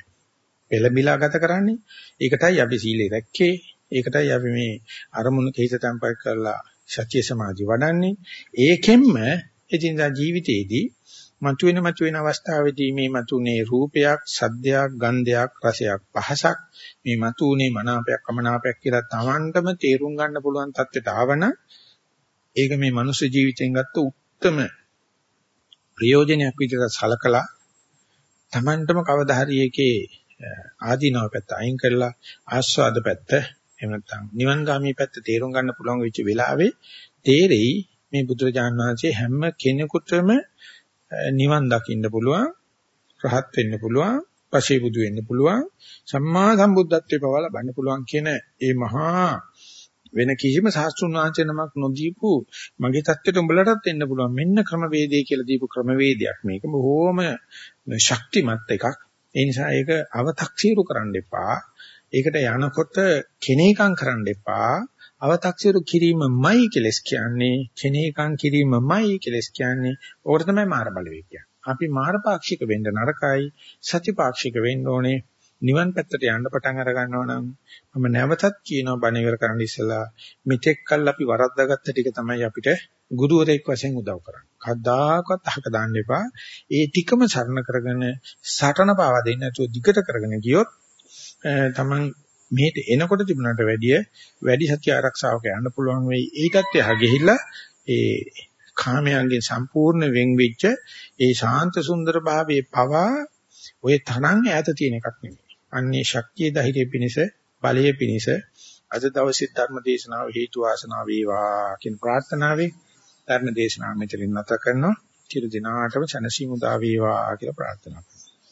පෙළඹිලා ගත කරන්නේ. ඒකටයි අපි සීලේ රැක්කේ. ඒකටයි අපි මේ අරමුණු හිත තැම්පත් කරලා සත්‍ය සමාධි වඩන්නේ. ඒකෙන්ම එදිනදා ජීවිතයේදී මතුවෙන මතුවෙන අවස්ථාවේදී මේ මතුනේ රූපයක්, සද්දයක්, ගන්ධයක්, රසයක්, පහසක්. මේ මතුනේ මනාපයක්, අමනාපයක් කියලා Tamanටම තේරුම් ගන්න පුළුවන් තත්ත්වයට ආවන ඒක මේ මනුස්ස ජීවිතෙන් ගත්ත උත්තරම ප්‍රයෝජනයක් විදිහට සලකලා Tamanටම කවදා හරි ඒකේ ආදීනව පැත්ත අයින් කරලා ආස්වාද පැත්ත එහෙම නැත්නම් නිවන්ගාමී පැත්ත තේරුම් ගන්න පුළුවන් වෙච්ච වෙලාවේ තේරෙයි මේ බුදුරජාණන් වහන්සේ හැම කෙනෙකුටම නිවන් දකින්න පුළුවන් රහත් වෙන්න පුළුවන් පසේ බුදු වෙන්න පුළුවන් සම්මා සම්බුද්ධත්වේ පව ලබන්න පුළුවන් කියන ඒ මහා වෙන කිසිම සාස්ත්‍රුන් වහන්සේ නමක් නොදීපු මගේ தත්ත්වයට උඹලටත් එන්න පුළුවන් මෙන්න ක්‍රමවේදය කියලා දීපු ක්‍රමවේදයක් මේක බොහොම ශක්තිමත් එකක් ඒ නිසා ඒක අව탁සීරු කරන්න එපා. ඒකට යනකොට කෙනේකම් කරන්න එපා. අව탁සීරු කිරීමමයි කෙලස් කියන්නේ. කෙනේකම් කිරීමමයි කෙලස් කියන්නේ. ඕකට තමයි මාර බලවේග කියන්නේ. අපි මාරපාක්ෂික වෙන්න නරකයි. සතිපාක්ෂික වෙන්න ඕනේ. නිවන් පැත්තට යන්න පටන් අර ගන්නවා නම් මම නැවතත් කියනවා බණ ඉවර කරන්න ඉස්සලා මෙතෙක් කල් අපි වරද්දාගත්ත ටික තමයි අපිට ගුරුවරයෙක් වශයෙන් උදව් කරන්නේ. කවදාකවත් අහක දාන්න එපා. ඒ ටිකම සරණ කරගෙන සටන පාවා දෙන්න නැතුව දිගට කරගෙන ගියොත් තමන් මෙහෙට එනකොට තිබුණාට වැඩිය වැඩි සත්‍ය ආරක්ෂාවක යන්න පුළුවන් වෙයි. ඒකත් එහා ගිහිල්ලා ඒ කාමයන්ගෙන් සම්පූර්ණ වෙන් වෙච්ච ඒ ශාන්ත සුන්දර භාවයේ පවා ඔය තරම් ඈත තියෙන එකක් නෙමෙයි. අන්නේ ශක්තිය ධෛර්යය පිණිස බලය පිණිස අද දවසේ ධර්ම දේශනාව හේතු වාසනා වේවා කියන ප්‍රාර්ථනාවෙන් ධර්ම දේශනාව මෙතනින් නැත කරනවා. චිර දිනාටම සනසීමු දා වේවා කියලා ප්‍රාර්ථනා කරනවා.